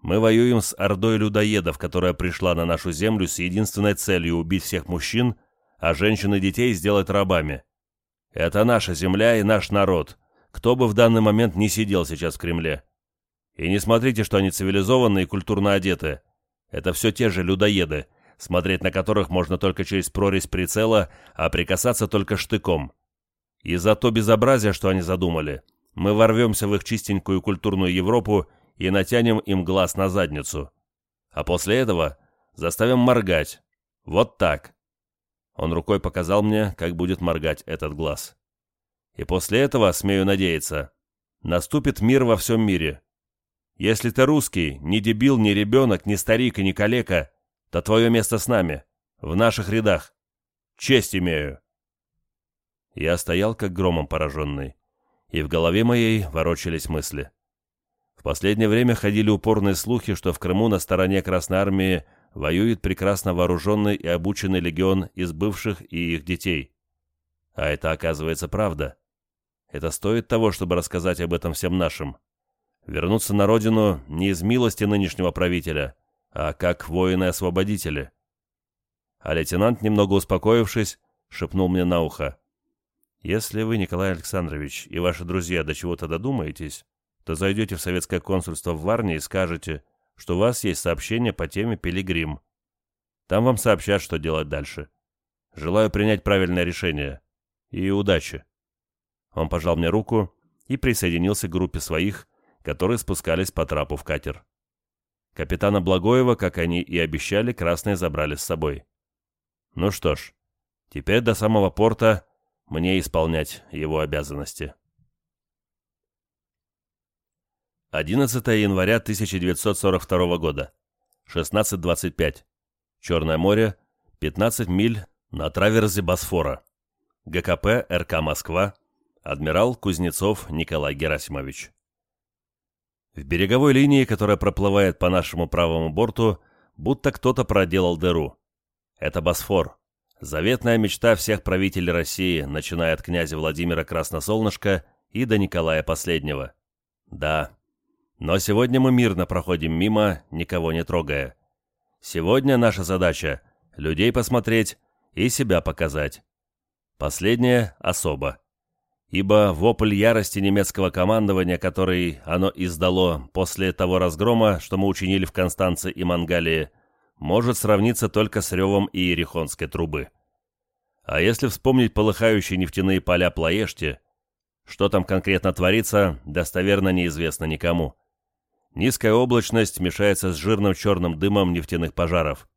Мы воюем с ордой людоедов, которая пришла на нашу землю с единственной целью убить всех мужчин, а женщин и детей сделать рабами. Это наша земля и наш народ, кто бы в данный момент не сидел сейчас в Кремле. И не смотрите, что они цивилизованные и культурно одеты. Это все те же людоеды, смотреть на которых можно только через прорезь прицела, а прикасаться только штыком. И за то безобразие, что они задумали, мы ворвемся в их чистенькую культурную Европу и натянем им глаз на задницу. А после этого заставим моргать. Вот так. Он рукой показал мне, как будет моргать этот глаз. И после этого, смею надеяться, наступит мир во всем мире. Если ты русский, ни дебил, ни ребенок, ни старик и ни калека, то твое место с нами, в наших рядах. Честь имею. Я стоял, как громом пораженный и в голове моей ворочались мысли. В последнее время ходили упорные слухи, что в Крыму на стороне Красной Армии воюет прекрасно вооруженный и обученный легион из бывших и их детей. А это оказывается правда. Это стоит того, чтобы рассказать об этом всем нашим. Вернуться на родину не из милости нынешнего правителя, а как воины-освободители. А лейтенант, немного успокоившись, шепнул мне на ухо. Если вы, Николай Александрович, и ваши друзья до чего-то додумаетесь, то зайдете в советское консульство в Варне и скажете, что у вас есть сообщение по теме «Пилигрим». Там вам сообщат, что делать дальше. Желаю принять правильное решение. И удачи. Он пожал мне руку и присоединился к группе своих, которые спускались по трапу в катер. Капитана Благоева, как они и обещали, красные забрали с собой. Ну что ж, теперь до самого порта мне исполнять его обязанности. 11 января 1942 года. 16.25. Черное море. 15 миль на траверзе Босфора. ГКП РК Москва. Адмирал Кузнецов Николай Герасимович. В береговой линии, которая проплывает по нашему правому борту, будто кто-то проделал дыру. Это Босфор. Заветная мечта всех правителей России, начиная от князя Владимира Красносолнышка и до Николая Последнего. Да, но сегодня мы мирно проходим мимо, никого не трогая. Сегодня наша задача – людей посмотреть и себя показать. Последнее особо. Ибо вопль ярости немецкого командования, который оно издало после того разгрома, что мы учинили в Констанце и Мангалии, может сравниться только с ревом Иерихонской трубы. А если вспомнить полыхающие нефтяные поля Плоешти, что там конкретно творится, достоверно неизвестно никому. Низкая облачность мешается с жирным черным дымом нефтяных пожаров.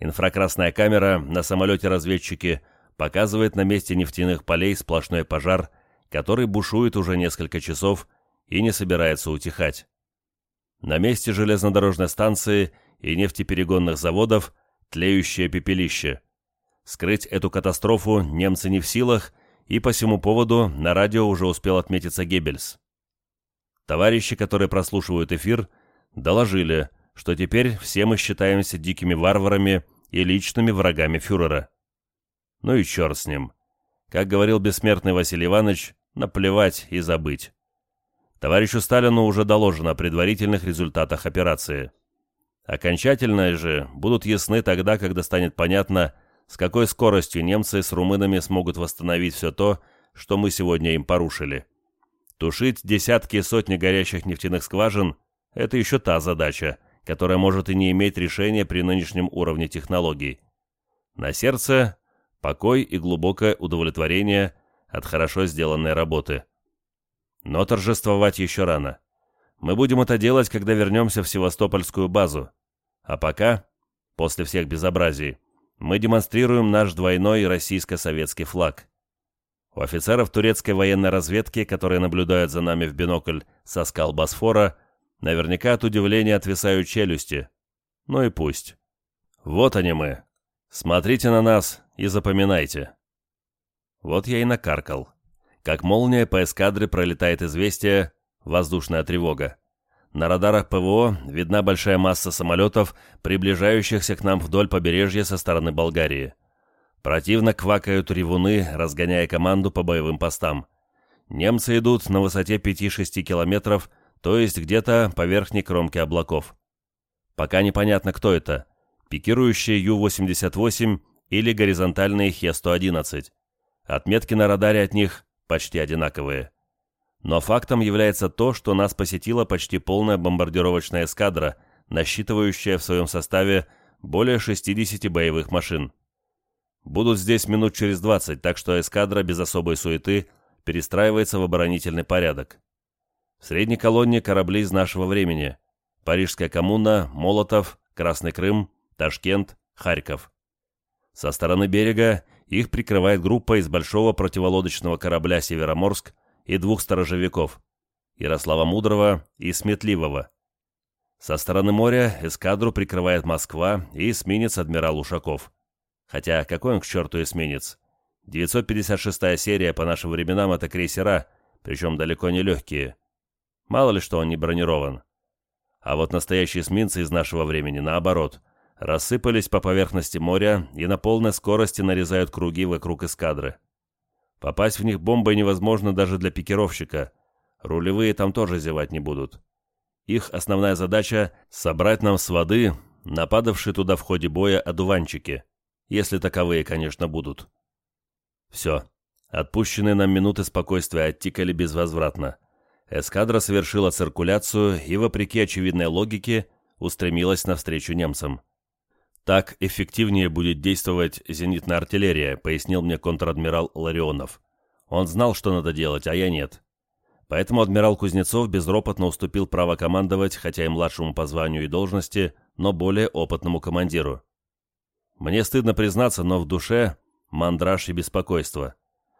Инфракрасная камера на самолете-разведчике показывает на месте нефтяных полей сплошной пожар, который бушует уже несколько часов и не собирается утихать. На месте железнодорожной станции и нефтеперегонных заводов тлеющее пепелище. Скрыть эту катастрофу немцы не в силах, и по всему поводу на радио уже успел отметиться Геббельс. Товарищи, которые прослушивают эфир, доложили, что теперь все мы считаемся дикими варварами и личными врагами фюрера. Ну и черт с ним. Как говорил бессмертный Василий Иванович, наплевать и забыть. Товарищу Сталину уже доложено о предварительных результатах операции. Окончательные же будут ясны тогда, когда станет понятно, с какой скоростью немцы с румынами смогут восстановить все то, что мы сегодня им порушили. Тушить десятки и сотни горящих нефтяных скважин – это еще та задача, которая может и не иметь решения при нынешнем уровне технологий. На сердце – покой и глубокое удовлетворение от хорошо сделанной работы. Но торжествовать еще рано. Мы будем это делать, когда вернемся в Севастопольскую базу. А пока, после всех безобразий, мы демонстрируем наш двойной российско-советский флаг. У офицеров турецкой военной разведки, которые наблюдают за нами в бинокль со скал Босфора, наверняка от удивления отвисают челюсти. Ну и пусть. Вот они мы. Смотрите на нас и запоминайте. Вот я и накаркал. Как молния по эскадре пролетает известие «Воздушная тревога». На радарах ПВО видна большая масса самолетов, приближающихся к нам вдоль побережья со стороны Болгарии. Противно квакают ревуны, разгоняя команду по боевым постам. Немцы идут на высоте 5-6 километров, то есть где-то по верхней кромке облаков. Пока непонятно, кто это – пикирующие Ю-88 или горизонтальные Хе-111. Отметки на радаре от них почти одинаковые. Но фактом является то, что нас посетила почти полная бомбардировочная эскадра, насчитывающая в своем составе более 60 боевых машин. Будут здесь минут через 20, так что эскадра без особой суеты перестраивается в оборонительный порядок. В средней колонне корабли из нашего времени. Парижская коммуна, Молотов, Красный Крым, Ташкент, Харьков. Со стороны берега их прикрывает группа из большого противолодочного корабля «Североморск» и двух сторожевиков – Ярослава Мудрого и Сметливого. Со стороны моря эскадру прикрывает Москва и эсминец адмирал Ушаков. Хотя какой он к черту эсминец? 956-я серия по нашим временам – это крейсера, причем далеко не легкие. Мало ли что он не бронирован. А вот настоящие эсминцы из нашего времени, наоборот, рассыпались по поверхности моря и на полной скорости нарезают круги вокруг эскадры. Попасть в них бомбой невозможно даже для пикировщика. Рулевые там тоже зевать не будут. Их основная задача — собрать нам с воды нападавшие туда в ходе боя одуванчики, если таковые, конечно, будут. Все. Отпущенные нам минуты спокойствия оттикали безвозвратно. Эскадра совершила циркуляцию и, вопреки очевидной логике, устремилась навстречу немцам. «Так эффективнее будет действовать зенитная артиллерия», пояснил мне контр-адмирал Ларионов. Он знал, что надо делать, а я нет. Поэтому адмирал Кузнецов безропотно уступил право командовать, хотя и младшему по званию и должности, но более опытному командиру. Мне стыдно признаться, но в душе мандраж и беспокойство.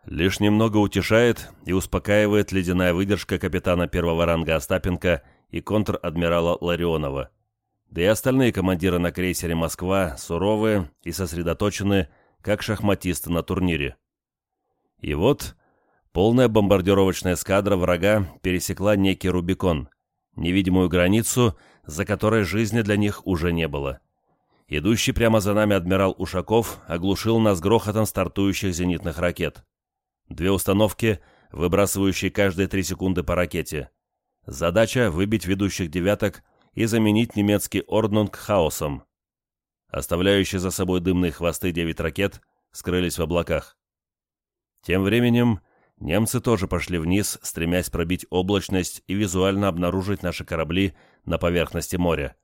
Лишь немного утешает и успокаивает ледяная выдержка капитана первого ранга Остапенко и контр-адмирала Ларионова – да и остальные командиры на крейсере «Москва» суровые и сосредоточены, как шахматисты на турнире. И вот полная бомбардировочная эскадра врага пересекла некий Рубикон, невидимую границу, за которой жизни для них уже не было. Идущий прямо за нами адмирал Ушаков оглушил нас грохотом стартующих зенитных ракет. Две установки, выбрасывающие каждые три секунды по ракете. Задача — выбить ведущих девяток и заменить немецкий Орднунг хаосом. Оставляющие за собой дымные хвосты девять ракет скрылись в облаках. Тем временем немцы тоже пошли вниз, стремясь пробить облачность и визуально обнаружить наши корабли на поверхности моря.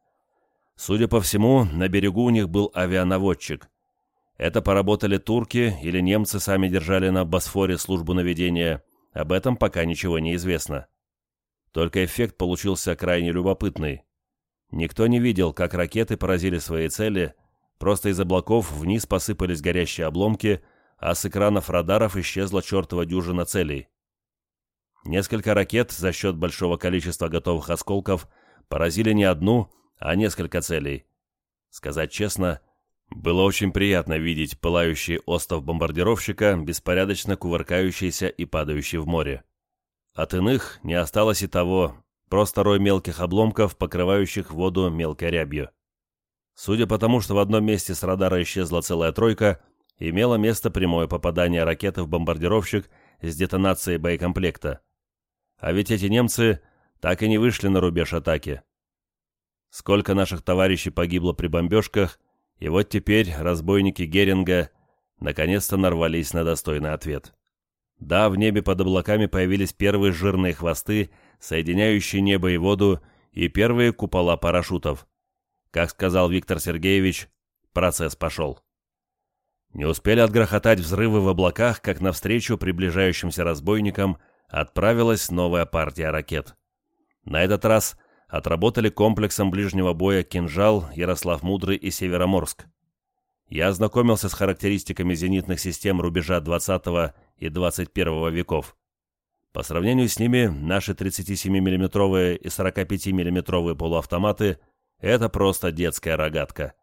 Судя по всему, на берегу у них был авианаводчик. Это поработали турки или немцы сами держали на Босфоре службу наведения, об этом пока ничего не известно. Только эффект получился крайне любопытный. Никто не видел, как ракеты поразили свои цели, просто из облаков вниз посыпались горящие обломки, а с экранов радаров исчезла чертова дюжина целей. Несколько ракет за счет большого количества готовых осколков поразили не одну, а несколько целей. Сказать честно, было очень приятно видеть пылающий остов бомбардировщика, беспорядочно кувыркающийся и падающий в море. От иных не осталось и того, просто рой мелких обломков, покрывающих воду мелкой рябью. Судя по тому, что в одном месте с радара исчезла целая тройка, имело место прямое попадание ракеты в бомбардировщик с детонацией боекомплекта. А ведь эти немцы так и не вышли на рубеж атаки. Сколько наших товарищей погибло при бомбежках, и вот теперь разбойники Геринга наконец-то нарвались на достойный ответ. Да, в небе под облаками появились первые жирные хвосты, соединяющие небо и воду, и первые купола парашютов. Как сказал Виктор Сергеевич, процесс пошел. Не успели отгрохотать взрывы в облаках, как навстречу приближающимся разбойникам отправилась новая партия ракет. На этот раз отработали комплексом ближнего боя «Кинжал», «Ярослав Мудрый» и «Североморск». Я ознакомился с характеристиками зенитных систем рубежа 20 и 21 веков. По сравнению с ними, наши 37 миллиметровые и 45 миллиметровые полуавтоматы – это просто детская рогатка.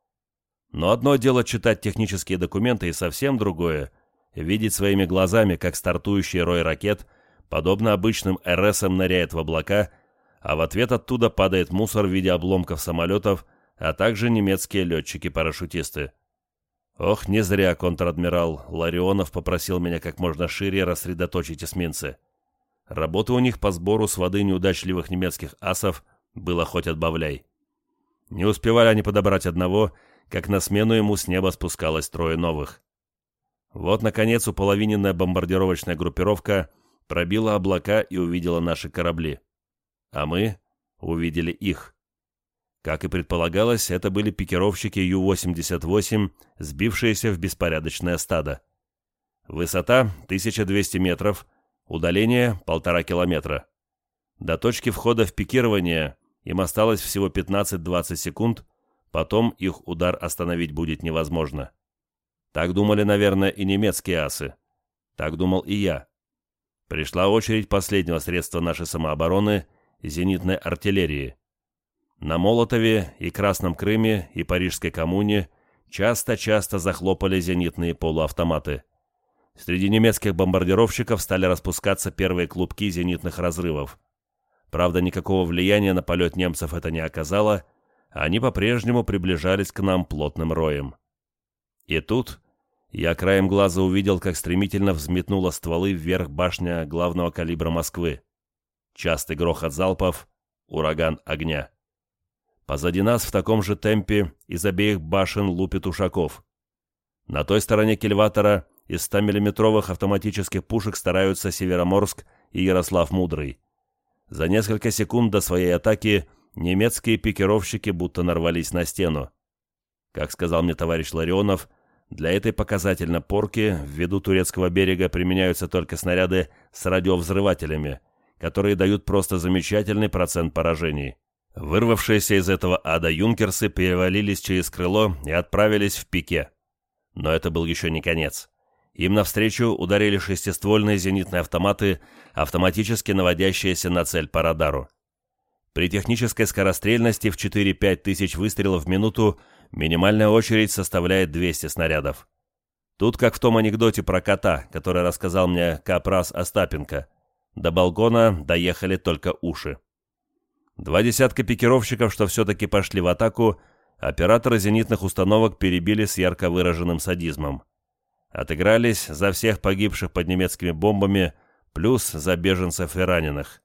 Но одно дело читать технические документы и совсем другое – видеть своими глазами, как стартующий рой ракет, подобно обычным РСам, ныряет в облака – а в ответ оттуда падает мусор в виде обломков самолетов, а также немецкие летчики-парашютисты. Ох, не зря контр-адмирал Ларионов попросил меня как можно шире рассредоточить эсминцы. Работы у них по сбору с воды неудачливых немецких асов было хоть отбавляй. Не успевали они подобрать одного, как на смену ему с неба спускалось трое новых. Вот, наконец, уполовиненная бомбардировочная группировка пробила облака и увидела наши корабли а мы увидели их. Как и предполагалось, это были пикировщики Ю-88, сбившиеся в беспорядочное стадо. Высота 1200 метров, удаление полтора километра. До точки входа в пикирование им осталось всего 15-20 секунд, потом их удар остановить будет невозможно. Так думали, наверное, и немецкие асы. Так думал и я. Пришла очередь последнего средства нашей самообороны зенитной артиллерии. На Молотове и Красном Крыме и Парижской коммуне часто-часто захлопали зенитные полуавтоматы. Среди немецких бомбардировщиков стали распускаться первые клубки зенитных разрывов. Правда, никакого влияния на полет немцев это не оказало, они по-прежнему приближались к нам плотным роем. И тут я краем глаза увидел, как стремительно взметнула стволы вверх башня главного калибра Москвы. Частый грохот залпов, ураган огня. Позади нас в таком же темпе из обеих башен лупит Ушаков. На той стороне кильватора из 100-миллиметровых автоматических пушек стараются Североморск и Ярослав Мудрый. За несколько секунд до своей атаки немецкие пикировщики будто нарвались на стену. Как сказал мне товарищ Ларионов, для этой показательно порки ввиду турецкого берега применяются только снаряды с радиовзрывателями – которые дают просто замечательный процент поражений. Вырвавшиеся из этого ада юнкерсы перевалились через крыло и отправились в пике. Но это был еще не конец. Им навстречу ударили шестиствольные зенитные автоматы, автоматически наводящиеся на цель по радару. При технической скорострельности в 4-5 тысяч выстрелов в минуту минимальная очередь составляет 200 снарядов. Тут как в том анекдоте про кота, который рассказал мне Капрас Остапенко. До балкона доехали только уши. Два десятка пикировщиков, что все-таки пошли в атаку, операторы зенитных установок перебили с ярко выраженным садизмом. Отыгрались за всех погибших под немецкими бомбами, плюс за беженцев и раненых.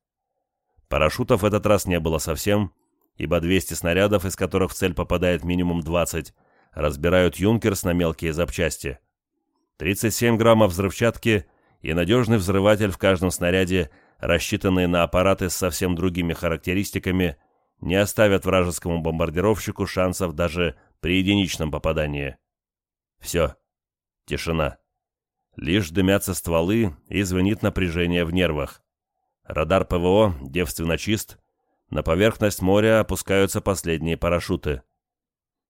Парашютов в этот раз не было совсем, ибо 200 снарядов, из которых в цель попадает минимум 20, разбирают «Юнкерс» на мелкие запчасти. 37 граммов взрывчатки и надежный взрыватель в каждом снаряде, рассчитанные на аппараты с совсем другими характеристиками, не оставят вражескому бомбардировщику шансов даже при единичном попадании. Все. Тишина. Лишь дымятся стволы и звенит напряжение в нервах. Радар ПВО девственно чист. На поверхность моря опускаются последние парашюты.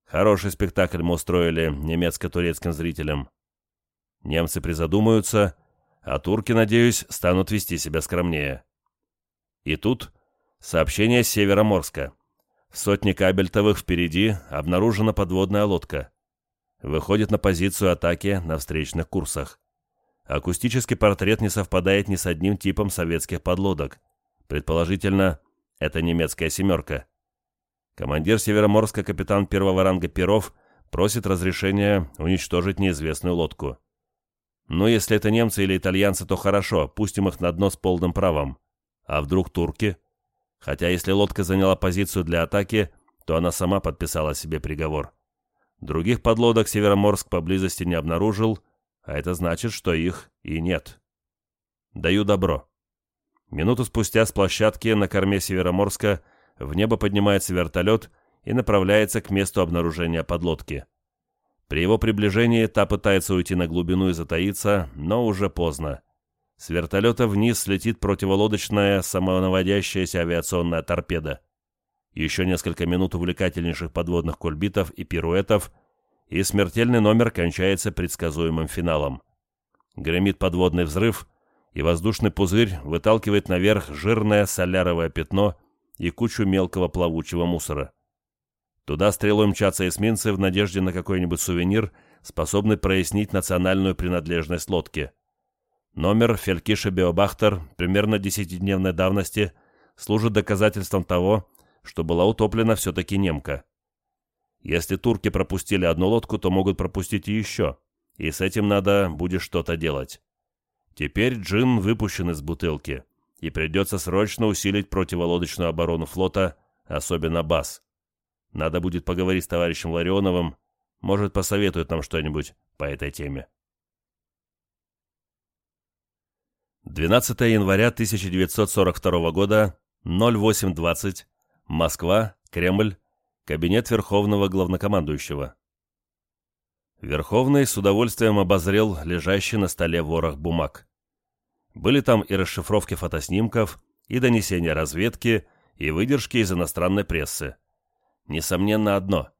Хороший спектакль мы устроили немецко-турецким зрителям. Немцы призадумаются, а турки, надеюсь, станут вести себя скромнее. И тут сообщение с Североморска. В сотне кабельтовых впереди обнаружена подводная лодка. Выходит на позицию атаки на встречных курсах. Акустический портрет не совпадает ни с одним типом советских подлодок. Предположительно, это немецкая «семерка». Командир Североморска капитан первого ранга Перов просит разрешения уничтожить неизвестную лодку. Ну, если это немцы или итальянцы, то хорошо, пустим их на дно с полным правом. А вдруг турки? Хотя если лодка заняла позицию для атаки, то она сама подписала себе приговор. Других подлодок Североморск поблизости не обнаружил, а это значит, что их и нет. Даю добро. Минуту спустя с площадки на корме Североморска в небо поднимается вертолет и направляется к месту обнаружения подлодки. При его приближении та пытается уйти на глубину и затаиться, но уже поздно. С вертолета вниз слетит противолодочная самонаводящаяся авиационная торпеда. Еще несколько минут увлекательнейших подводных кульбитов и пируэтов, и смертельный номер кончается предсказуемым финалом. Гремит подводный взрыв, и воздушный пузырь выталкивает наверх жирное соляровое пятно и кучу мелкого плавучего мусора. Туда стрелой мчатся эсминцы в надежде на какой-нибудь сувенир, способный прояснить национальную принадлежность лодки. Номер Фелькиша Биобахтер примерно десятидневной давности служит доказательством того, что была утоплена все-таки немка. Если турки пропустили одну лодку, то могут пропустить и еще, и с этим надо будет что-то делать. Теперь джин выпущен из бутылки, и придется срочно усилить противолодочную оборону флота, особенно БАС. Надо будет поговорить с товарищем Ларионовым, может, посоветует нам что-нибудь по этой теме. 12 января 1942 года, 08.20, Москва, Кремль, Кабинет Верховного Главнокомандующего. Верховный с удовольствием обозрел лежащий на столе ворох бумаг. Были там и расшифровки фотоснимков, и донесения разведки, и выдержки из иностранной прессы. Несомненно одно.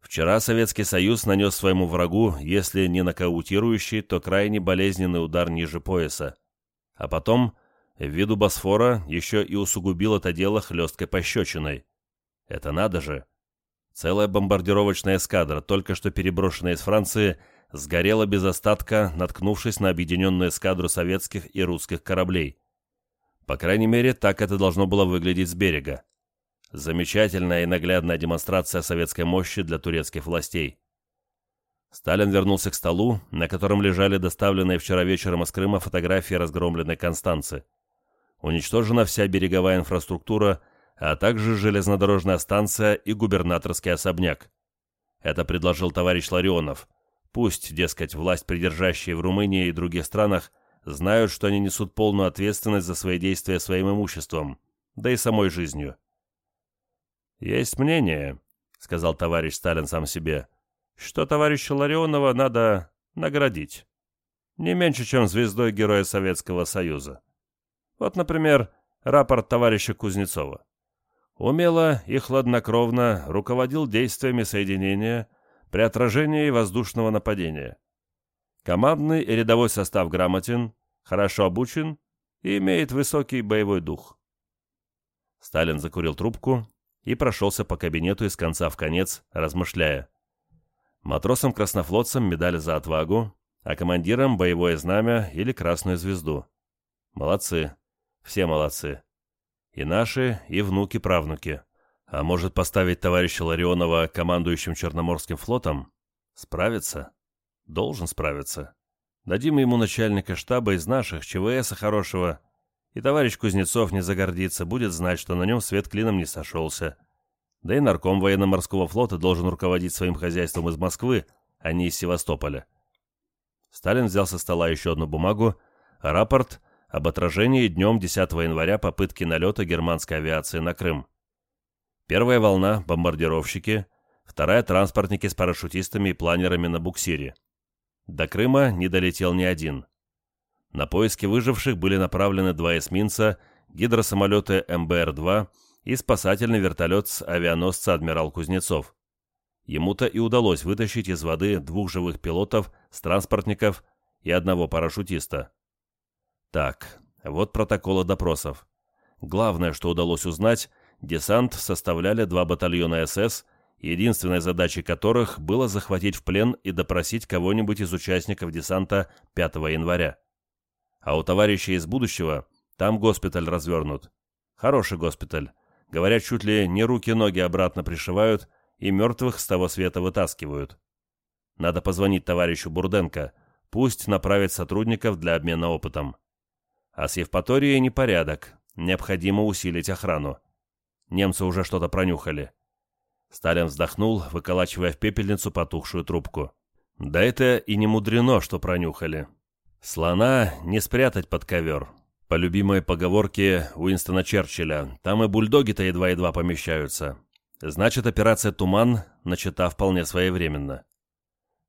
Вчера Советский Союз нанес своему врагу, если не нокаутирующий, то крайне болезненный удар ниже пояса. А потом, ввиду Босфора, еще и усугубил это дело хлесткой пощечиной. Это надо же. Целая бомбардировочная эскадра, только что переброшенная из Франции, сгорела без остатка, наткнувшись на объединенную эскадру советских и русских кораблей. По крайней мере, так это должно было выглядеть с берега. Замечательная и наглядная демонстрация советской мощи для турецких властей. Сталин вернулся к столу, на котором лежали доставленные вчера вечером из Крыма фотографии разгромленной Констанцы. Уничтожена вся береговая инфраструктура а также железнодорожная станция и губернаторский особняк. Это предложил товарищ Ларионов. Пусть, дескать, власть, придержащие в Румынии и других странах, знают, что они несут полную ответственность за свои действия своим имуществом, да и самой жизнью. «Есть мнение», — сказал товарищ Сталин сам себе, «что товарища Ларионова надо наградить. Не меньше, чем звездой Героя Советского Союза. Вот, например, рапорт товарища Кузнецова умело и хладнокровно руководил действиями соединения при отражении воздушного нападения. Командный и рядовой состав грамотен, хорошо обучен и имеет высокий боевой дух. Сталин закурил трубку и прошелся по кабинету из конца в конец, размышляя. Матросам-краснофлотцам медаль за отвагу, а командирам боевое знамя или красную звезду. Молодцы. Все молодцы. И наши, и внуки-правнуки. А может поставить товарища Ларионова командующим Черноморским флотом? Справится? Должен справиться. Дадим ему начальника штаба из наших, ЧВСа хорошего, и товарищ Кузнецов не загордится, будет знать, что на нем свет клином не сошелся. Да и нарком военно-морского флота должен руководить своим хозяйством из Москвы, а не из Севастополя. Сталин взял со стола еще одну бумагу, рапорт об отражении днем 10 января попытки налета германской авиации на Крым. Первая волна – бомбардировщики, вторая – транспортники с парашютистами и планерами на буксире. До Крыма не долетел ни один. На поиски выживших были направлены два эсминца, гидросамолеты МБР-2 и спасательный вертолет с авианосца «Адмирал Кузнецов». Ему-то и удалось вытащить из воды двух живых пилотов с транспортников и одного парашютиста. Так, вот протоколы допросов. Главное, что удалось узнать, десант составляли два батальона СС, единственной задачей которых было захватить в плен и допросить кого-нибудь из участников десанта 5 января. А у товарищей из будущего там госпиталь развернут. Хороший госпиталь. Говорят, чуть ли не руки-ноги обратно пришивают и мертвых с того света вытаскивают. Надо позвонить товарищу Бурденко, пусть направит сотрудников для обмена опытом. А с Евпаторией непорядок, необходимо усилить охрану. Немцы уже что-то пронюхали. Сталин вздохнул, выколачивая в пепельницу потухшую трубку. Да это и не мудрено, что пронюхали. Слона не спрятать под ковер. По любимой поговорке Уинстона Черчилля, там и бульдоги-то едва-едва помещаются. Значит, операция «Туман» начата вполне своевременно.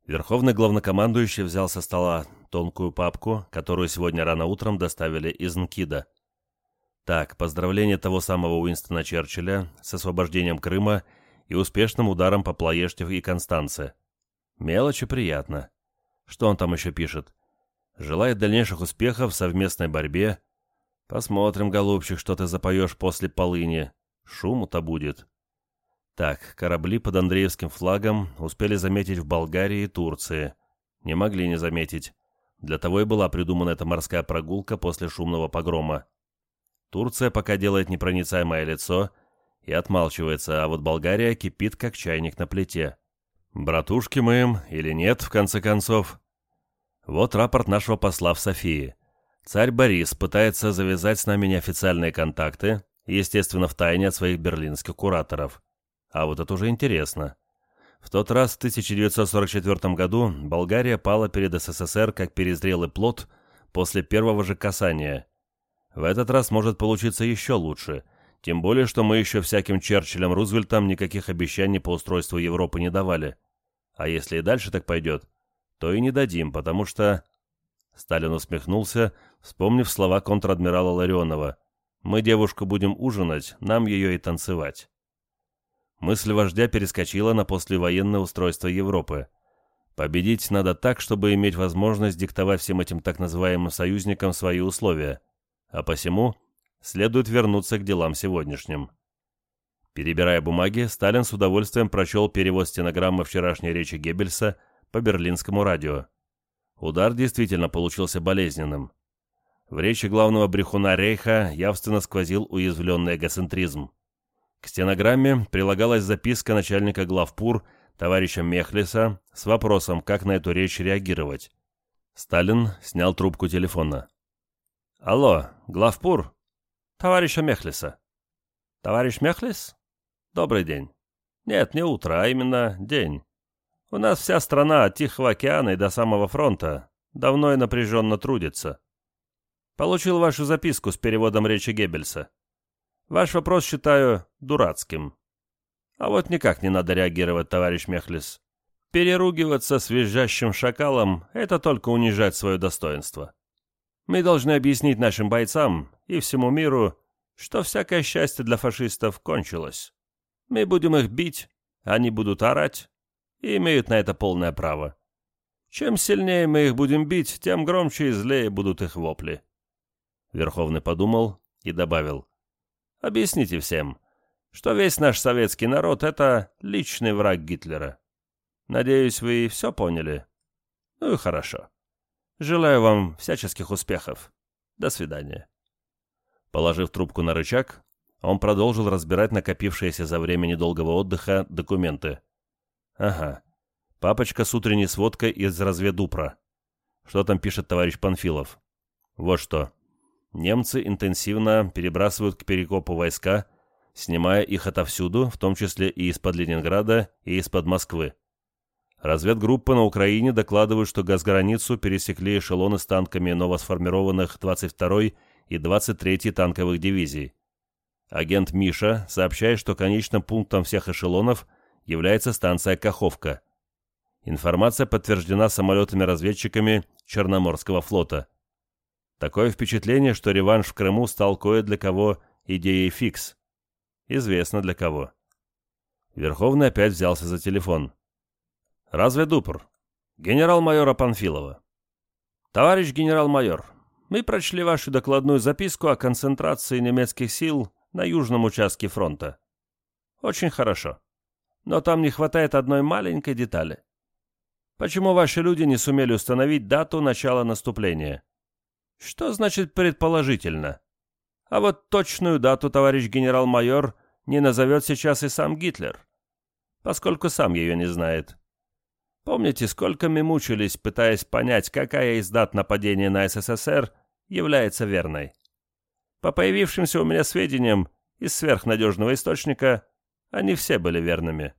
Верховный главнокомандующий взял со стола тонкую папку, которую сегодня рано утром доставили из Нкида. Так, поздравление того самого Уинстона Черчилля с освобождением Крыма и успешным ударом по Плоештев и Констанце. Мелочи приятно. Что он там еще пишет? Желает дальнейших успехов в совместной борьбе. Посмотрим, голубчик, что ты запоешь после полыни. Шуму-то будет. Так, корабли под Андреевским флагом успели заметить в Болгарии и Турции. Не могли не заметить. Для того и была придумана эта морская прогулка после шумного погрома. Турция пока делает непроницаемое лицо и отмалчивается, а вот Болгария кипит, как чайник на плите. Братушки мы им или нет, в конце концов? Вот рапорт нашего посла в Софии. Царь Борис пытается завязать с нами неофициальные контакты, естественно, в тайне от своих берлинских кураторов. А вот это уже интересно. В тот раз, в 1944 году, Болгария пала перед СССР как перезрелый плод после первого же касания. В этот раз может получиться еще лучше, тем более, что мы еще всяким Черчиллям Рузвельтам никаких обещаний по устройству Европы не давали. А если и дальше так пойдет, то и не дадим, потому что... Сталин усмехнулся, вспомнив слова контр-адмирала Ларионова. «Мы девушку будем ужинать, нам ее и танцевать». Мысль вождя перескочила на послевоенное устройство Европы. Победить надо так, чтобы иметь возможность диктовать всем этим так называемым союзникам свои условия. А посему следует вернуться к делам сегодняшним. Перебирая бумаги, Сталин с удовольствием прочел перевод стенограммы вчерашней речи Геббельса по берлинскому радио. Удар действительно получился болезненным. В речи главного брехуна Рейха явственно сквозил уязвленный эгоцентризм. К стенограмме прилагалась записка начальника главпур товарища Мехлиса с вопросом, как на эту речь реагировать. Сталин снял трубку телефона. «Алло, главпур? Товарища Мехлиса». «Товарищ Мехлис? Добрый день. Нет, не утро, а именно день. У нас вся страна от Тихого океана и до самого фронта давно и напряженно трудится. Получил вашу записку с переводом речи Геббельса. Ваш вопрос считаю дурацким. А вот никак не надо реагировать, товарищ Мехлис. Переругиваться с визжащим шакалом — это только унижать свое достоинство. Мы должны объяснить нашим бойцам и всему миру, что всякое счастье для фашистов кончилось. Мы будем их бить, они будут орать и имеют на это полное право. Чем сильнее мы их будем бить, тем громче и злее будут их вопли. Верховный подумал и добавил. Объясните всем, что весь наш советский народ — это личный враг Гитлера. Надеюсь, вы все поняли? Ну и хорошо. Желаю вам всяческих успехов. До свидания». Положив трубку на рычаг, он продолжил разбирать накопившиеся за время недолгого отдыха документы. «Ага. Папочка с утренней сводкой из разведупра. Что там пишет товарищ Панфилов? Вот что. Немцы интенсивно перебрасывают к Перекопу войска, снимая их отовсюду, в том числе и из-под Ленинграда и из-под Москвы. Разведгруппы на Украине докладывают, что газграницу пересекли эшелоны с танками новосформированных 22-й и 23-й танковых дивизий. Агент Миша сообщает, что конечным пунктом всех эшелонов является станция Каховка. Информация подтверждена самолетами-разведчиками Черноморского флота. Такое впечатление, что реванш в Крыму стал кое для кого идеей фикс. Известно для кого. Верховный опять взялся за телефон. «Разведупр. Генерал-майора Панфилова. Товарищ генерал-майор, мы прочли вашу докладную записку о концентрации немецких сил на южном участке фронта. Очень хорошо. Но там не хватает одной маленькой детали. Почему ваши люди не сумели установить дату начала наступления? Что значит предположительно? А вот точную дату товарищ генерал-майор не назовет сейчас и сам Гитлер, поскольку сам ее не знает. Помните, сколько мы мучились, пытаясь понять, какая из дат нападения на СССР является верной? По появившимся у меня сведениям из сверхнадежного источника, они все были верными.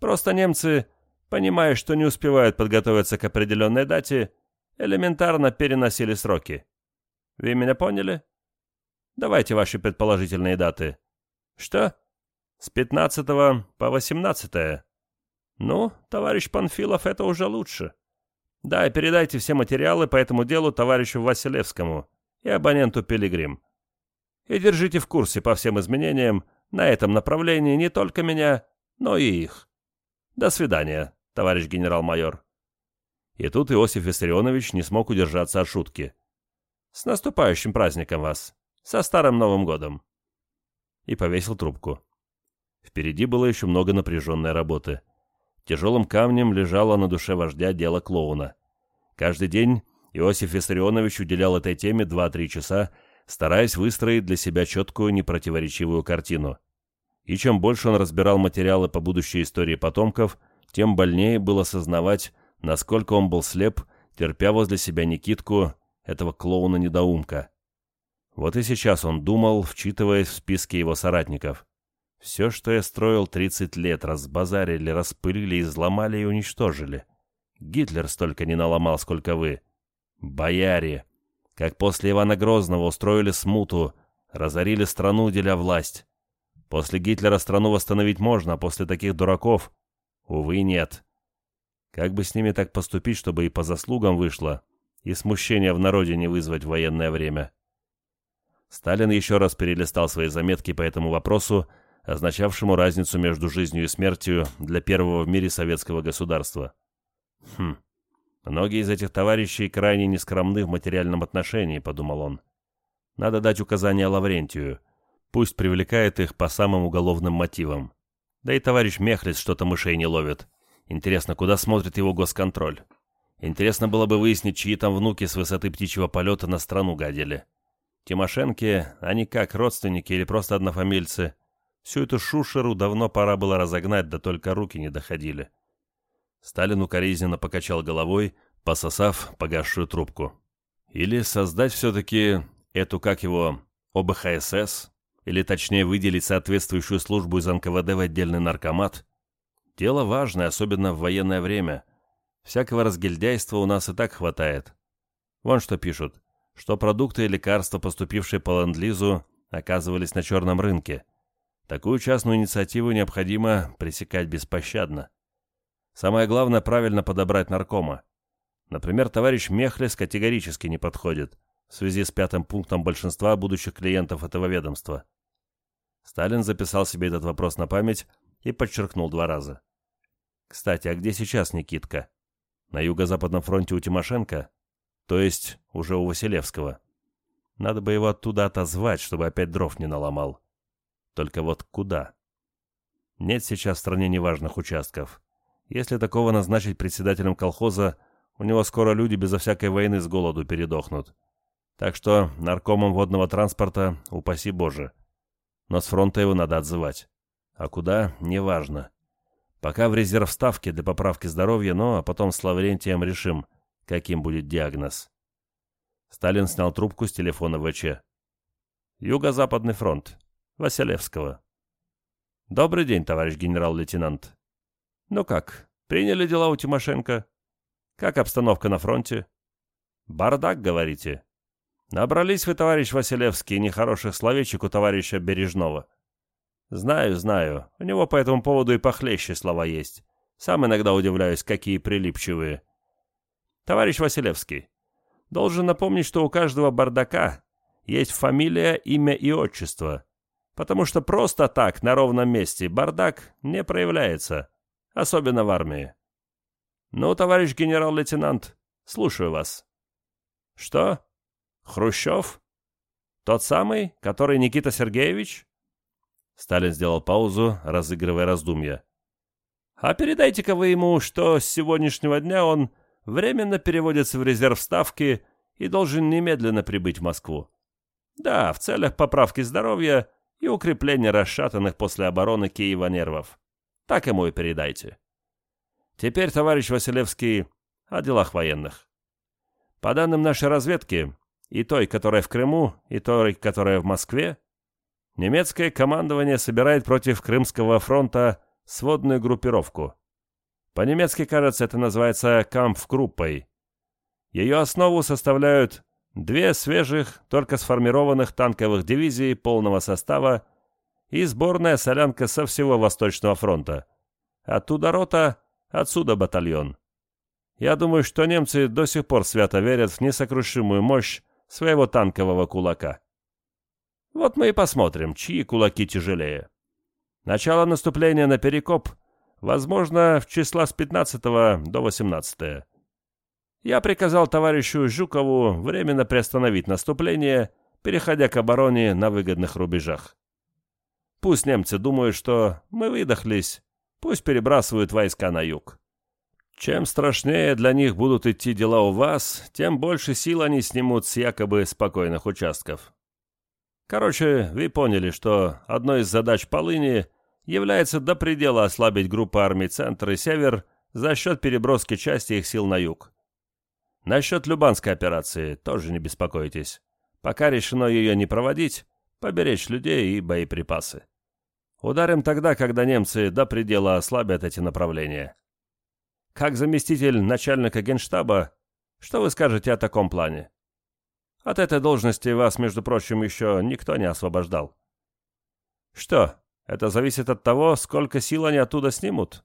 Просто немцы, понимая, что не успевают подготовиться к определенной дате, элементарно переносили сроки. Вы меня поняли? Давайте ваши предположительные даты. Что? С 15 по 18 «Ну, товарищ Панфилов, это уже лучше. Да, и передайте все материалы по этому делу товарищу Василевскому и абоненту Пилигрим. И держите в курсе по всем изменениям на этом направлении не только меня, но и их. До свидания, товарищ генерал-майор». И тут Иосиф Виссарионович не смог удержаться от шутки. «С наступающим праздником вас! Со Старым Новым Годом!» И повесил трубку. Впереди было еще много напряженной работы. Тяжелым камнем лежало на душе вождя дело клоуна. Каждый день Иосиф Виссарионович уделял этой теме 2-3 часа, стараясь выстроить для себя четкую, непротиворечивую картину. И чем больше он разбирал материалы по будущей истории потомков, тем больнее было осознавать, насколько он был слеп, терпя возле себя Никитку, этого клоуна-недоумка. Вот и сейчас он думал, вчитываясь в списки его соратников. Все, что я строил 30 лет, разбазарили, распылили, изломали и уничтожили. Гитлер столько не наломал, сколько вы. Бояре, как после Ивана Грозного устроили смуту, разорили страну, деля власть. После Гитлера страну восстановить можно, а после таких дураков, увы, нет. Как бы с ними так поступить, чтобы и по заслугам вышло, и смущения в народе не вызвать в военное время? Сталин еще раз перелистал свои заметки по этому вопросу, означавшему разницу между жизнью и смертью для первого в мире советского государства. Хм, многие из этих товарищей крайне нескромны в материальном отношении, подумал он. Надо дать указание Лаврентию. Пусть привлекает их по самым уголовным мотивам. Да и товарищ Мехлис что-то мышей не ловит. Интересно, куда смотрит его госконтроль? Интересно было бы выяснить, чьи там внуки с высоты птичьего полета на страну гадили. Тимошенки, они как, родственники или просто однофамильцы – Всю эту шушеру давно пора было разогнать, да только руки не доходили. Сталин укоризненно покачал головой, пососав погасшую трубку. Или создать все-таки эту, как его, ОБХСС, или точнее выделить соответствующую службу из НКВД в отдельный наркомат. Дело важное, особенно в военное время. Всякого разгильдяйства у нас и так хватает. Вон что пишут, что продукты и лекарства, поступившие по ленд-лизу, оказывались на черном рынке – Такую частную инициативу необходимо пресекать беспощадно. Самое главное – правильно подобрать наркома. Например, товарищ Мехлес категорически не подходит в связи с пятым пунктом большинства будущих клиентов этого ведомства. Сталин записал себе этот вопрос на память и подчеркнул два раза. Кстати, а где сейчас Никитка? На юго-западном фронте у Тимошенко? То есть уже у Василевского. Надо бы его оттуда отозвать, чтобы опять дров не наломал. Только вот куда? Нет сейчас в стране неважных участков. Если такого назначить председателем колхоза, У него скоро люди безо всякой войны с голоду передохнут. Так что наркомом водного транспорта, упаси Боже. Но с фронта его надо отзывать. А куда — неважно. Пока в резерв ставки для поправки здоровья, но а потом с Лаврентием решим, каким будет диагноз. Сталин снял трубку с телефона ВЧ. Юго-Западный фронт. Василевского. Добрый день, товарищ генерал-лейтенант. Ну как, приняли дела у Тимошенко? Как обстановка на фронте? Бардак, говорите? Набрались вы, товарищ Василевский, нехороших словечек у товарища Бережного. Знаю, знаю. У него по этому поводу и похлеще слова есть. Сам иногда удивляюсь, какие прилипчивые. Товарищ Василевский, должен напомнить, что у каждого бардака есть фамилия, имя и отчество. Потому что просто так, на ровном месте, бардак не проявляется. Особенно в армии. Ну, товарищ генерал-лейтенант, слушаю вас. Что? Хрущев? Тот самый, который Никита Сергеевич? Сталин сделал паузу, разыгрывая раздумья. А передайте-ка вы ему, что с сегодняшнего дня он временно переводится в резерв ставки и должен немедленно прибыть в Москву. Да, в целях поправки здоровья и укрепления расшатанных после обороны Киева нервов. Так ему и передайте. Теперь, товарищ Василевский, о делах военных. По данным нашей разведки, и той, которая в Крыму, и той, которая в Москве, немецкое командование собирает против Крымского фронта сводную группировку. По-немецки, кажется, это называется «кампфгруппой». Ее основу составляют две свежих, только сформированных танковых дивизии полного состава и сборная солянка со всего Восточного фронта. Оттуда рота, Отсюда батальон. Я думаю, что немцы до сих пор свято верят в несокрушимую мощь своего танкового кулака. Вот мы и посмотрим, чьи кулаки тяжелее. Начало наступления на Перекоп, возможно, в числа с 15 до 18. Я приказал товарищу Жукову временно приостановить наступление, переходя к обороне на выгодных рубежах. Пусть немцы думают, что мы выдохлись, Пусть перебрасывают войска на юг. Чем страшнее для них будут идти дела у вас, тем больше сил они снимут с якобы спокойных участков. Короче, вы поняли, что одной из задач Полыни является до предела ослабить группу армий Центр и Север за счет переброски части их сил на юг. Насчет Любанской операции тоже не беспокойтесь. Пока решено ее не проводить, поберечь людей и боеприпасы. Ударим тогда, когда немцы до предела ослабят эти направления. Как заместитель начальника генштаба, что вы скажете о таком плане? От этой должности вас, между прочим, еще никто не освобождал. Что, это зависит от того, сколько сил они оттуда снимут?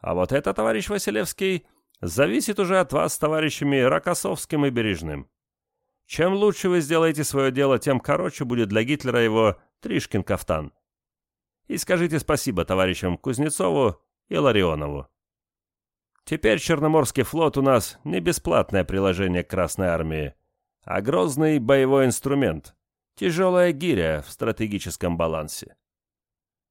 А вот это, товарищ Василевский, зависит уже от вас с товарищами Рокоссовским и Бережным. Чем лучше вы сделаете свое дело, тем короче будет для Гитлера его Тришкин кафтан. И скажите спасибо товарищам Кузнецову и Ларионову. Теперь Черноморский флот у нас не бесплатное приложение к Красной Армии, а грозный боевой инструмент, тяжелая гиря в стратегическом балансе.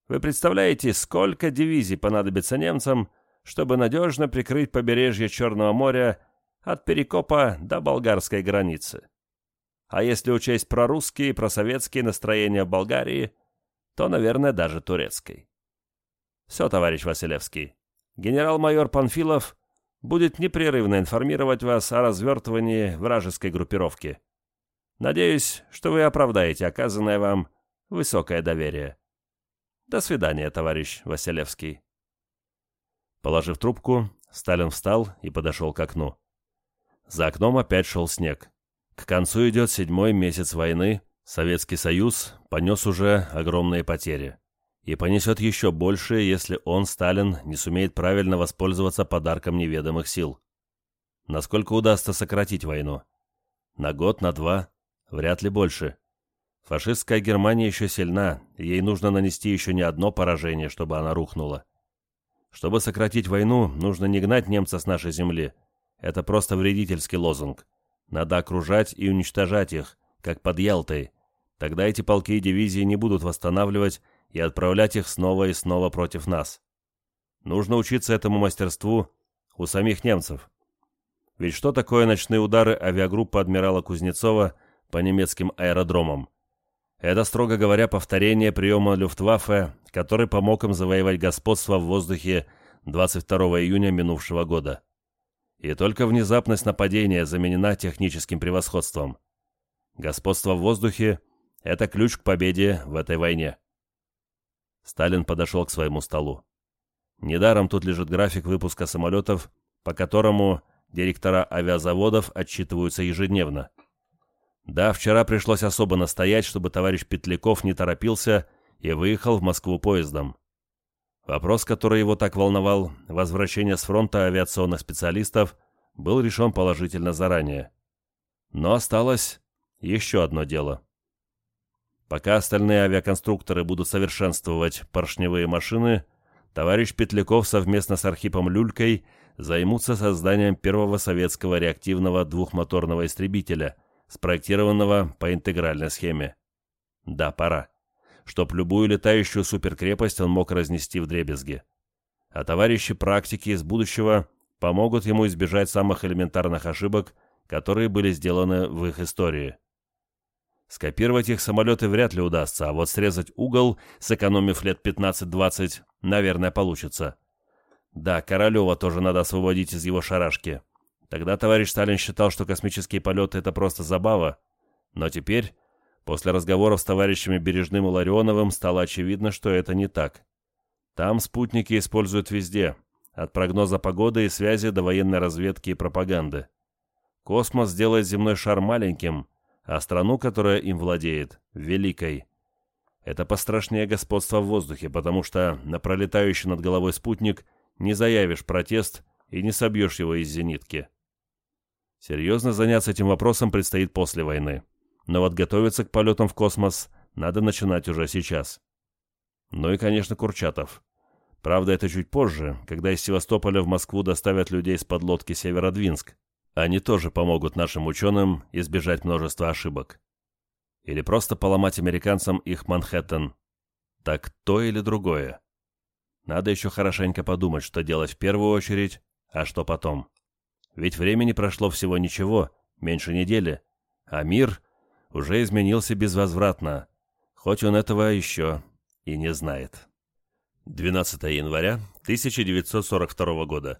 Вы представляете, сколько дивизий понадобится немцам, чтобы надежно прикрыть побережье Черного моря от Перекопа до болгарской границы? А если учесть прорусские и просоветские настроения в Болгарии – то, наверное, даже турецкой. Все, товарищ Василевский. Генерал-майор Панфилов будет непрерывно информировать вас о развертывании вражеской группировки. Надеюсь, что вы оправдаете оказанное вам высокое доверие. До свидания, товарищ Василевский. Положив трубку, Сталин встал и подошел к окну. За окном опять шел снег. К концу идет седьмой месяц войны, Советский Союз понес уже огромные потери и понесет еще большие, если он, Сталин, не сумеет правильно воспользоваться подарком неведомых сил. Насколько удастся сократить войну? На год, на два? Вряд ли больше. Фашистская Германия еще сильна, ей нужно нанести еще не одно поражение, чтобы она рухнула. Чтобы сократить войну, нужно не гнать немца с нашей земли. Это просто вредительский лозунг. Надо окружать и уничтожать их, как под Ялтой, Тогда эти полки и дивизии не будут восстанавливать и отправлять их снова и снова против нас. Нужно учиться этому мастерству у самих немцев. Ведь что такое ночные удары авиагруппы адмирала Кузнецова по немецким аэродромам? Это, строго говоря, повторение приема Люфтваффе, который помог им завоевать господство в воздухе 22 июня минувшего года. И только внезапность нападения заменена техническим превосходством. Господство в воздухе – это ключ к победе в этой войне. Сталин подошел к своему столу. Недаром тут лежит график выпуска самолетов, по которому директора авиазаводов отчитываются ежедневно. Да, вчера пришлось особо настоять, чтобы товарищ Петляков не торопился и выехал в Москву поездом. Вопрос, который его так волновал, возвращение с фронта авиационных специалистов, был решен положительно заранее. Но осталось еще одно дело. Пока остальные авиаконструкторы будут совершенствовать поршневые машины, товарищ Петляков совместно с Архипом Люлькой займутся созданием первого советского реактивного двухмоторного истребителя, спроектированного по интегральной схеме. Да, пора чтоб любую летающую суперкрепость он мог разнести в дребезги. А товарищи практики из будущего помогут ему избежать самых элементарных ошибок, которые были сделаны в их истории. Скопировать их самолеты вряд ли удастся, а вот срезать угол, сэкономив лет 15-20, наверное, получится. Да, Королева тоже надо освободить из его шарашки. Тогда товарищ Сталин считал, что космические полеты — это просто забава. Но теперь После разговоров с товарищами Бережным и Ларионовым стало очевидно, что это не так. Там спутники используют везде, от прогноза погоды и связи до военной разведки и пропаганды. Космос делает земной шар маленьким, а страну, которая им владеет, великой. Это пострашнее господства в воздухе, потому что на пролетающий над головой спутник не заявишь протест и не собьешь его из зенитки. Серьезно заняться этим вопросом предстоит после войны но вот готовиться к полетам в космос надо начинать уже сейчас. Ну и, конечно, Курчатов. Правда, это чуть позже, когда из Севастополя в Москву доставят людей с подлодки Северодвинск. Они тоже помогут нашим ученым избежать множества ошибок. Или просто поломать американцам их Манхэттен. Так то или другое. Надо еще хорошенько подумать, что делать в первую очередь, а что потом. Ведь времени прошло всего ничего, меньше недели, а мир уже изменился безвозвратно, хоть он этого еще и не знает. 12 января 1942 года,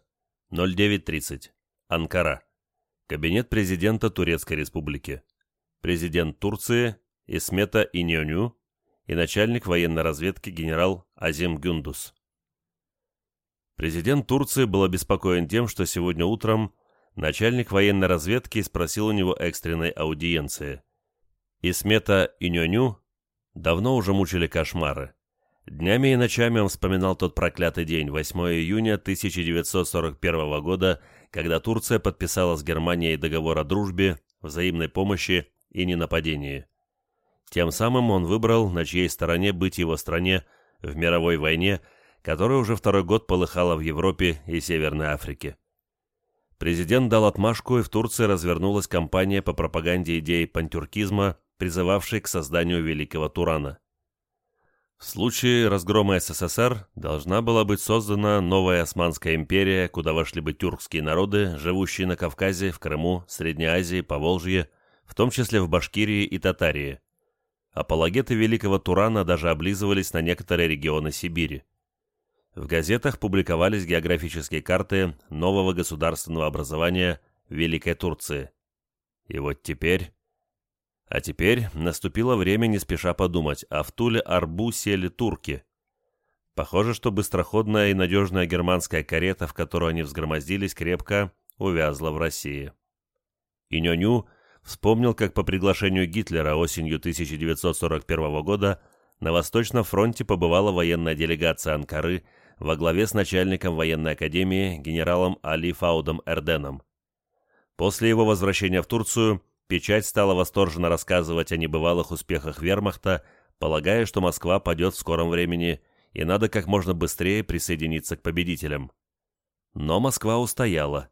09.30, Анкара. Кабинет президента Турецкой Республики. Президент Турции Исмета Иньоню и начальник военной разведки генерал Азим Гюндус. Президент Турции был обеспокоен тем, что сегодня утром начальник военной разведки спросил у него экстренной аудиенции – и Смета и Нюню давно уже мучили кошмары. Днями и ночами он вспоминал тот проклятый день, 8 июня 1941 года, когда Турция подписала с Германией договор о дружбе, взаимной помощи и ненападении. Тем самым он выбрал, на чьей стороне быть его стране в мировой войне, которая уже второй год полыхала в Европе и Северной Африке. Президент дал отмашку, и в Турции развернулась кампания по пропаганде идей пантюркизма призывавший к созданию Великого Турана. В случае разгрома СССР должна была быть создана новая Османская империя, куда вошли бы тюркские народы, живущие на Кавказе, в Крыму, Средней Азии, Поволжье, в том числе в Башкирии и Татарии. Апологеты Великого Турана даже облизывались на некоторые регионы Сибири. В газетах публиковались географические карты нового государственного образования Великой Турции. И вот теперь а теперь наступило время не спеша подумать, а в Туле-Арбу сели турки. Похоже, что быстроходная и надежная германская карета, в которую они взгромоздились, крепко увязла в России. И Нюню вспомнил, как по приглашению Гитлера осенью 1941 года на Восточном фронте побывала военная делегация Анкары во главе с начальником военной академии генералом Али Фаудом Эрденом. После его возвращения в Турцию – Печать стала восторженно рассказывать о небывалых успехах вермахта, полагая, что Москва падет в скором времени и надо как можно быстрее присоединиться к победителям. Но Москва устояла.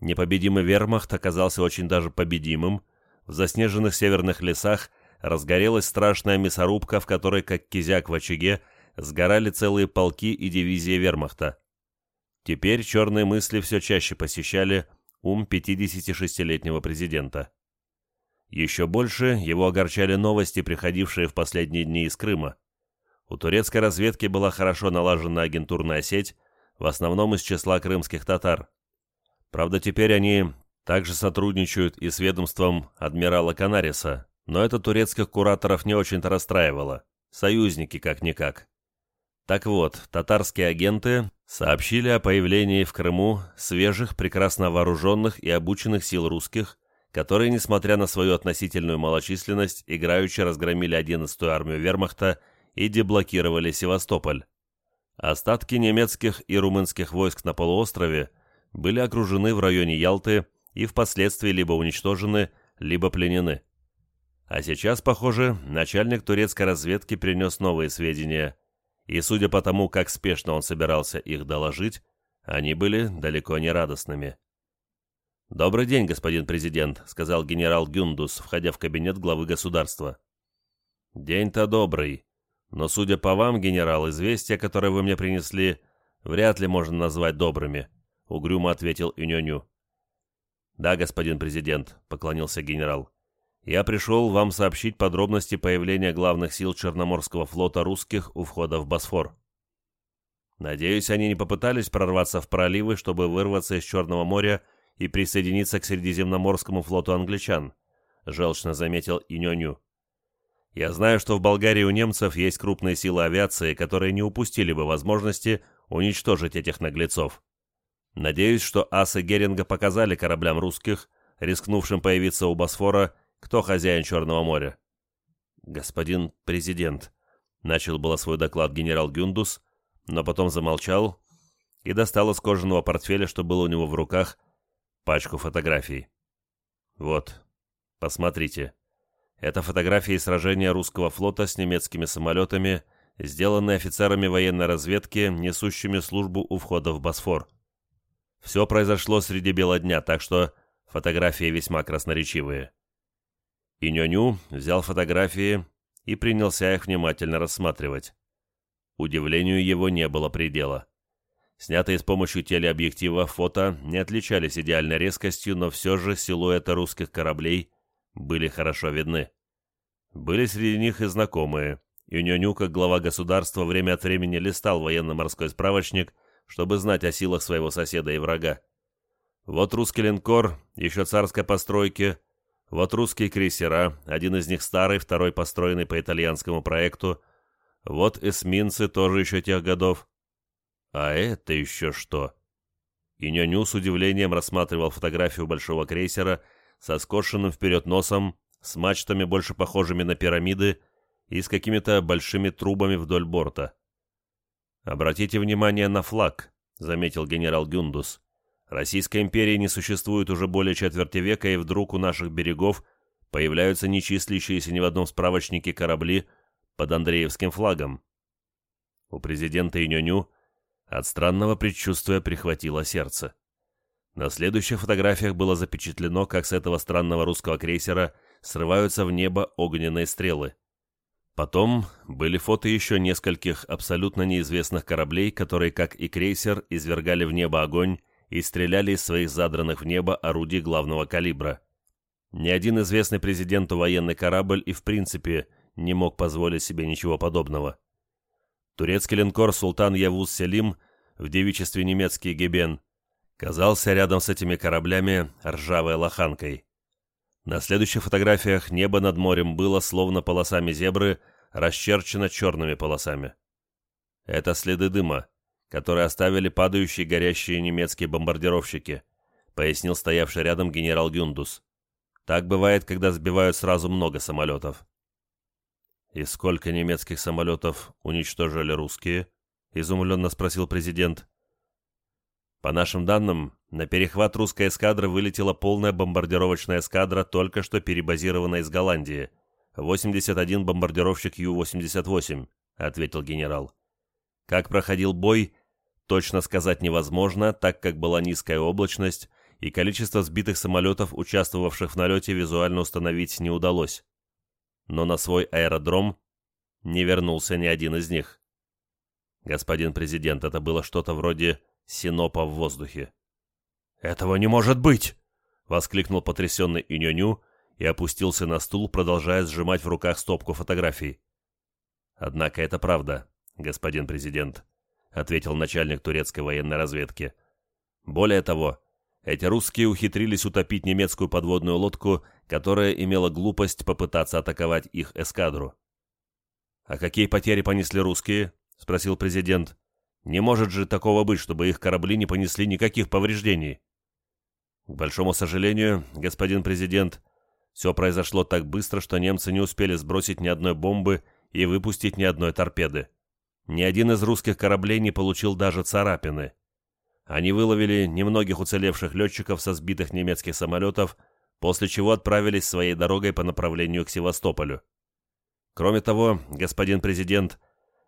Непобедимый вермахт оказался очень даже победимым. В заснеженных северных лесах разгорелась страшная мясорубка, в которой, как кизяк в очаге, сгорали целые полки и дивизии вермахта. Теперь черные мысли все чаще посещали ум 56-летнего президента. Еще больше его огорчали новости, приходившие в последние дни из Крыма. У турецкой разведки была хорошо налажена агентурная сеть, в основном из числа крымских татар. Правда, теперь они также сотрудничают и с ведомством адмирала Канариса, но это турецких кураторов не очень-то расстраивало. Союзники как-никак. Так вот, татарские агенты сообщили о появлении в Крыму свежих, прекрасно вооруженных и обученных сил русских, которые, несмотря на свою относительную малочисленность, играючи разгромили 11-ю армию вермахта и деблокировали Севастополь. Остатки немецких и румынских войск на полуострове были окружены в районе Ялты и впоследствии либо уничтожены, либо пленены. А сейчас, похоже, начальник турецкой разведки принес новые сведения, и судя по тому, как спешно он собирался их доложить, они были далеко не радостными. «Добрый день, господин президент», — сказал генерал Гюндус, входя в кабинет главы государства. «День-то добрый», но, судя по вам, генерал, известия, которые вы мне принесли, вряд ли можно назвать добрыми», — угрюмо ответил Иньоню. «Да, господин президент», — поклонился генерал. «Я пришел вам сообщить подробности появления главных сил Черноморского флота русских у входа в Босфор. Надеюсь, они не попытались прорваться в проливы, чтобы вырваться из Черного моря и присоединиться к Средиземноморскому флоту англичан», — желчно заметил Иньоню. Я знаю, что в Болгарии у немцев есть крупные силы авиации, которые не упустили бы возможности уничтожить этих наглецов. Надеюсь, что асы Геринга показали кораблям русских, рискнувшим появиться у Босфора, кто хозяин Черного моря. «Господин президент», — начал было свой доклад генерал Гюндус, но потом замолчал и достал из кожаного портфеля, что было у него в руках, пачку фотографий. «Вот, посмотрите». Это фотографии сражения русского флота с немецкими самолетами, сделанные офицерами военной разведки, несущими службу у входа в Босфор. Все произошло среди бела дня, так что фотографии весьма красноречивые. И Нюню взял фотографии и принялся их внимательно рассматривать. Удивлению его не было предела. Снятые с помощью телеобъектива фото не отличались идеальной резкостью, но все же силуэты русских кораблей были хорошо видны. Были среди них и знакомые, и Нюню, как глава государства, время от времени листал военно-морской справочник, чтобы знать о силах своего соседа и врага. Вот русский линкор, еще царской постройки, вот русские крейсера, один из них старый, второй построенный по итальянскому проекту, вот эсминцы, тоже еще тех годов. А это еще что? И Нюню с удивлением рассматривал фотографию большого крейсера — со скошенным вперед носом, с мачтами, больше похожими на пирамиды, и с какими-то большими трубами вдоль борта. «Обратите внимание на флаг», — заметил генерал Гюндус. «Российской империи не существует уже более четверти века, и вдруг у наших берегов появляются нечислящиеся ни в одном справочнике корабли под Андреевским флагом». У президента Иньоню от странного предчувствия прихватило сердце. На следующих фотографиях было запечатлено, как с этого странного русского крейсера срываются в небо огненные стрелы. Потом были фото еще нескольких абсолютно неизвестных кораблей, которые, как и крейсер, извергали в небо огонь и стреляли из своих задранных в небо орудий главного калибра. Ни один известный президенту военный корабль и в принципе не мог позволить себе ничего подобного. Турецкий линкор «Султан Явуз Селим» в девичестве немецкий «Гебен» казался рядом с этими кораблями ржавой лоханкой. На следующих фотографиях небо над морем было, словно полосами зебры, расчерчено черными полосами. Это следы дыма, которые оставили падающие горящие немецкие бомбардировщики, пояснил стоявший рядом генерал Гюндус. Так бывает, когда сбивают сразу много самолетов. «И сколько немецких самолетов уничтожили русские?» — изумленно спросил президент. По нашим данным, на перехват русской эскадры вылетела полная бомбардировочная эскадра, только что перебазированная из Голландии. 81 бомбардировщик Ю-88, ответил генерал. Как проходил бой, точно сказать невозможно, так как была низкая облачность, и количество сбитых самолетов, участвовавших в налете, визуально установить не удалось. Но на свой аэродром не вернулся ни один из них. Господин президент, это было что-то вроде Синопа в воздухе. «Этого не может быть!» — воскликнул потрясенный Иньоню и опустился на стул, продолжая сжимать в руках стопку фотографий. «Однако это правда, господин президент», — ответил начальник турецкой военной разведки. «Более того, эти русские ухитрились утопить немецкую подводную лодку, которая имела глупость попытаться атаковать их эскадру». «А какие потери понесли русские?» — спросил президент. «Не может же такого быть, чтобы их корабли не понесли никаких повреждений». К большому сожалению, господин президент, все произошло так быстро, что немцы не успели сбросить ни одной бомбы и выпустить ни одной торпеды. Ни один из русских кораблей не получил даже царапины. Они выловили немногих уцелевших летчиков со сбитых немецких самолетов, после чего отправились своей дорогой по направлению к Севастополю. Кроме того, господин президент,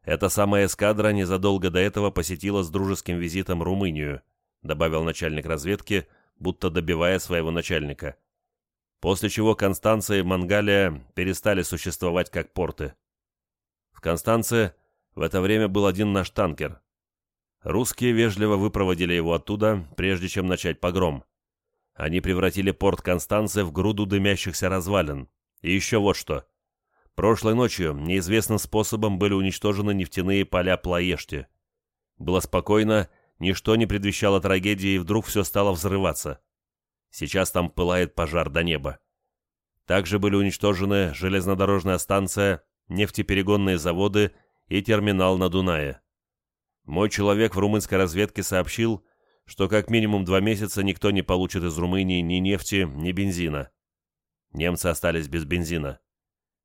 эта самая эскадра незадолго до этого посетила с дружеским визитом Румынию, добавил начальник разведки, будто добивая своего начальника. После чего Констанция и Мангалия перестали существовать как порты. В Констанце в это время был один наш танкер. Русские вежливо выпроводили его оттуда, прежде чем начать погром. Они превратили порт Констанция в груду дымящихся развалин. И еще вот что. Прошлой ночью неизвестным способом были уничтожены нефтяные поля Плаешти. Было спокойно Ничто не предвещало трагедии, и вдруг все стало взрываться. Сейчас там пылает пожар до неба. Также были уничтожены железнодорожная станция, нефтеперегонные заводы и терминал на Дунае. Мой человек в румынской разведке сообщил, что как минимум два месяца никто не получит из Румынии ни нефти, ни бензина. Немцы остались без бензина.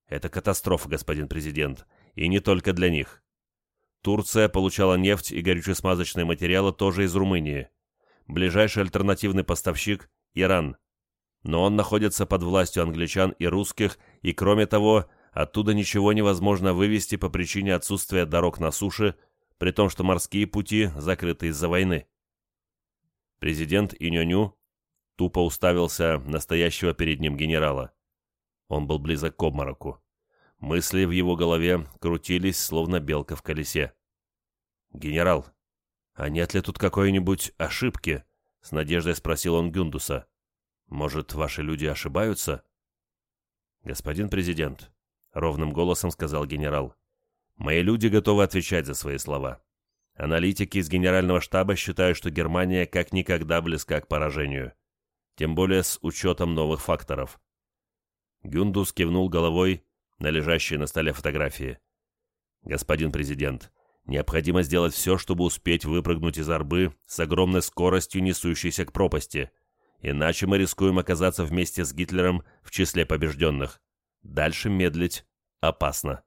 Это катастрофа, господин президент, и не только для них. Турция получала нефть и горюче-смазочные материалы тоже из Румынии. Ближайший альтернативный поставщик – Иран. Но он находится под властью англичан и русских, и кроме того, оттуда ничего невозможно вывести по причине отсутствия дорог на суше, при том, что морские пути закрыты из-за войны. Президент Иньоню тупо уставился настоящего перед ним генерала. Он был близок к обмороку. Мысли в его голове крутились, словно белка в колесе. «Генерал, а нет ли тут какой-нибудь ошибки?» — с надеждой спросил он Гюндуса. «Может, ваши люди ошибаются?» «Господин президент», — ровным голосом сказал генерал, — «мои люди готовы отвечать за свои слова. Аналитики из генерального штаба считают, что Германия как никогда близка к поражению, тем более с учетом новых факторов». Гюндус кивнул головой на лежащие на столе фотографии. «Господин президент, необходимо сделать все, чтобы успеть выпрыгнуть из арбы с огромной скоростью, несущейся к пропасти. Иначе мы рискуем оказаться вместе с Гитлером в числе побежденных. Дальше медлить опасно.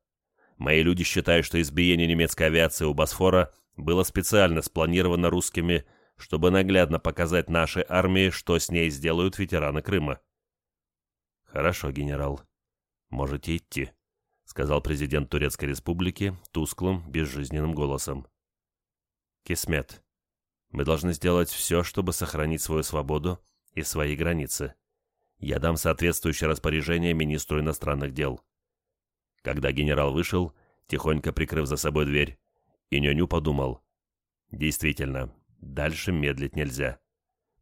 Мои люди считают, что избиение немецкой авиации у Босфора было специально спланировано русскими, чтобы наглядно показать нашей армии, что с ней сделают ветераны Крыма. Хорошо, генерал. «Можете идти», — сказал президент Турецкой Республики тусклым, безжизненным голосом. «Кисмет, мы должны сделать все, чтобы сохранить свою свободу и свои границы. Я дам соответствующее распоряжение министру иностранных дел». Когда генерал вышел, тихонько прикрыв за собой дверь, Иньоню подумал. «Действительно, дальше медлить нельзя.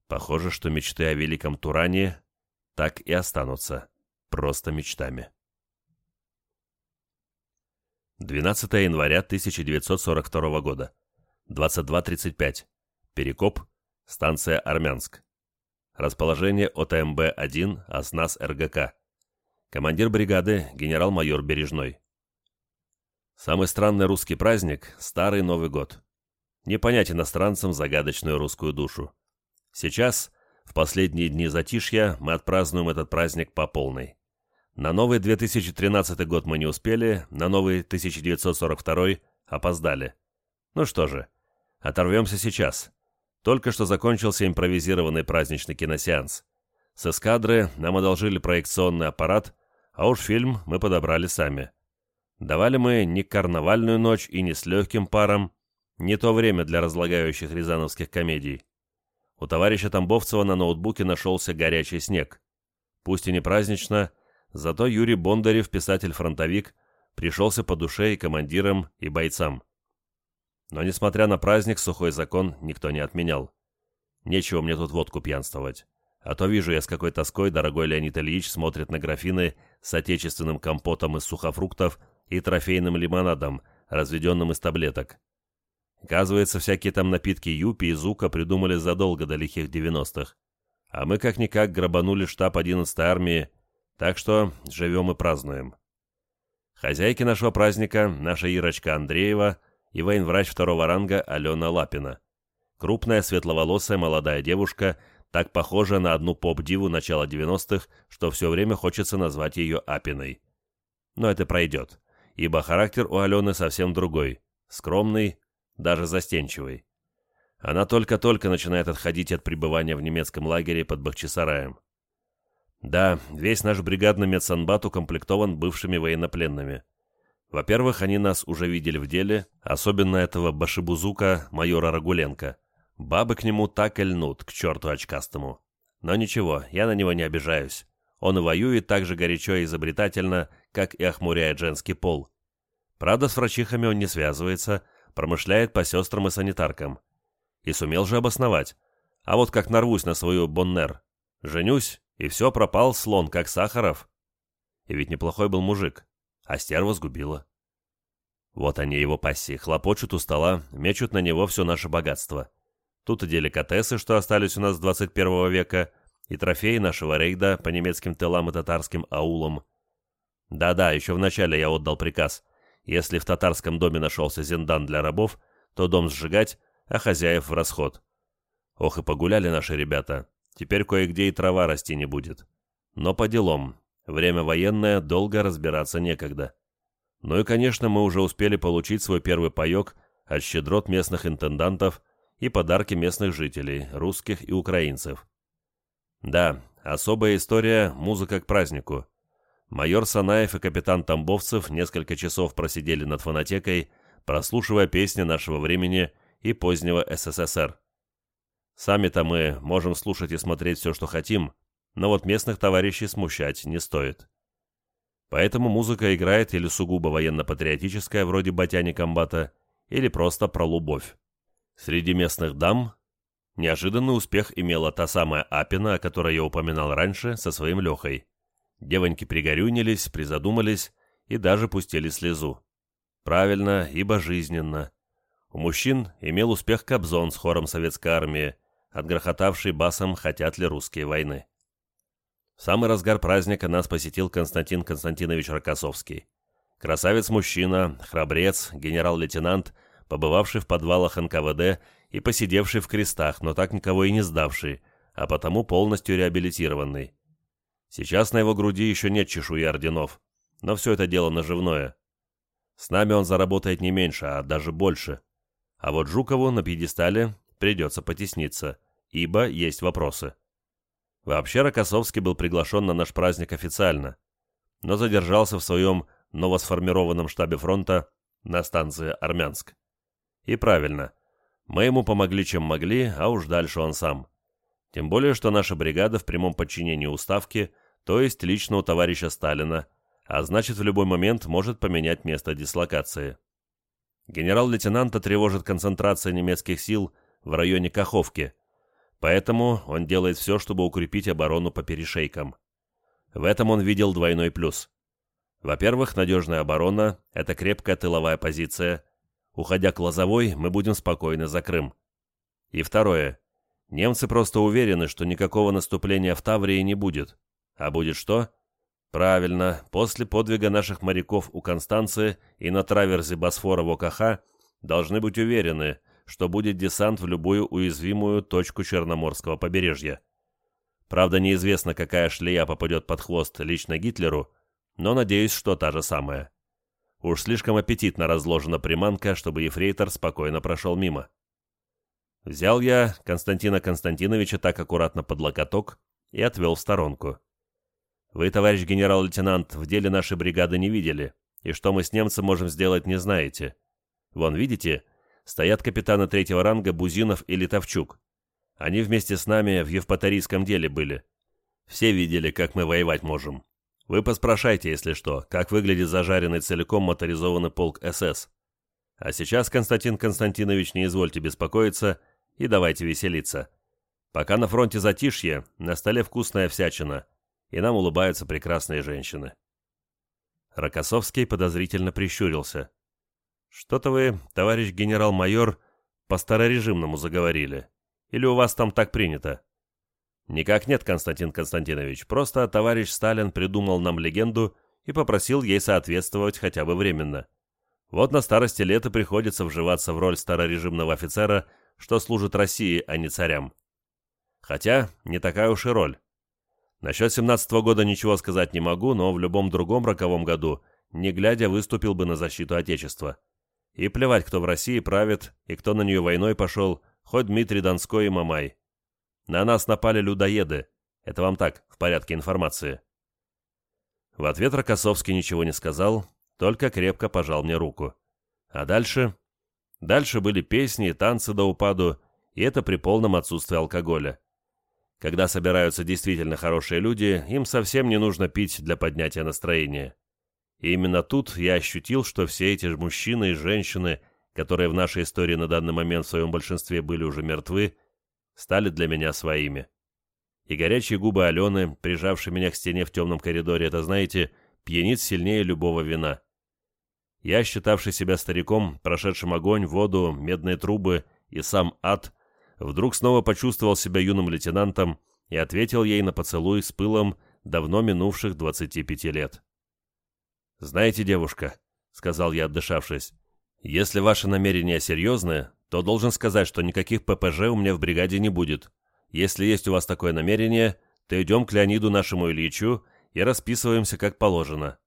Похоже, что мечты о великом Туране так и останутся просто мечтами. 12 января 1942 года. 22.35. Перекоп. Станция Армянск. Расположение ОТМБ-1 ОСНАС РГК. Командир бригады генерал-майор Бережной. Самый странный русский праздник – Старый Новый год. Не понять иностранцам загадочную русскую душу. Сейчас, в последние дни затишья, мы отпразднуем этот праздник по полной. На новый 2013 год мы не успели, на новый 1942 опоздали. Ну что же, оторвемся сейчас. Только что закончился импровизированный праздничный киносеанс. С эскадры нам одолжили проекционный аппарат, а уж фильм мы подобрали сами. Давали мы не карнавальную ночь и не с легким паром, не то время для разлагающих рязановских комедий. У товарища Тамбовцева на ноутбуке нашелся горячий снег. Пусть и не празднично, Зато Юрий Бондарев, писатель-фронтовик, пришелся по душе и командирам, и бойцам. Но, несмотря на праздник, сухой закон никто не отменял. Нечего мне тут водку пьянствовать. А то вижу я, с какой тоской дорогой Леонид Ильич смотрит на графины с отечественным компотом из сухофруктов и трофейным лимонадом, разведенным из таблеток. Оказывается, всякие там напитки Юпи и Зука придумали задолго до лихих девяностых. А мы как-никак грабанули штаб 11-й армии, так что живем и празднуем. Хозяйки нашего праздника – наша Ирочка Андреева и военврач второго ранга Алена Лапина. Крупная, светловолосая молодая девушка, так похожая на одну поп-диву начала 90-х, что все время хочется назвать ее Апиной. Но это пройдет, ибо характер у Алены совсем другой – скромный, даже застенчивый. Она только-только начинает отходить от пребывания в немецком лагере под Бахчисараем. Да, весь наш бригадный медсанбат укомплектован бывшими военнопленными. Во-первых, они нас уже видели в деле, особенно этого башибузука майора Рагуленко. Бабы к нему так и льнут, к черту очкастому. Но ничего, я на него не обижаюсь. Он воюет так же горячо и изобретательно, как и охмуряет женский пол. Правда, с врачихами он не связывается, промышляет по сестрам и санитаркам. И сумел же обосновать. А вот как нарвусь на свою Боннер. Женюсь, и все пропал слон, как Сахаров. И ведь неплохой был мужик, а стерва сгубила. Вот они его пассии, хлопочут у стола, мечут на него все наше богатство. Тут и деликатесы, что остались у нас с 21 века, и трофеи нашего рейда по немецким тылам и татарским аулам. Да-да, еще вначале я отдал приказ. Если в татарском доме нашелся зендан для рабов, то дом сжигать, а хозяев в расход. Ох и погуляли наши ребята. Теперь кое-где и трава расти не будет. Но по делам. Время военное, долго разбираться некогда. Ну и, конечно, мы уже успели получить свой первый паек от щедрот местных интендантов и подарки местных жителей, русских и украинцев. Да, особая история – музыка к празднику. Майор Санаев и капитан Тамбовцев несколько часов просидели над фонотекой, прослушивая песни нашего времени и позднего СССР. Сами-то мы можем слушать и смотреть все, что хотим, но вот местных товарищей смущать не стоит. Поэтому музыка играет или сугубо военно-патриотическая, вроде «Батяни комбата», или просто про любовь. Среди местных дам неожиданный успех имела та самая Апина, о которой я упоминал раньше, со своим Лехой. Девоньки пригорюнились, призадумались и даже пустили слезу. Правильно, ибо жизненно. У мужчин имел успех Кобзон с хором советской армии, отгрохотавший басом «Хотят ли русские войны?». В самый разгар праздника нас посетил Константин Константинович Рокоссовский. Красавец-мужчина, храбрец, генерал-лейтенант, побывавший в подвалах НКВД и посидевший в крестах, но так никого и не сдавший, а потому полностью реабилитированный. Сейчас на его груди еще нет чешуи орденов, но все это дело наживное. С нами он заработает не меньше, а даже больше. А вот Жукову на пьедестале придется потесниться ибо есть вопросы. Вообще Рокоссовский был приглашен на наш праздник официально, но задержался в своем новосформированном штабе фронта на станции Армянск. И правильно, мы ему помогли чем могли, а уж дальше он сам. Тем более, что наша бригада в прямом подчинении уставки, то есть лично у товарища Сталина, а значит в любой момент может поменять место дислокации. Генерал-лейтенанта тревожит концентрация немецких сил в районе Каховки – Поэтому он делает все, чтобы укрепить оборону по перешейкам. В этом он видел двойной плюс. Во-первых, надежная оборона – это крепкая тыловая позиция. Уходя к Лозовой, мы будем спокойны за Крым. И второе. Немцы просто уверены, что никакого наступления в Таврии не будет. А будет что? Правильно, после подвига наших моряков у Констанции и на траверзе Босфора в ОКХ должны быть уверены – что будет десант в любую уязвимую точку Черноморского побережья. Правда, неизвестно, какая шлея попадет под хвост лично Гитлеру, но надеюсь, что та же самая. Уж слишком аппетитно разложена приманка, чтобы ефрейтор спокойно прошел мимо. Взял я Константина Константиновича так аккуратно под локоток и отвел в сторонку. Вы, товарищ генерал-лейтенант, в деле нашей бригады не видели, и что мы с немцем можем сделать, не знаете. Вон, видите, стоят капитаны третьего ранга Бузинов и Литовчук. Они вместе с нами в Евпаторийском деле были. Все видели, как мы воевать можем. Вы поспрашайте, если что, как выглядит зажаренный целиком моторизованный полк СС. А сейчас, Константин Константинович, не извольте беспокоиться и давайте веселиться. Пока на фронте затишье, на столе вкусная всячина, и нам улыбаются прекрасные женщины. Рокоссовский подозрительно прищурился. «Что-то вы, товарищ генерал-майор, по старорежимному заговорили. Или у вас там так принято?» «Никак нет, Константин Константинович. Просто товарищ Сталин придумал нам легенду и попросил ей соответствовать хотя бы временно. Вот на старости лет и приходится вживаться в роль старорежимного офицера, что служит России, а не царям. Хотя, не такая уж и роль. Насчет семнадцатого года ничего сказать не могу, но в любом другом роковом году, не глядя, выступил бы на защиту Отечества. И плевать, кто в России правит и кто на нее войной пошел, хоть Дмитрий Донской и Мамай. На нас напали людоеды. Это вам так, в порядке информации. В ответ Рокоссовский ничего не сказал, только крепко пожал мне руку. А дальше? Дальше были песни и танцы до упаду, и это при полном отсутствии алкоголя. Когда собираются действительно хорошие люди, им совсем не нужно пить для поднятия настроения. И именно тут я ощутил, что все эти мужчины и женщины, которые в нашей истории на данный момент в своем большинстве были уже мертвы, стали для меня своими. И горячие губы Алены, прижавшие меня к стене в темном коридоре, это, знаете, пьянит сильнее любого вина. Я, считавший себя стариком, прошедшим огонь, воду, медные трубы и сам ад, вдруг снова почувствовал себя юным лейтенантом и ответил ей на поцелуй с пылом давно минувших 25 лет. «Знаете, девушка», — сказал я, отдышавшись, — «если ваши намерения серьезные, то должен сказать, что никаких ППЖ у меня в бригаде не будет. Если есть у вас такое намерение, то идем к Леониду нашему Ильичу и расписываемся как положено.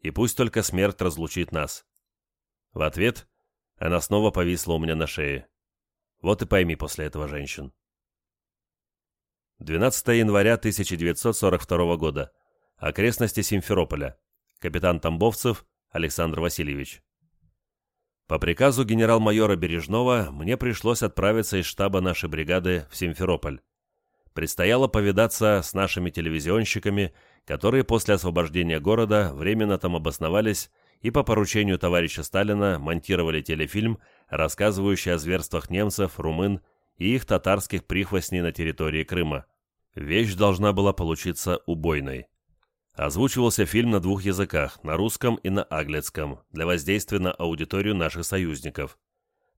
И пусть только смерть разлучит нас». В ответ она снова повисла у меня на шее. Вот и пойми после этого женщин. 12 января 1942 года. Окрестности Симферополя. Капитан Тамбовцев Александр Васильевич. По приказу генерал-майора Бережного мне пришлось отправиться из штаба нашей бригады в Симферополь. Предстояло повидаться с нашими телевизионщиками, которые после освобождения города временно там обосновались и по поручению товарища Сталина монтировали телефильм, рассказывающий о зверствах немцев, румын и их татарских прихвостней на территории Крыма. Вещь должна была получиться убойной. Озвучивался фильм на двух языках, на русском и на аглицком, для воздействия на аудиторию наших союзников.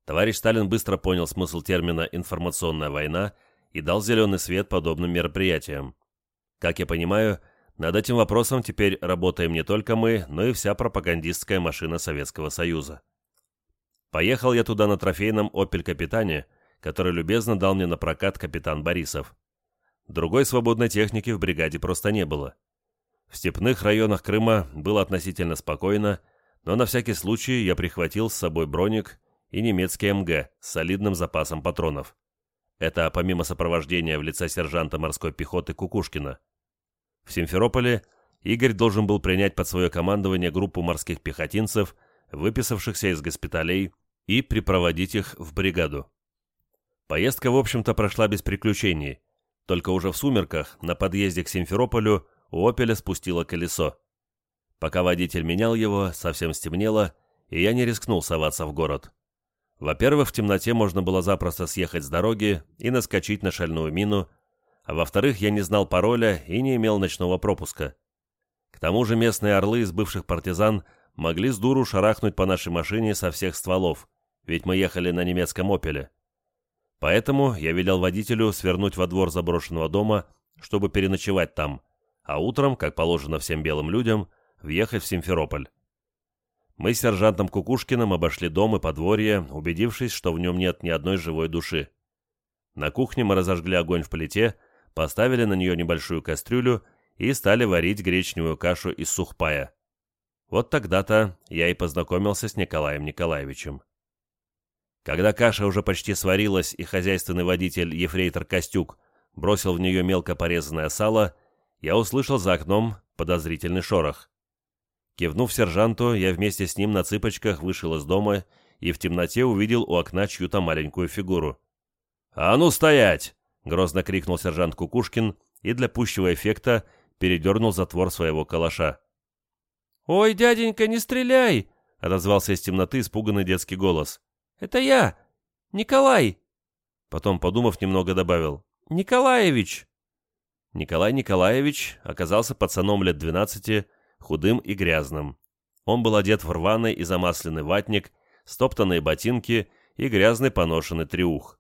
Товарищ Сталин быстро понял смысл термина «информационная война» и дал зеленый свет подобным мероприятиям. Как я понимаю, над этим вопросом теперь работаем не только мы, но и вся пропагандистская машина Советского Союза. Поехал я туда на трофейном «Опель Капитане», который любезно дал мне на прокат капитан Борисов. Другой свободной техники в бригаде просто не было. В степных районах Крыма было относительно спокойно, но на всякий случай я прихватил с собой броник и немецкий МГ с солидным запасом патронов. Это помимо сопровождения в лице сержанта морской пехоты Кукушкина. В Симферополе Игорь должен был принять под свое командование группу морских пехотинцев, выписавшихся из госпиталей, и припроводить их в бригаду. Поездка, в общем-то, прошла без приключений, только уже в сумерках на подъезде к Симферополю у «Опеля» спустило колесо. Пока водитель менял его, совсем стемнело, и я не рискнул соваться в город. Во-первых, в темноте можно было запросто съехать с дороги и наскочить на шальную мину, а во-вторых, я не знал пароля и не имел ночного пропуска. К тому же местные орлы из бывших партизан могли с дуру шарахнуть по нашей машине со всех стволов, ведь мы ехали на немецком «Опеле». Поэтому я велел водителю свернуть во двор заброшенного дома, чтобы переночевать там, а утром, как положено всем белым людям, въехать в Симферополь. Мы с сержантом Кукушкиным обошли дом и подворье, убедившись, что в нем нет ни одной живой души. На кухне мы разожгли огонь в плите, поставили на нее небольшую кастрюлю и стали варить гречневую кашу из сухпая. Вот тогда-то я и познакомился с Николаем Николаевичем. Когда каша уже почти сварилась и хозяйственный водитель Ефрейтор Костюк бросил в нее мелко порезанное сало, я услышал за окном подозрительный шорох. Кивнув сержанту, я вместе с ним на цыпочках вышел из дома и в темноте увидел у окна чью-то маленькую фигуру. «А ну стоять!» — грозно крикнул сержант Кукушкин и для пущего эффекта передернул затвор своего калаша. «Ой, дяденька, не стреляй!» — отозвался из темноты испуганный детский голос. «Это я! Николай!» Потом, подумав немного, добавил. «Николаевич!» Николай Николаевич оказался пацаном лет 12, худым и грязным. Он был одет в рваный и замасленный ватник, стоптанные ботинки и грязный поношенный триух.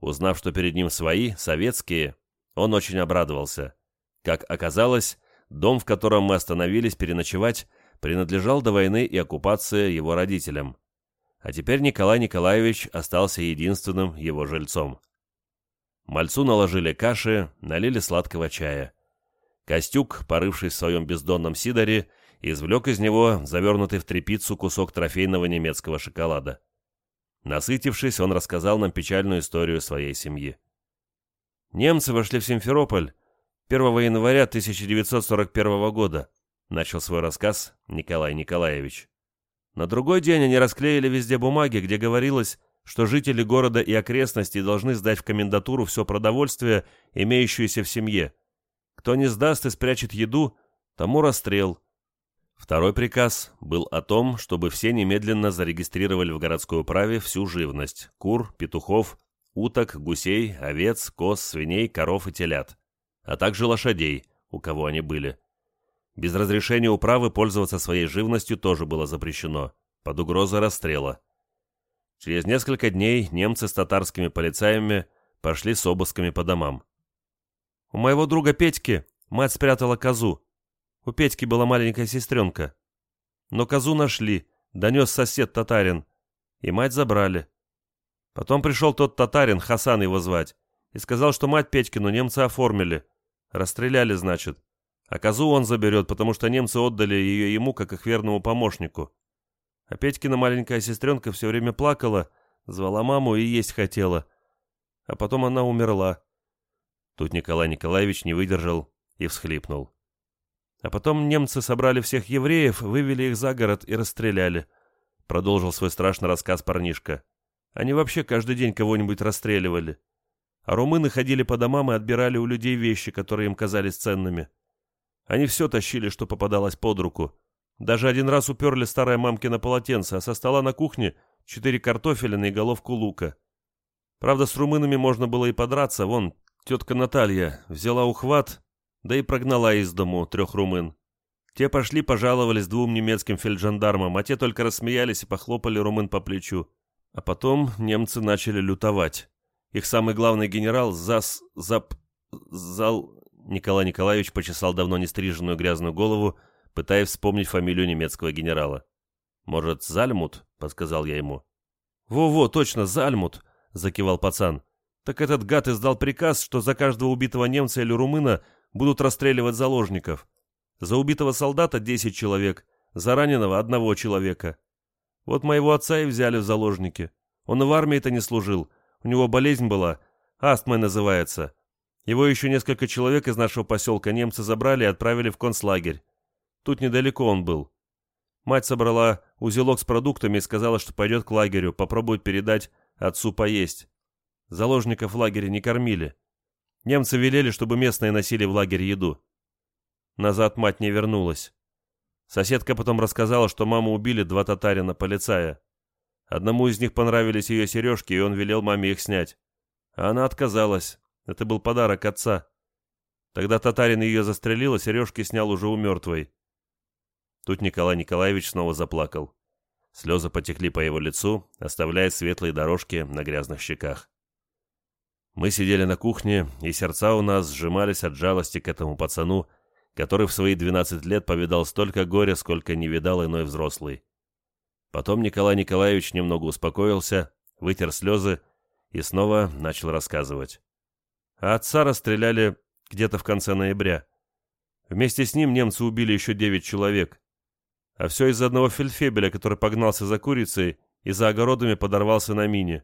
Узнав, что перед ним свои, советские, он очень обрадовался. Как оказалось, дом, в котором мы остановились переночевать, принадлежал до войны и оккупации его родителям. А теперь Николай Николаевич остался единственным его жильцом. Мальцу наложили каши, налили сладкого чая. Костюк, порывшись в своем бездонном сидоре, извлек из него завернутый в тряпицу кусок трофейного немецкого шоколада. Насытившись, он рассказал нам печальную историю своей семьи. Немцы вошли в Симферополь 1 января 1941 года, начал свой рассказ Николай Николаевич. На другой день они расклеили везде бумаги, где говорилось, что жители города и окрестностей должны сдать в комендатуру все продовольствие, имеющееся в семье. Кто не сдаст и спрячет еду, тому расстрел. Второй приказ был о том, чтобы все немедленно зарегистрировали в городской управе всю живность – кур, петухов, уток, гусей, овец, коз, свиней, коров и телят, а также лошадей, у кого они были. Без разрешения управы пользоваться своей живностью тоже было запрещено, под угрозой расстрела. Через несколько дней немцы с татарскими полицаями пошли с обысками по домам. У моего друга Петьки мать спрятала козу. У Петьки была маленькая сестренка. Но козу нашли, донес сосед татарин, и мать забрали. Потом пришел тот татарин, Хасан его звать, и сказал, что мать Петькину немцы оформили. Расстреляли, значит. А козу он заберет, потому что немцы отдали ее ему, как их верному помощнику. А Петькина маленькая сестренка все время плакала, звала маму и есть хотела. А потом она умерла. Тут Николай Николаевич не выдержал и всхлипнул. А потом немцы собрали всех евреев, вывели их за город и расстреляли. Продолжил свой страшный рассказ парнишка. Они вообще каждый день кого-нибудь расстреливали. А румыны ходили по домам и отбирали у людей вещи, которые им казались ценными. Они все тащили, что попадалось под руку. Даже один раз уперли старое мамкино полотенце, а со стола на кухне четыре картофелины и головку лука. Правда, с румынами можно было и подраться. Вон, тетка Наталья взяла ухват, да и прогнала из дому трех румын. Те пошли, пожаловались двум немецким фельджандармам, а те только рассмеялись и похлопали румын по плечу. А потом немцы начали лютовать. Их самый главный генерал Зас... Зап... Зал... Николай Николаевич почесал давно не стриженную грязную голову, пытаясь вспомнить фамилию немецкого генерала. «Может, Зальмут?» — подсказал я ему. «Во-во, точно, Зальмут!» — закивал пацан. «Так этот гад издал приказ, что за каждого убитого немца или румына будут расстреливать заложников. За убитого солдата десять человек, за раненого одного человека. Вот моего отца и взяли в заложники. Он и в армии-то не служил. У него болезнь была, астмой называется. Его еще несколько человек из нашего поселка немцы забрали и отправили в концлагерь. Тут недалеко он был. Мать собрала узелок с продуктами и сказала, что пойдет к лагерю, попробует передать отцу поесть. Заложников в лагере не кормили. Немцы велели, чтобы местные носили в лагерь еду. Назад мать не вернулась. Соседка потом рассказала, что маму убили два татарина-полицая. Одному из них понравились ее сережки, и он велел маме их снять. А она отказалась. Это был подарок отца. Тогда татарин ее застрелил, а сережки снял уже у мертвой. Тут Николай Николаевич снова заплакал. Слезы потекли по его лицу, оставляя светлые дорожки на грязных щеках. Мы сидели на кухне, и сердца у нас сжимались от жалости к этому пацану, который в свои 12 лет повидал столько горя, сколько не видал иной взрослый. Потом Николай Николаевич немного успокоился, вытер слезы и снова начал рассказывать. А отца расстреляли где-то в конце ноября. Вместе с ним немцы убили еще девять человек. А все из-за одного фельдфебеля, который погнался за курицей и за огородами подорвался на мине.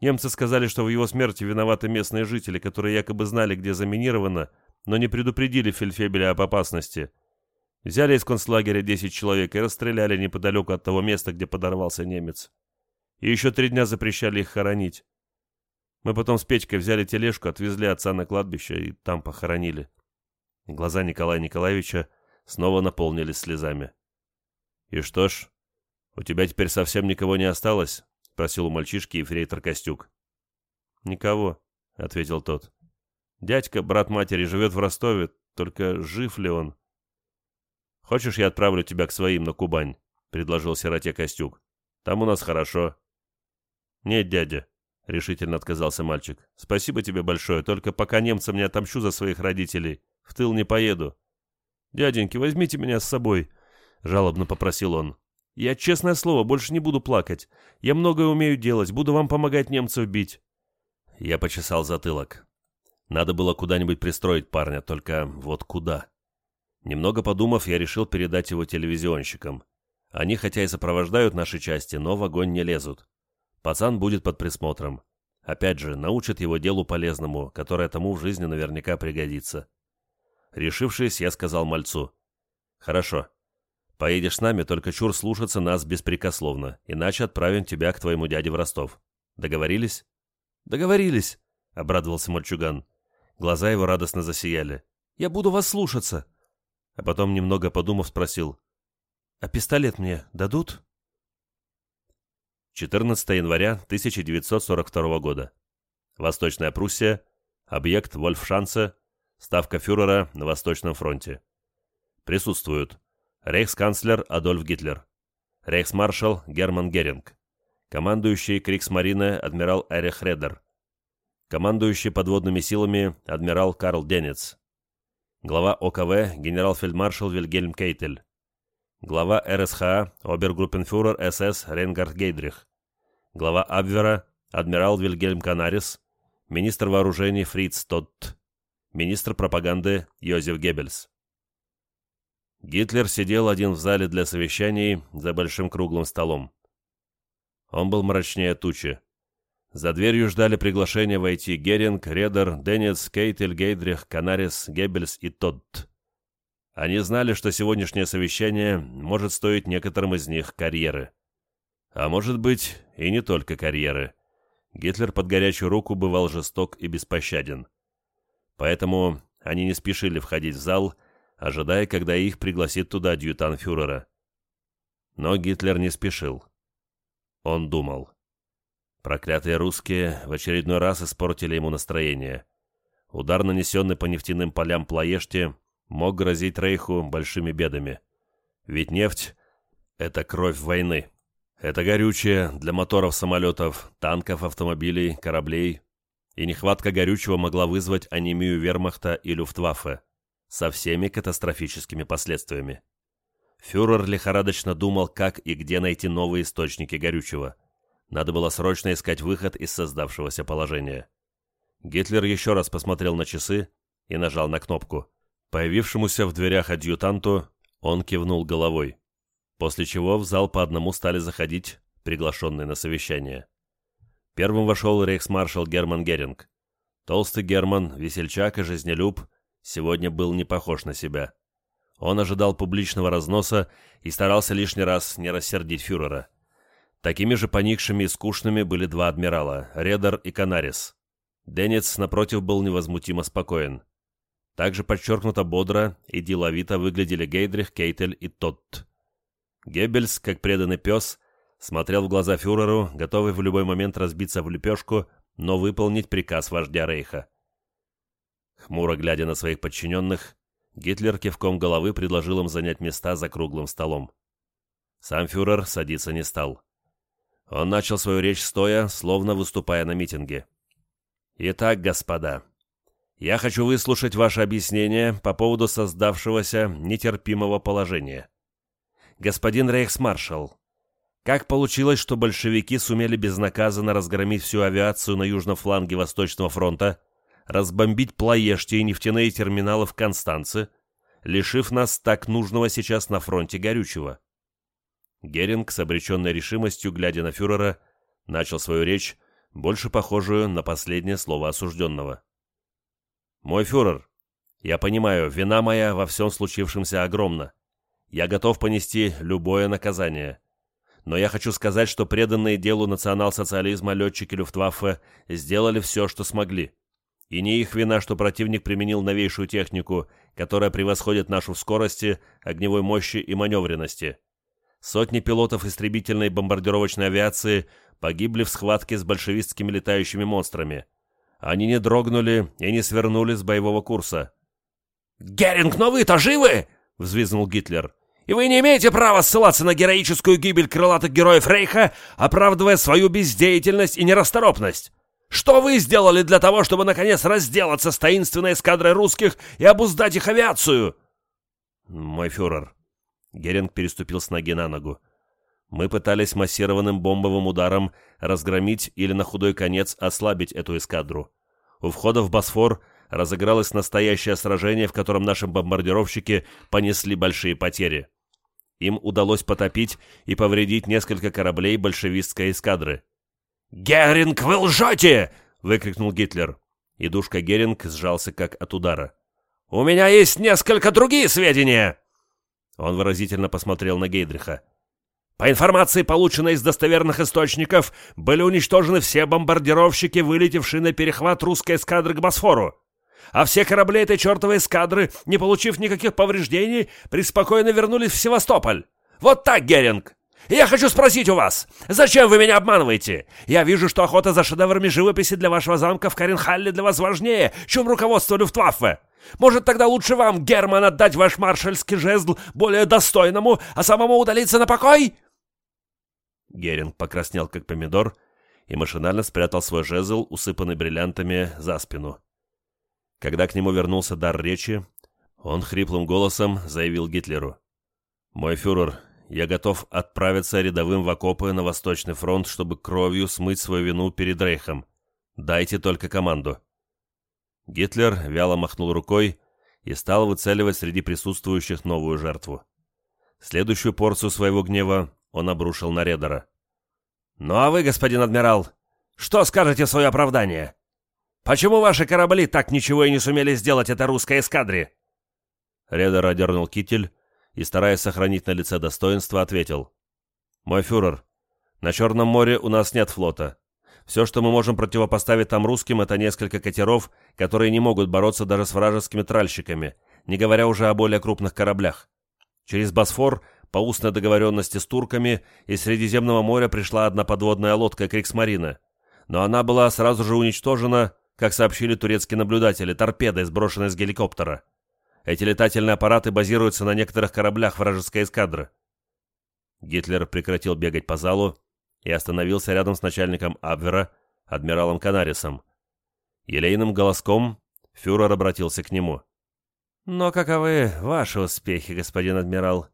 Немцы сказали, что в его смерти виноваты местные жители, которые якобы знали, где заминировано, но не предупредили фельдфебеля об опасности. Взяли из концлагеря 10 человек и расстреляли неподалеку от того места, где подорвался немец. И еще три дня запрещали их хоронить. Мы потом с Петькой взяли тележку, отвезли отца на кладбище и там похоронили. Глаза Николая Николаевича снова наполнились слезами. «И что ж, у тебя теперь совсем никого не осталось?» — спросил у мальчишки ефрейтор Костюк. «Никого. ответил тот. «Дядька, брат матери, живет в Ростове, только жив ли он?» «Хочешь, я отправлю тебя к своим на Кубань?» — предложил сироте Костюк. «Там у нас хорошо». «Нет, дядя», — решительно отказался мальчик. «Спасибо тебе большое, только пока немцам не отомщу за своих родителей, в тыл не поеду». «Дяденьки, возьмите меня с собой», — жалобно попросил он. «Я, честное слово, больше не буду плакать. Я многое умею делать, буду вам помогать немцев бить». Я почесал затылок. Надо было куда-нибудь пристроить парня, только вот куда? Немного подумав, я решил передать его телевизионщикам. Они хотя и сопровождают наши части, но в огонь не лезут. Пацан будет под присмотром. Опять же, научит его делу полезному, которое тому в жизни наверняка пригодится. Решившись, я сказал мальцу. «Хорошо. Поедешь с нами, только чур слушаться нас беспрекословно, иначе отправим тебя к твоему дяде в Ростов. Договорились?» «Договорились», — обрадовался мальчуган. Глаза его радостно засияли. «Я буду вас слушаться». А потом, немного подумав, спросил. «А пистолет мне дадут?» 14 января 1942 года. Восточная Пруссия. Объект Вольфшанце. Ставка фюрера на Восточном фронте. Присутствуют рейхсканцлер Адольф Гитлер, рейхсмаршал Герман Геринг, командующий Криксмарине адмирал Эрих Редер, командующий подводными силами адмирал Карл Денец, глава ОКВ генерал-фельдмаршал Вильгельм Кейтель, глава РСХА обергруппенфюрер СС Рейнгард Гейдрих, глава Абвера адмирал Вильгельм Канарис, министр вооружений Фриц Тотт, министр пропаганды Йозеф Геббельс. Гитлер сидел один в зале для совещаний за большим круглым столом. Он был мрачнее тучи. За дверью ждали приглашения войти Геринг, Редер, Деннис, Кейтель, Гейдрих, Канарис, Геббельс и Тодд. Они знали, что сегодняшнее совещание может стоить некоторым из них карьеры. А может быть, и не только карьеры. Гитлер под горячую руку бывал жесток и беспощаден. Поэтому они не спешили входить в зал, ожидая, когда их пригласит туда адъютант фюрера. Но Гитлер не спешил. Он думал. Проклятые русские в очередной раз испортили ему настроение. Удар, нанесенный по нефтяным полям Плоешти, мог грозить Рейху большими бедами. Ведь нефть — это кровь войны. Это горючее для моторов самолетов, танков, автомобилей, кораблей. И нехватка горючего могла вызвать анемию вермахта и люфтваффе со всеми катастрофическими последствиями. Фюрер лихорадочно думал, как и где найти новые источники горючего. Надо было срочно искать выход из создавшегося положения. Гитлер еще раз посмотрел на часы и нажал на кнопку. Появившемуся в дверях адъютанту он кивнул головой, после чего в зал по одному стали заходить приглашенные на совещание. Первым вошел рейхсмаршал Герман Геринг. Толстый Герман, весельчак и жизнелюб – сегодня был не похож на себя. Он ожидал публичного разноса и старался лишний раз не рассердить фюрера. Такими же поникшими и скучными были два адмирала – Редер и Канарис. Денец, напротив, был невозмутимо спокоен. Также подчеркнуто бодро и деловито выглядели Гейдрих, Кейтель и Тотт. Геббельс, как преданный пес, смотрел в глаза фюреру, готовый в любой момент разбиться в лепешку, но выполнить приказ вождя Рейха. Хмуро глядя на своих подчиненных, Гитлер кивком головы предложил им занять места за круглым столом. Сам фюрер садиться не стал. Он начал свою речь стоя, словно выступая на митинге. «Итак, господа, я хочу выслушать ваше объяснение по поводу создавшегося нетерпимого положения. Господин рейхсмаршал, как получилось, что большевики сумели безнаказанно разгромить всю авиацию на южном фланге Восточного фронта, разбомбить Плоешти и нефтяные терминалы в Констанце, лишив нас так нужного сейчас на фронте горючего. Геринг с обреченной решимостью, глядя на фюрера, начал свою речь, больше похожую на последнее слово осужденного. «Мой фюрер, я понимаю, вина моя во всем случившемся огромна. Я готов понести любое наказание. Но я хочу сказать, что преданные делу национал-социализма летчики Люфтваффе сделали все, что смогли. И не их вина, что противник применил новейшую технику, которая превосходит нашу в скорости, огневой мощи и маневренности. Сотни пилотов истребительной бомбардировочной авиации погибли в схватке с большевистскими летающими монстрами, Они не дрогнули и не свернули с боевого курса. «Геринг, но вы-то живы!» — взвизгнул Гитлер. «И вы не имеете права ссылаться на героическую гибель крылатых героев Рейха, оправдывая свою бездеятельность и нерасторопность. Что вы сделали для того, чтобы наконец разделаться с таинственной эскадрой русских и обуздать их авиацию?» «Мой фюрер». Геринг переступил с ноги на ногу. «Мы пытались массированным бомбовым ударом разгромить или на худой конец ослабить эту эскадру. У входа в Босфор разыгралось настоящее сражение, в котором наши бомбардировщики понесли большие потери. Им удалось потопить и повредить несколько кораблей большевистской эскадры. «Геринг, вы лжете!» — выкрикнул Гитлер. И душка Геринг сжался как от удара. «У меня есть несколько другие сведения!» Он выразительно посмотрел на Гейдриха. По информации, полученной из достоверных источников, были уничтожены все бомбардировщики, вылетевшие на перехват русской эскадры к Босфору. А все корабли этой чертовой эскадры, не получив никаких повреждений, преспокойно вернулись в Севастополь. Вот так, Геринг! Я хочу спросить у вас, зачем вы меня обманываете? Я вижу, что охота за шедеврами живописи для вашего замка в Каренхалле для вас важнее, чем руководство Люфтваффе. Может, тогда лучше вам, Герман, отдать ваш маршальский жезл более достойному, а самому удалиться на покой?» Геринг покраснел, как помидор, и машинально спрятал свой жезл, усыпанный бриллиантами, за спину. Когда к нему вернулся дар речи, он хриплым голосом заявил Гитлеру. «Мой фюрер, я готов отправиться рядовым в окопы на Восточный фронт, чтобы кровью смыть свою вину перед Рейхом. Дайте только команду». Гитлер вяло махнул рукой и стал выцеливать среди присутствующих новую жертву. Следующую порцию своего гнева он обрушил на Редера. «Ну а вы, господин адмирал, что скажете в свое оправдание? Почему ваши корабли так ничего и не сумели сделать этой русской эскадре?» Редер одернул китель и, стараясь сохранить на лице достоинство, ответил. «Мой фюрер, на Черном море у нас нет флота. Все, что мы можем противопоставить там русским, это несколько катеров, которые не могут бороться даже с вражескими тральщиками, не говоря уже о более крупных кораблях. Через Босфор, по устной договоренности с турками, из Средиземного моря пришла одна подводная лодка Криксмарина, но она была сразу же уничтожена, как сообщили турецкие наблюдатели, торпедой, сброшенной с геликоптера. Эти летательные аппараты базируются на некоторых кораблях вражеской эскадры. Гитлер прекратил бегать по залу и остановился рядом с начальником Абвера, адмиралом Канарисом. Елейным голоском фюрер обратился к нему. «Но каковы ваши успехи, господин адмирал?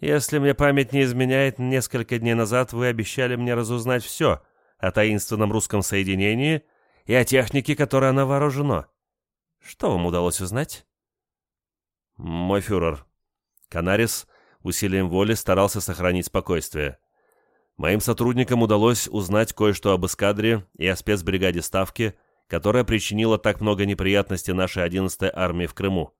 Если мне память не изменяет, несколько дней назад вы обещали мне разузнать все о таинственном русском соединении и о технике, которой оно вооружено. Что вам удалось узнать?» «Мой фюрер». Канарис усилием воли старался сохранить спокойствие. Моим сотрудникам удалось узнать кое-что об эскадре и о спецбригаде Ставки, которая причинила так много неприятностей нашей 11-й армии в Крыму.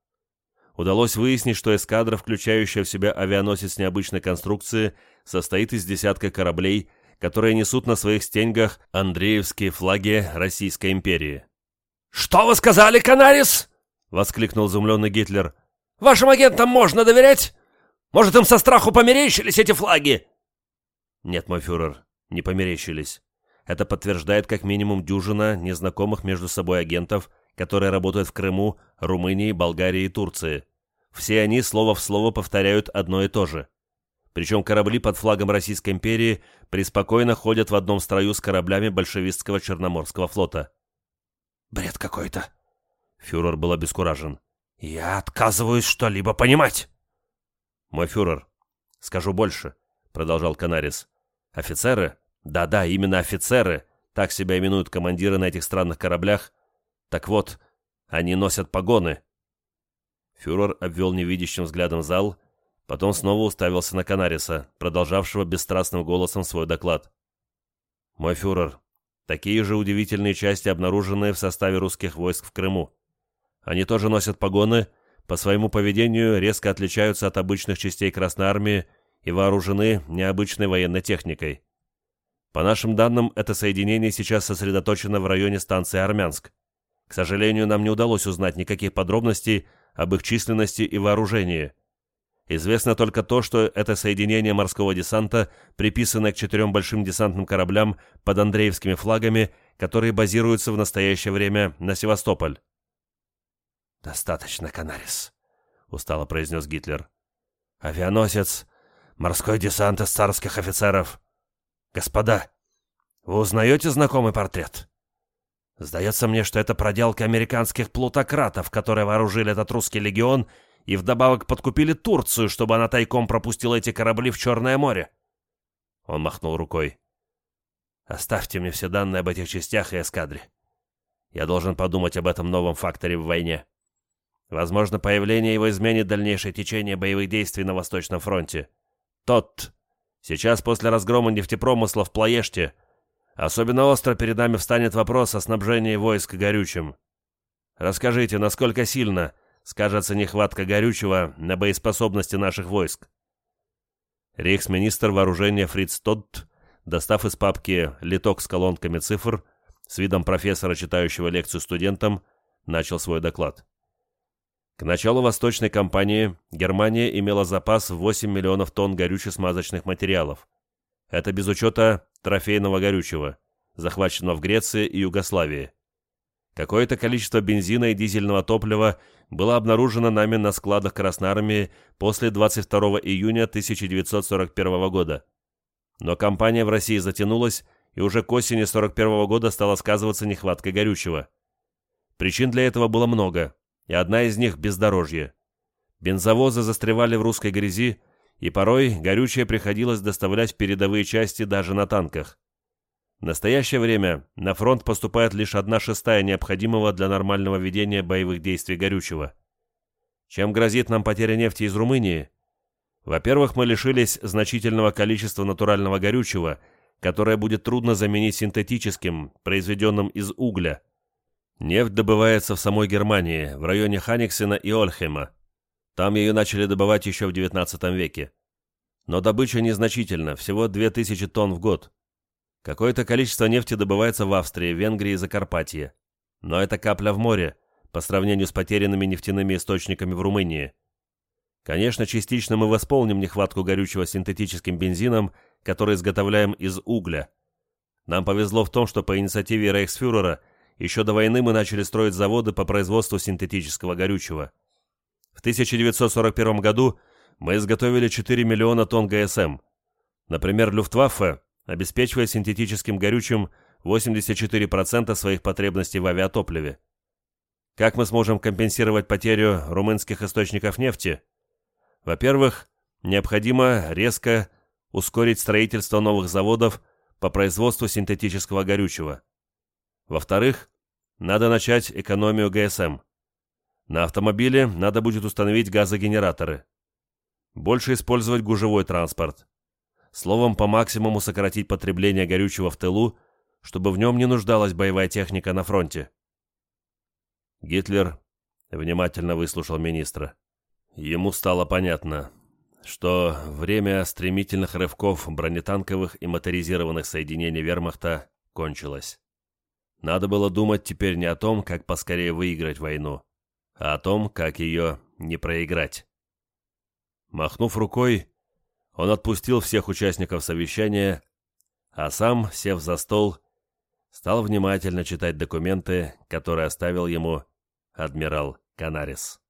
Удалось выяснить, что эскадра, включающая в себя авианосец необычной конструкции, состоит из десятка кораблей, которые несут на своих стеньгах Андреевские флаги Российской империи. «Что вы сказали, Канарис?» — воскликнул изумленный Гитлер. «Вашим агентам можно доверять? Может, им со страху померещились эти флаги?» «Нет, мой фюрер, не померещились. Это подтверждает как минимум дюжина незнакомых между собой агентов, которые работают в Крыму, Румынии, Болгарии и Турции. Все они слово в слово повторяют одно и то же. Причем корабли под флагом Российской империи преспокойно ходят в одном строю с кораблями большевистского Черноморского флота. «Бред какой-то!» Фюрер был обескуражен. «Я отказываюсь что-либо понимать!» «Мой фюрер, скажу больше», — продолжал Канарис. Офицеры, да-да, именно офицеры, так себя именуют командиры на этих странных кораблях. Так вот, они носят погоны. Фюрер обвел невидящим взглядом зал, потом снова уставился на Канариса, продолжавшего бесстрастным голосом свой доклад. «Мой фюрер, такие же удивительные части, обнаруженные в составе русских войск в Крыму. Они тоже носят погоны, по своему поведению резко отличаются от обычных частей Красной Армии и вооружены необычной военной техникой. По нашим данным, это соединение сейчас сосредоточено в районе станции Армянск. К сожалению, нам не удалось узнать никаких подробностей об их численности и вооружении. Известно только то, что это соединение морского десанта, приписанное к четырем большим десантным кораблям под Андреевскими флагами, которые базируются в настоящее время на Севастополь. «Достаточно, Канарис», — устало произнес Гитлер. «Авианосец, морской десант из царских офицеров. Господа, вы узнаете знакомый портрет? Сдается мне, что это проделка американских плутократов, которые вооружили этот русский легион и вдобавок подкупили Турцию, чтобы она тайком пропустила эти корабли в Черное море». Он махнул рукой. «Оставьте мне все данные об этих частях и эскадре. Я должен подумать об этом новом факторе в войне. Возможно, появление его изменит дальнейшее течение боевых действий на Восточном фронте. Тот. Сейчас, после разгрома нефтепромысла в Плоеште, особенно остро перед нами встанет вопрос о снабжении войск горючим. Расскажите, насколько сильно скажется нехватка горючего на боеспособности наших войск? Рейхсминистр вооружения Фриц Тодд, достав из папки литок с колонками цифр, с видом профессора, читающего лекцию студентам, начал свой доклад. К началу Восточной кампании Германия имела запас в 8 миллионов тонн горюче-смазочных материалов. Это без учета трофейного горючего, захваченного в Греции и Югославии. Какое-то количество бензина и дизельного топлива было обнаружено нами на складах Красной Армии после 22 июня 1941 года. Но кампания в России затянулась, и уже к осени 1941 года стала сказываться нехватка горючего. Причин для этого было много и одна из них – бездорожье. Бензовозы застревали в русской грязи, и порой горючее приходилось доставлять в передовые части даже на танках. В настоящее время на фронт поступает лишь одна шестая необходимого для нормального ведения боевых действий горючего. Чем грозит нам потеря нефти из Румынии? Во-первых, мы лишились значительного количества натурального горючего, которое будет трудно заменить синтетическим, произведенным из угля – Нефть добывается в самой Германии, в районе Ханиксена и Ольхема. Там ее начали добывать еще в XIX веке. Но добыча незначительна, всего 2000 тонн в год. Какое-то количество нефти добывается в Австрии, Венгрии и Закарпатье. Но это капля в море по сравнению с потерянными нефтяными источниками в Румынии. Конечно, частично мы восполним нехватку горючего синтетическим бензином, который изготовляем из угля. Нам повезло в том, что по инициативе рейхсфюрера – еще до войны мы начали строить заводы по производству синтетического горючего. В 1941 году мы изготовили 4 миллиона тонн ГСМ. Например, Люфтваффе обеспечивает синтетическим горючим 84% своих потребностей в авиатопливе. Как мы сможем компенсировать потерю румынских источников нефти? Во-первых, необходимо резко ускорить строительство новых заводов по производству синтетического горючего. Во-вторых, надо начать экономию ГСМ. На автомобиле надо будет установить газогенераторы. Больше использовать гужевой транспорт. Словом, по максимуму сократить потребление горючего в тылу, чтобы в нем не нуждалась боевая техника на фронте. Гитлер внимательно выслушал министра. Ему стало понятно, что время стремительных рывков бронетанковых и моторизированных соединений вермахта кончилось. Надо было думать теперь не о том, как поскорее выиграть войну, а о том, как ее не проиграть. Махнув рукой, он отпустил всех участников совещания, а сам, сев за стол, стал внимательно читать документы, которые оставил ему адмирал Канарис.